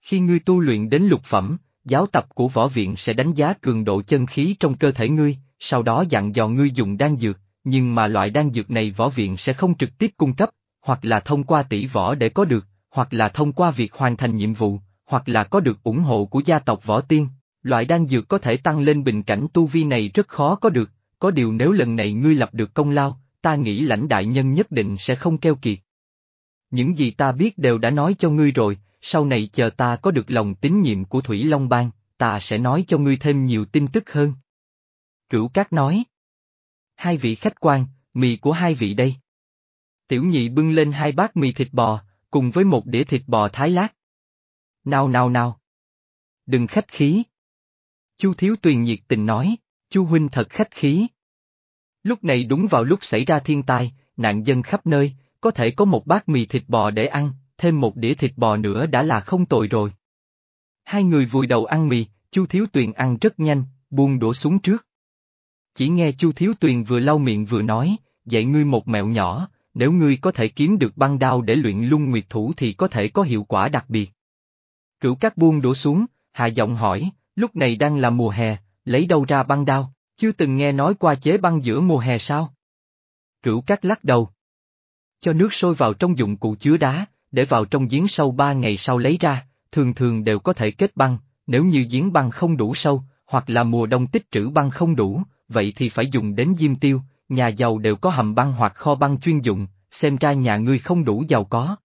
Khi ngươi tu luyện đến lục phẩm, giáo tập của võ viện sẽ đánh giá cường độ chân khí trong cơ thể ngươi, sau đó dặn dò ngươi dùng đan dược, nhưng mà loại đan dược này võ viện sẽ không trực tiếp cung cấp, hoặc là thông qua tỷ võ để có được, hoặc là thông qua việc hoàn thành nhiệm vụ, hoặc là có được ủng hộ của gia tộc võ tiên. Loại đan dược có thể tăng lên bình cảnh tu vi này rất khó có được, có điều nếu lần này ngươi lập được công lao, ta nghĩ lãnh đại nhân nhất định sẽ không keo kiệt. Những gì ta biết đều đã nói cho ngươi rồi, sau này chờ ta có được lòng tín nhiệm của Thủy Long Bang, ta sẽ nói cho ngươi thêm nhiều tin tức hơn. Cửu Cát nói. Hai vị khách quan, mì của hai vị đây. Tiểu nhị bưng lên hai bát mì thịt bò, cùng với một đĩa thịt bò thái lát. Nào nào nào. Đừng khách khí. Chu Thiếu Tuyền nhiệt tình nói, Chu Huynh thật khách khí. Lúc này đúng vào lúc xảy ra thiên tai, nạn dân khắp nơi, có thể có một bát mì thịt bò để ăn, thêm một đĩa thịt bò nữa đã là không tồi rồi. Hai người vùi đầu ăn mì, Chu Thiếu Tuyền ăn rất nhanh, buông đổ xuống trước. Chỉ nghe Chu Thiếu Tuyền vừa lau miệng vừa nói, dạy ngươi một mẹo nhỏ, nếu ngươi có thể kiếm được băng đao để luyện lung nguyệt thủ thì có thể có hiệu quả đặc biệt. Cửu các buông đổ xuống, hạ giọng hỏi, lúc này đang là mùa hè, lấy đâu ra băng đao, chưa từng nghe nói qua chế băng giữa mùa hè sao? Cửu cắt lắc đầu. Cho nước sôi vào trong dụng cụ chứa đá, để vào trong giếng sâu ba ngày sau lấy ra, thường thường đều có thể kết băng, nếu như giếng băng không đủ sâu, hoặc là mùa đông tích trữ băng không đủ, vậy thì phải dùng đến diêm tiêu, nhà giàu đều có hầm băng hoặc kho băng chuyên dụng, xem ra nhà ngươi không đủ giàu có.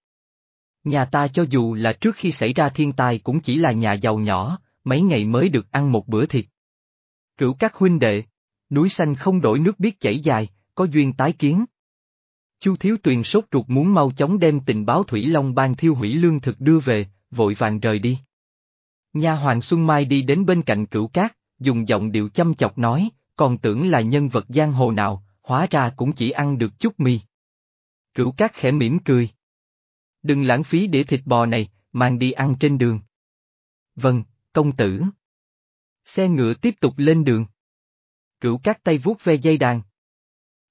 Nhà ta cho dù là trước khi xảy ra thiên tai cũng chỉ là nhà giàu nhỏ, mấy ngày mới được ăn một bữa thịt. Cửu các huynh đệ, núi xanh không đổi nước biết chảy dài, có duyên tái kiến. Chu Thiếu Tuyền sốt ruột muốn mau chóng đem tình báo Thủy Long ban thiêu hủy lương thực đưa về, vội vàng rời đi. Nha Hoàng Xuân Mai đi đến bên cạnh cửu cát, dùng giọng điệu chăm chọc nói, còn tưởng là nhân vật giang hồ nào, hóa ra cũng chỉ ăn được chút mì. Cửu cát khẽ mỉm cười. Đừng lãng phí đĩa thịt bò này, mang đi ăn trên đường. Vâng, công tử. Xe ngựa tiếp tục lên đường. Cửu các tay vuốt ve dây đàn.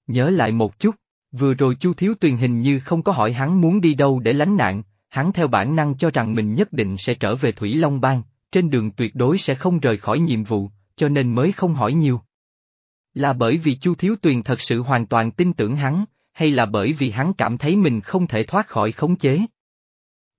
Nhớ lại một chút, vừa rồi Chu Thiếu Tuyền hình như không có hỏi hắn muốn đi đâu để lánh nạn, hắn theo bản năng cho rằng mình nhất định sẽ trở về Thủy Long Bang, trên đường tuyệt đối sẽ không rời khỏi nhiệm vụ, cho nên mới không hỏi nhiều. Là bởi vì Chu Thiếu Tuyền thật sự hoàn toàn tin tưởng hắn, hay là bởi vì hắn cảm thấy mình không thể thoát khỏi khống chế?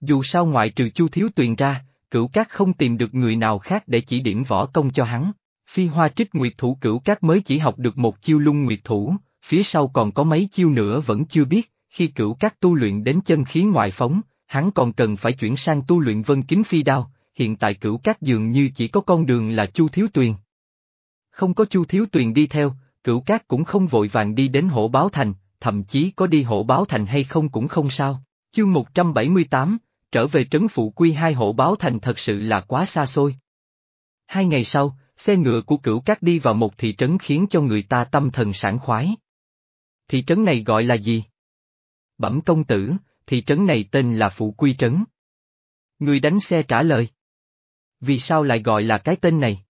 Dù sao ngoại trừ Chu Thiếu Tuyền ra, cửu cát không tìm được người nào khác để chỉ điểm võ công cho hắn. Phi hoa trích nguyệt thủ cửu cát mới chỉ học được một chiêu lung nguyệt thủ, phía sau còn có mấy chiêu nữa vẫn chưa biết, khi cửu cát tu luyện đến chân khí ngoại phóng, hắn còn cần phải chuyển sang tu luyện vân kính phi đao, hiện tại cửu cát dường như chỉ có con đường là Chu Thiếu Tuyền. Không có Chu Thiếu Tuyền đi theo, cửu cát cũng không vội vàng đi đến hổ báo thành, thậm chí có đi hổ báo thành hay không cũng không sao. Chương 178, trở về trấn phụ quy hai hộ báo thành thật sự là quá xa xôi. Hai ngày sau, xe ngựa của cửu cát đi vào một thị trấn khiến cho người ta tâm thần sảng khoái. Thị trấn này gọi là gì? Bẩm công tử, thị trấn này tên là Phụ Quy Trấn. Người đánh xe trả lời. Vì sao lại gọi là cái tên này?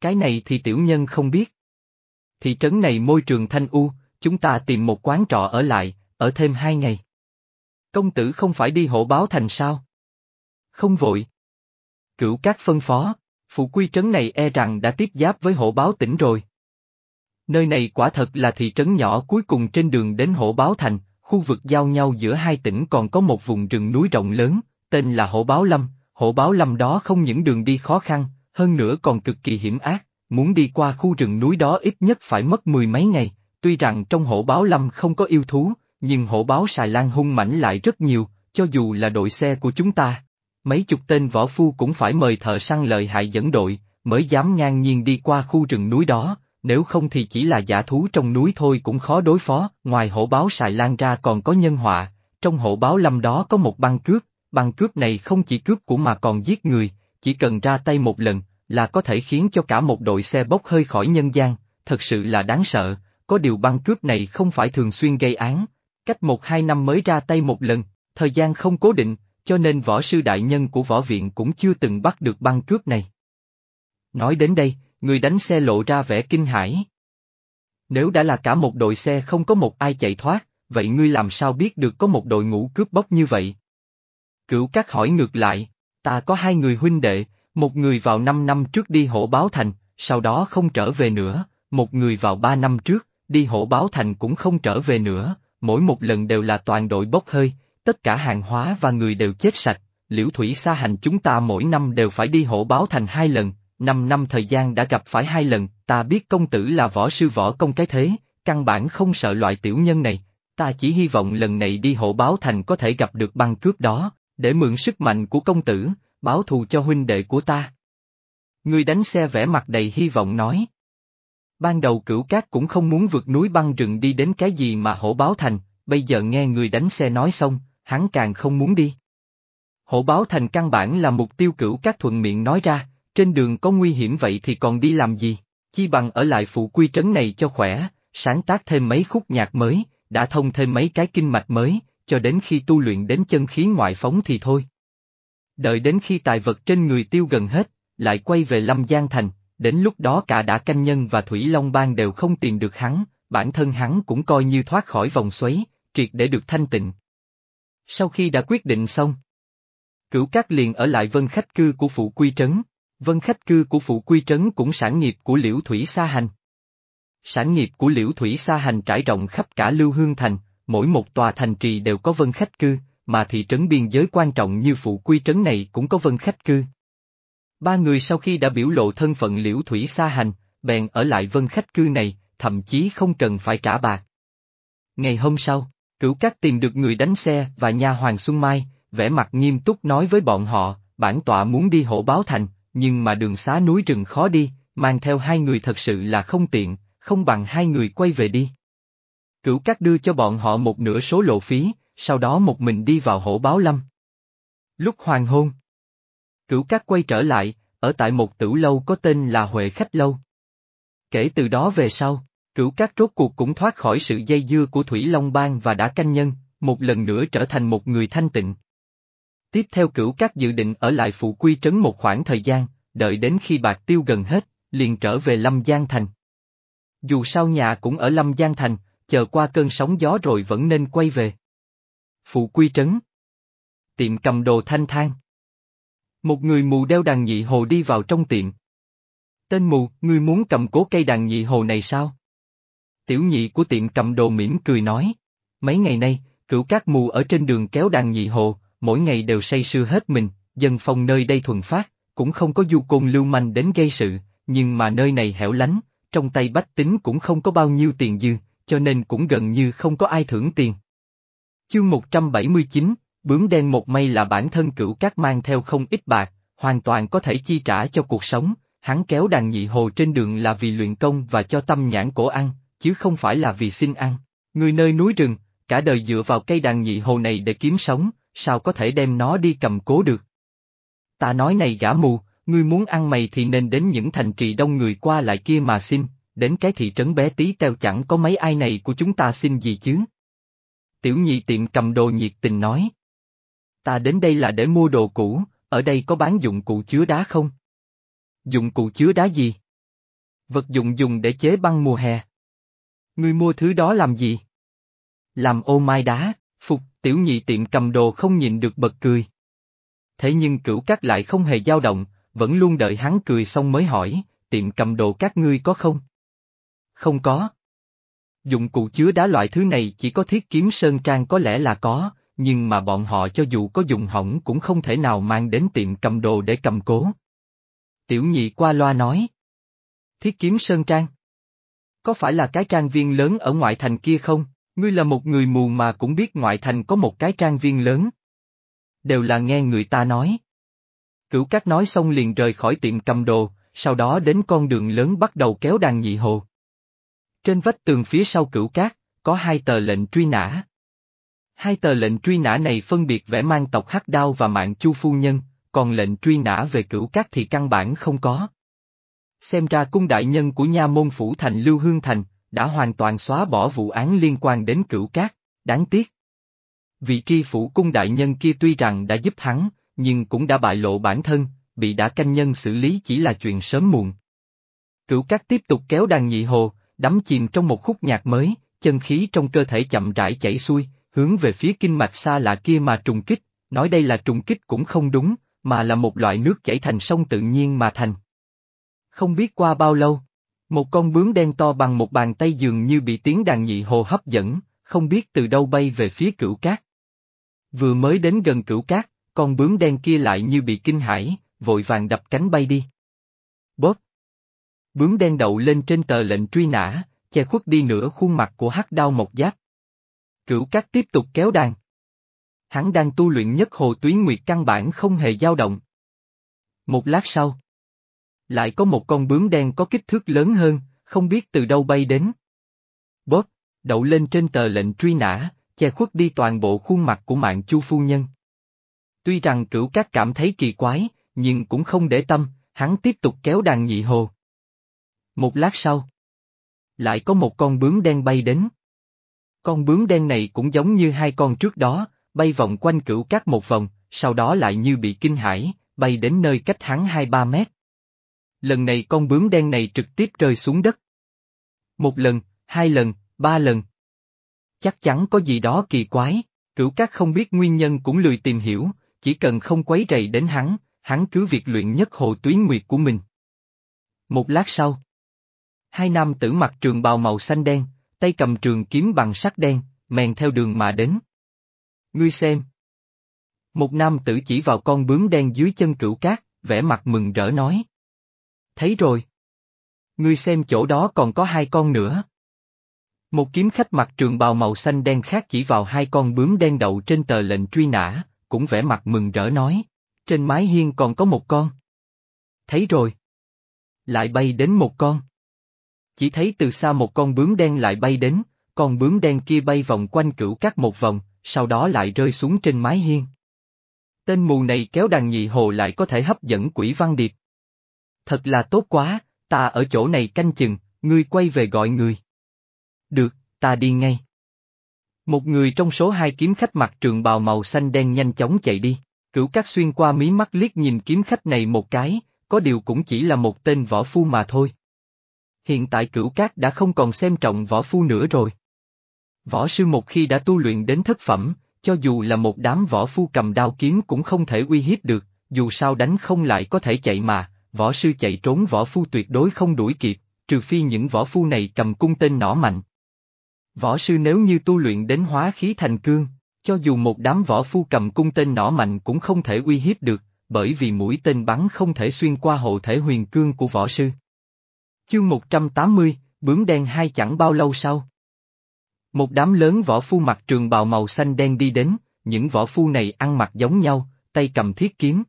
Cái này thì tiểu nhân không biết. Thị trấn này môi trường thanh u, chúng ta tìm một quán trọ ở lại, ở thêm hai ngày. Công tử không phải đi hộ báo thành sao? Không vội. Cửu các phân phó, phụ quy trấn này e rằng đã tiếp giáp với hộ báo tỉnh rồi. Nơi này quả thật là thị trấn nhỏ cuối cùng trên đường đến hộ báo thành, khu vực giao nhau giữa hai tỉnh còn có một vùng rừng núi rộng lớn, tên là hộ báo lâm, hộ báo lâm đó không những đường đi khó khăn, hơn nữa còn cực kỳ hiểm ác, muốn đi qua khu rừng núi đó ít nhất phải mất mười mấy ngày, tuy rằng trong hộ báo lâm không có yêu thú, nhưng hổ báo xài lan hung mảnh lại rất nhiều, cho dù là đội xe của chúng ta. Mấy chục tên võ phu cũng phải mời thợ săn lợi hại dẫn đội, mới dám ngang nhiên đi qua khu rừng núi đó, nếu không thì chỉ là giả thú trong núi thôi cũng khó đối phó, ngoài hổ báo xài lan ra còn có nhân họa, trong hổ báo lâm đó có một băng cướp, băng cướp này không chỉ cướp của mà còn giết người, chỉ cần ra tay một lần, là có thể khiến cho cả một đội xe bốc hơi khỏi nhân gian, thật sự là đáng sợ, có điều băng cướp này không phải thường xuyên gây án, cách một hai năm mới ra tay một lần, thời gian không cố định, cho nên võ sư đại nhân của võ viện cũng chưa từng bắt được băng cướp này. Nói đến đây, người đánh xe lộ ra vẻ kinh hãi. Nếu đã là cả một đội xe không có một ai chạy thoát, vậy ngươi làm sao biết được có một đội ngũ cướp bóc như vậy? Cửu Cát hỏi ngược lại, ta có hai người huynh đệ, một người vào năm năm trước đi hộ báo thành, sau đó không trở về nữa, một người vào ba năm trước, đi hộ báo thành cũng không trở về nữa, mỗi một lần đều là toàn đội bốc hơi, tất cả hàng hóa và người đều chết sạch, liễu thủy xa hành chúng ta mỗi năm đều phải đi hộ báo thành hai lần, năm năm thời gian đã gặp phải hai lần, ta biết công tử là võ sư võ công cái thế, căn bản không sợ loại tiểu nhân này, ta chỉ hy vọng lần này đi hộ báo thành có thể gặp được băng cướp đó, để mượn sức mạnh của công tử, báo thù cho huynh đệ của ta. Người đánh xe vẽ mặt đầy hy vọng nói. Ban đầu cửu cát cũng không muốn vượt núi băng rừng đi đến cái gì mà hổ báo thành, bây giờ nghe người đánh xe nói xong, hắn càng không muốn đi. Hổ báo thành căn bản là mục tiêu cửu cát thuận miệng nói ra, trên đường có nguy hiểm vậy thì còn đi làm gì, chi bằng ở lại phụ quy trấn này cho khỏe, sáng tác thêm mấy khúc nhạc mới, đã thông thêm mấy cái kinh mạch mới, cho đến khi tu luyện đến chân khí ngoại phóng thì thôi. Đợi đến khi tài vật trên người tiêu gần hết, lại quay về Lâm Giang Thành, đến lúc đó cả đã canh nhân và Thủy Long Bang đều không tìm được hắn, bản thân hắn cũng coi như thoát khỏi vòng xoáy, triệt để được thanh tịnh. Sau khi đã quyết định xong, Cửu Cát liền ở lại vân khách cư của Phụ Quy Trấn, vân khách cư của Phụ Quy Trấn cũng sản nghiệp của Liễu Thủy Sa Hành. Sản nghiệp của Liễu Thủy Sa Hành trải rộng khắp cả Lưu Hương Thành, mỗi một tòa thành trì đều có vân khách cư, mà thị trấn biên giới quan trọng như Phụ Quy Trấn này cũng có vân khách cư. Ba người sau khi đã biểu lộ thân phận Liễu Thủy Sa Hành, bèn ở lại vân khách cư này, thậm chí không cần phải trả bạc. Ngày hôm sau, Cửu Cát tìm được người đánh xe và nha hoàng Xuân Mai, vẻ mặt nghiêm túc nói với bọn họ, bản tọa muốn đi hộ báo thành, nhưng mà đường xá núi rừng khó đi, mang theo hai người thật sự là không tiện, không bằng hai người quay về đi. Cửu Cát đưa cho bọn họ một nửa số lộ phí, sau đó một mình đi vào hộ báo lâm. Lúc hoàng hôn, Cửu Cát quay trở lại, ở tại một tử lâu có tên là Huệ Khách Lâu. Kể từ đó về sau, Cửu Cát rốt cuộc cũng thoát khỏi sự dây dưa của Thủy Long Bang và đã canh nhân, một lần nữa trở thành một người thanh tịnh. Tiếp theo Cửu Cát dự định ở lại phụ quy trấn một khoảng thời gian, đợi đến khi bạc tiêu gần hết, liền trở về Lâm Giang Thành. Dù sao nhà cũng ở Lâm Giang Thành, chờ qua cơn sóng gió rồi vẫn nên quay về. Phụ quy trấn Tiệm cầm đồ thanh thang một người mù đeo đàn nhị hồ đi vào trong tiệm. Tên mù, ngươi muốn cầm cố cây đàn nhị hồ này sao? Tiểu nhị của tiệm cầm đồ mỉm cười nói. Mấy ngày nay, cửu các mù ở trên đường kéo đàn nhị hồ, mỗi ngày đều say sưa hết mình, dân phong nơi đây thuần phát, cũng không có du côn lưu manh đến gây sự, nhưng mà nơi này hẻo lánh, trong tay bách tính cũng không có bao nhiêu tiền dư, cho nên cũng gần như không có ai thưởng tiền. Chương 179, bướm đen một mây là bản thân cửu các mang theo không ít bạc, hoàn toàn có thể chi trả cho cuộc sống, hắn kéo đàn nhị hồ trên đường là vì luyện công và cho tâm nhãn cổ ăn, chứ không phải là vì xin ăn. Người nơi núi rừng, cả đời dựa vào cây đàn nhị hồ này để kiếm sống, sao có thể đem nó đi cầm cố được. Ta nói này gã mù, ngươi muốn ăn mày thì nên đến những thành trì đông người qua lại kia mà xin, đến cái thị trấn bé tí teo chẳng có mấy ai này của chúng ta xin gì chứ. Tiểu nhị tiệm cầm đồ nhiệt tình nói. Ta đến đây là để mua đồ cũ, ở đây có bán dụng cụ chứa đá không? Dụng cụ chứa đá gì? Vật dụng dùng để chế băng mùa hè. Ngươi mua thứ đó làm gì? Làm ô mai đá, phục, tiểu nhị tiệm cầm đồ không nhịn được bật cười. Thế nhưng cửu các lại không hề dao động, vẫn luôn đợi hắn cười xong mới hỏi, tiệm cầm đồ các ngươi có không? Không có. Dụng cụ chứa đá loại thứ này chỉ có thiết kiếm sơn trang có lẽ là có, nhưng mà bọn họ cho dù có dùng hỏng cũng không thể nào mang đến tiệm cầm đồ để cầm cố. Tiểu nhị qua loa nói. Thiết kiếm sơn trang. Có phải là cái trang viên lớn ở ngoại thành kia không? Ngươi là một người mù mà cũng biết ngoại thành có một cái trang viên lớn. Đều là nghe người ta nói. Cửu Cát nói xong liền rời khỏi tiệm cầm đồ, sau đó đến con đường lớn bắt đầu kéo đàn nhị hồ. Trên vách tường phía sau cửu cát, có hai tờ lệnh truy nã. Hai tờ lệnh truy nã này phân biệt vẽ mang tộc Hắc Đao và mạng Chu Phu Nhân, còn lệnh truy nã về cửu cát thì căn bản không có. Xem ra cung đại nhân của nha môn phủ thành Lưu Hương Thành, đã hoàn toàn xóa bỏ vụ án liên quan đến cửu cát, đáng tiếc. Vị tri phủ cung đại nhân kia tuy rằng đã giúp hắn, nhưng cũng đã bại lộ bản thân, bị đã canh nhân xử lý chỉ là chuyện sớm muộn. Cửu cát tiếp tục kéo đàn nhị hồ, đắm chìm trong một khúc nhạc mới, chân khí trong cơ thể chậm rãi chảy xuôi, hướng về phía kinh mạch xa lạ kia mà trùng kích, nói đây là trùng kích cũng không đúng, mà là một loại nước chảy thành sông tự nhiên mà thành. Không biết qua bao lâu, một con bướm đen to bằng một bàn tay dường như bị tiếng đàn nhị hồ hấp dẫn, không biết từ đâu bay về phía cửu cát. Vừa mới đến gần cửu cát, con bướm đen kia lại như bị kinh hãi, vội vàng đập cánh bay đi. Bóp! Bướm đen đậu lên trên tờ lệnh truy nã, che khuất đi nửa khuôn mặt của hắc đao mộc giáp. Cửu cát tiếp tục kéo đàn. Hắn đang tu luyện nhất hồ tuyến nguyệt căn bản không hề dao động. Một lát sau, lại có một con bướm đen có kích thước lớn hơn, không biết từ đâu bay đến. Bóp, đậu lên trên tờ lệnh truy nã, che khuất đi toàn bộ khuôn mặt của mạng chu phu nhân. Tuy rằng cửu cát cảm thấy kỳ quái, nhưng cũng không để tâm, hắn tiếp tục kéo đàn nhị hồ. Một lát sau, lại có một con bướm đen bay đến. Con bướm đen này cũng giống như hai con trước đó, bay vòng quanh cửu cát một vòng, sau đó lại như bị kinh hãi, bay đến nơi cách hắn hai ba mét. Lần này con bướm đen này trực tiếp rơi xuống đất. Một lần, hai lần, ba lần. Chắc chắn có gì đó kỳ quái, cửu cát không biết nguyên nhân cũng lười tìm hiểu, chỉ cần không quấy rầy đến hắn, hắn cứ việc luyện nhất hồ tuyến nguyệt của mình. Một lát sau, hai nam tử mặc trường bào màu xanh đen, tay cầm trường kiếm bằng sắt đen, mèn theo đường mà đến. Ngươi xem. Một nam tử chỉ vào con bướm đen dưới chân cửu cát, vẻ mặt mừng rỡ nói. Thấy rồi. Ngươi xem chỗ đó còn có hai con nữa. Một kiếm khách mặc trường bào màu xanh đen khác chỉ vào hai con bướm đen đậu trên tờ lệnh truy nã, cũng vẻ mặt mừng rỡ nói. Trên mái hiên còn có một con. Thấy rồi. Lại bay đến một con. Chỉ thấy từ xa một con bướm đen lại bay đến, con bướm đen kia bay vòng quanh cửu cát một vòng, sau đó lại rơi xuống trên mái hiên. Tên mù này kéo đàn nhị hồ lại có thể hấp dẫn quỷ văn điệp. Thật là tốt quá, ta ở chỗ này canh chừng, ngươi quay về gọi người. Được, ta đi ngay. Một người trong số hai kiếm khách mặc trường bào màu xanh đen nhanh chóng chạy đi, cửu cát xuyên qua mí mắt liếc nhìn kiếm khách này một cái, có điều cũng chỉ là một tên võ phu mà thôi. Hiện tại cửu cát đã không còn xem trọng võ phu nữa rồi. Võ sư một khi đã tu luyện đến thất phẩm, cho dù là một đám võ phu cầm đao kiếm cũng không thể uy hiếp được, dù sao đánh không lại có thể chạy mà, võ sư chạy trốn võ phu tuyệt đối không đuổi kịp, trừ phi những võ phu này cầm cung tên nỏ mạnh. Võ sư nếu như tu luyện đến hóa khí thành cương, cho dù một đám võ phu cầm cung tên nỏ mạnh cũng không thể uy hiếp được, bởi vì mũi tên bắn không thể xuyên qua hộ thể huyền cương của võ sư. Chương 180, bướm đen hai chẳng bao lâu sau. Một đám lớn võ phu mặc trường bào màu xanh đen đi đến, những võ phu này ăn mặc giống nhau, tay cầm thiết kiếm.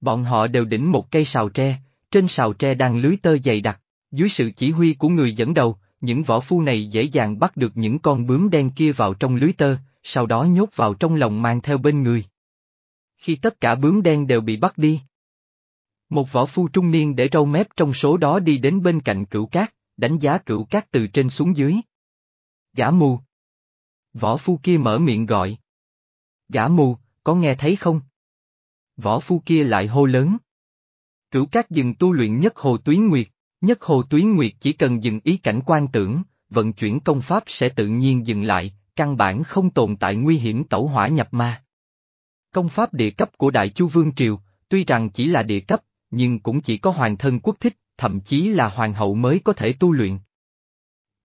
Bọn họ đều đỉnh một cây sào tre, trên sào tre đang lưới tơ dày đặc, dưới sự chỉ huy của người dẫn đầu, những võ phu này dễ dàng bắt được những con bướm đen kia vào trong lưới tơ, sau đó nhốt vào trong lòng mang theo bên người. Khi tất cả bướm đen đều bị bắt đi, một võ phu trung niên để râu mép trong số đó đi đến bên cạnh cửu cát, đánh giá cửu cát từ trên xuống dưới. Gã mù. Võ phu kia mở miệng gọi. Gã mù, có nghe thấy không? Võ phu kia lại hô lớn. Cửu cát dừng tu luyện nhất hồ tuyến nguyệt, nhất hồ tuyến nguyệt chỉ cần dừng ý cảnh quan tưởng, vận chuyển công pháp sẽ tự nhiên dừng lại, căn bản không tồn tại nguy hiểm tẩu hỏa nhập ma. Công pháp địa cấp của Đại Chu Vương Triều, tuy rằng chỉ là địa cấp, nhưng cũng chỉ có hoàng thân quốc thích, thậm chí là hoàng hậu mới có thể tu luyện.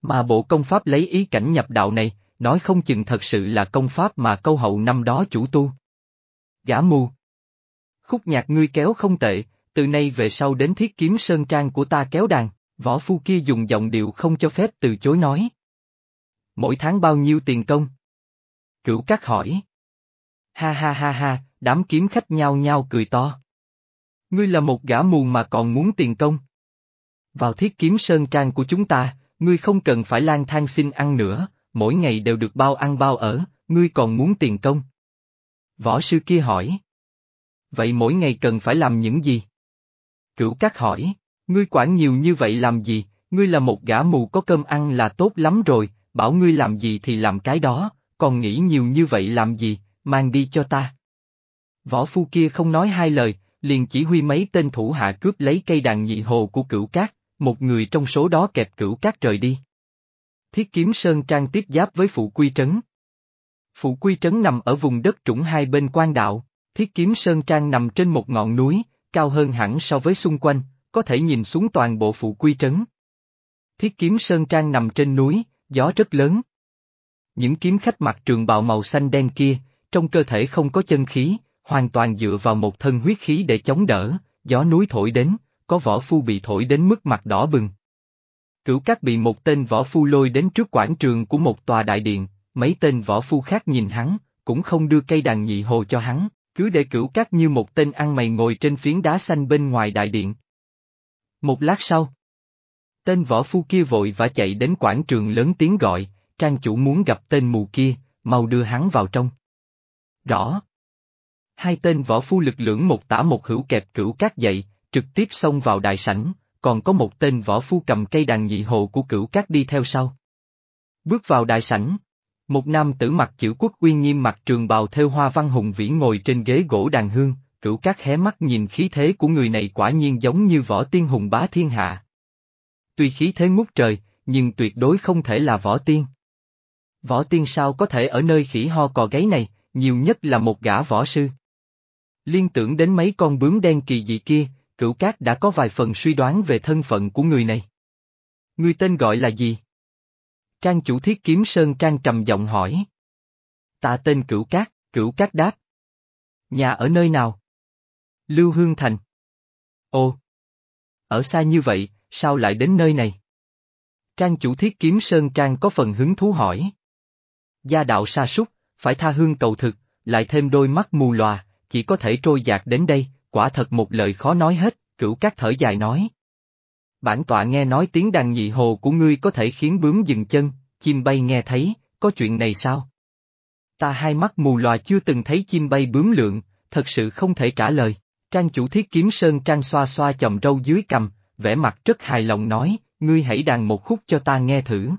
Mà bộ công pháp lấy ý cảnh nhập đạo này, nói không chừng thật sự là công pháp mà câu hậu năm đó chủ tu. Gã mù. Khúc nhạc ngươi kéo không tệ, từ nay về sau đến thiết kiếm sơn trang của ta kéo đàn, võ phu kia dùng giọng điệu không cho phép từ chối nói. Mỗi tháng bao nhiêu tiền công? Cửu các hỏi. Ha ha ha ha, đám kiếm khách nhao nhao cười to. Ngươi là một gã mù mà còn muốn tiền công. Vào thiết kiếm sơn trang của chúng ta, ngươi không cần phải lang thang xin ăn nữa, mỗi ngày đều được bao ăn bao ở, ngươi còn muốn tiền công. Võ sư kia hỏi. Vậy mỗi ngày cần phải làm những gì? Cửu cát hỏi, ngươi quản nhiều như vậy làm gì, ngươi là một gã mù có cơm ăn là tốt lắm rồi, bảo ngươi làm gì thì làm cái đó, còn nghĩ nhiều như vậy làm gì, mang đi cho ta. Võ phu kia không nói hai lời, liền chỉ huy mấy tên thủ hạ cướp lấy cây đàn nhị hồ của cửu cát, một người trong số đó kẹp cửu cát rời đi. Thiết kiếm Sơn Trang tiếp giáp với Phụ Quy Trấn. Phụ Quy Trấn nằm ở vùng đất trũng hai bên quan đạo, Thiết kiếm Sơn Trang nằm trên một ngọn núi, cao hơn hẳn so với xung quanh, có thể nhìn xuống toàn bộ Phụ Quy Trấn. Thiết kiếm Sơn Trang nằm trên núi, gió rất lớn. Những kiếm khách mặc trường bào màu xanh đen kia, trong cơ thể không có chân khí, hoàn toàn dựa vào một thân huyết khí để chống đỡ, gió núi thổi đến, có võ phu bị thổi đến mức mặt đỏ bừng. Cửu Cát bị một tên võ phu lôi đến trước quảng trường của một tòa đại điện, mấy tên võ phu khác nhìn hắn, cũng không đưa cây đàn nhị hồ cho hắn, cứ để Cửu Cát như một tên ăn mày ngồi trên phiến đá xanh bên ngoài đại điện. Một lát sau, tên võ phu kia vội vã chạy đến quảng trường lớn tiếng gọi, trang chủ muốn gặp tên mù kia, mau đưa hắn vào trong. Rõ. Hai tên võ phu lực lượng một tả một hữu kẹp cửu cát dậy, trực tiếp xông vào đại sảnh, còn có một tên võ phu cầm cây đàn nhị hồ của cửu cát đi theo sau. Bước vào đại sảnh, một nam tử mặc chữ quốc uy nghiêm mặt trường bào theo hoa văn hùng vĩ ngồi trên ghế gỗ đàn hương, cửu cát hé mắt nhìn khí thế của người này quả nhiên giống như võ tiên hùng bá thiên hạ. Tuy khí thế ngút trời, nhưng tuyệt đối không thể là võ tiên. Võ tiên sao có thể ở nơi khỉ ho cò gáy này, nhiều nhất là một gã võ sư. Liên tưởng đến mấy con bướm đen kỳ dị kia, cửu cát đã có vài phần suy đoán về thân phận của người này. Người tên gọi là gì? Trang chủ thiết kiếm Sơn Trang trầm giọng hỏi. Ta tên cửu cát, cửu cát đáp. Nhà ở nơi nào? Lưu Hương Thành. Ồ! Ở xa như vậy, sao lại đến nơi này? Trang chủ thiết kiếm Sơn Trang có phần hứng thú hỏi. Gia đạo sa sút, phải tha hương cầu thực, lại thêm đôi mắt mù lòa, chỉ có thể trôi dạt đến đây, quả thật một lời khó nói hết, cửu các thở dài nói. Bản tọa nghe nói tiếng đàn nhị hồ của ngươi có thể khiến bướm dừng chân, chim bay nghe thấy, có chuyện này sao? Ta hai mắt mù lòa chưa từng thấy chim bay bướm lượng, thật sự không thể trả lời. Trang chủ thiết kiếm sơn trang xoa xoa chồng râu dưới cầm, vẻ mặt rất hài lòng nói, ngươi hãy đàn một khúc cho ta nghe thử.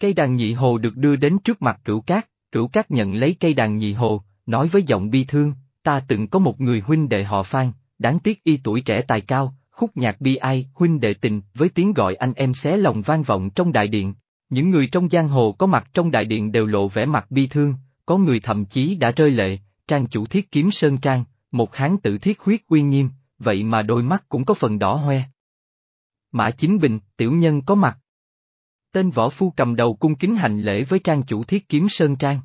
Cây đàn nhị hồ được đưa đến trước mặt cửu cát, cửu cát nhận lấy cây đàn nhị hồ, nói với giọng bi thương, ta từng có một người huynh đệ họ Phan, đáng tiếc y tuổi trẻ tài cao, khúc nhạc bi ai, huynh đệ tình, với tiếng gọi anh em xé lòng vang vọng trong đại điện. Những người trong giang hồ có mặt trong đại điện đều lộ vẻ mặt bi thương, có người thậm chí đã rơi lệ, trang chủ thiết kiếm sơn trang, một hán tử thiết huyết uy nghiêm, vậy mà đôi mắt cũng có phần đỏ hoe. Mã Chính Bình, tiểu nhân có mặt. Tên võ phu cầm đầu cung kính hành lễ với trang chủ thiết kiếm sơn trang.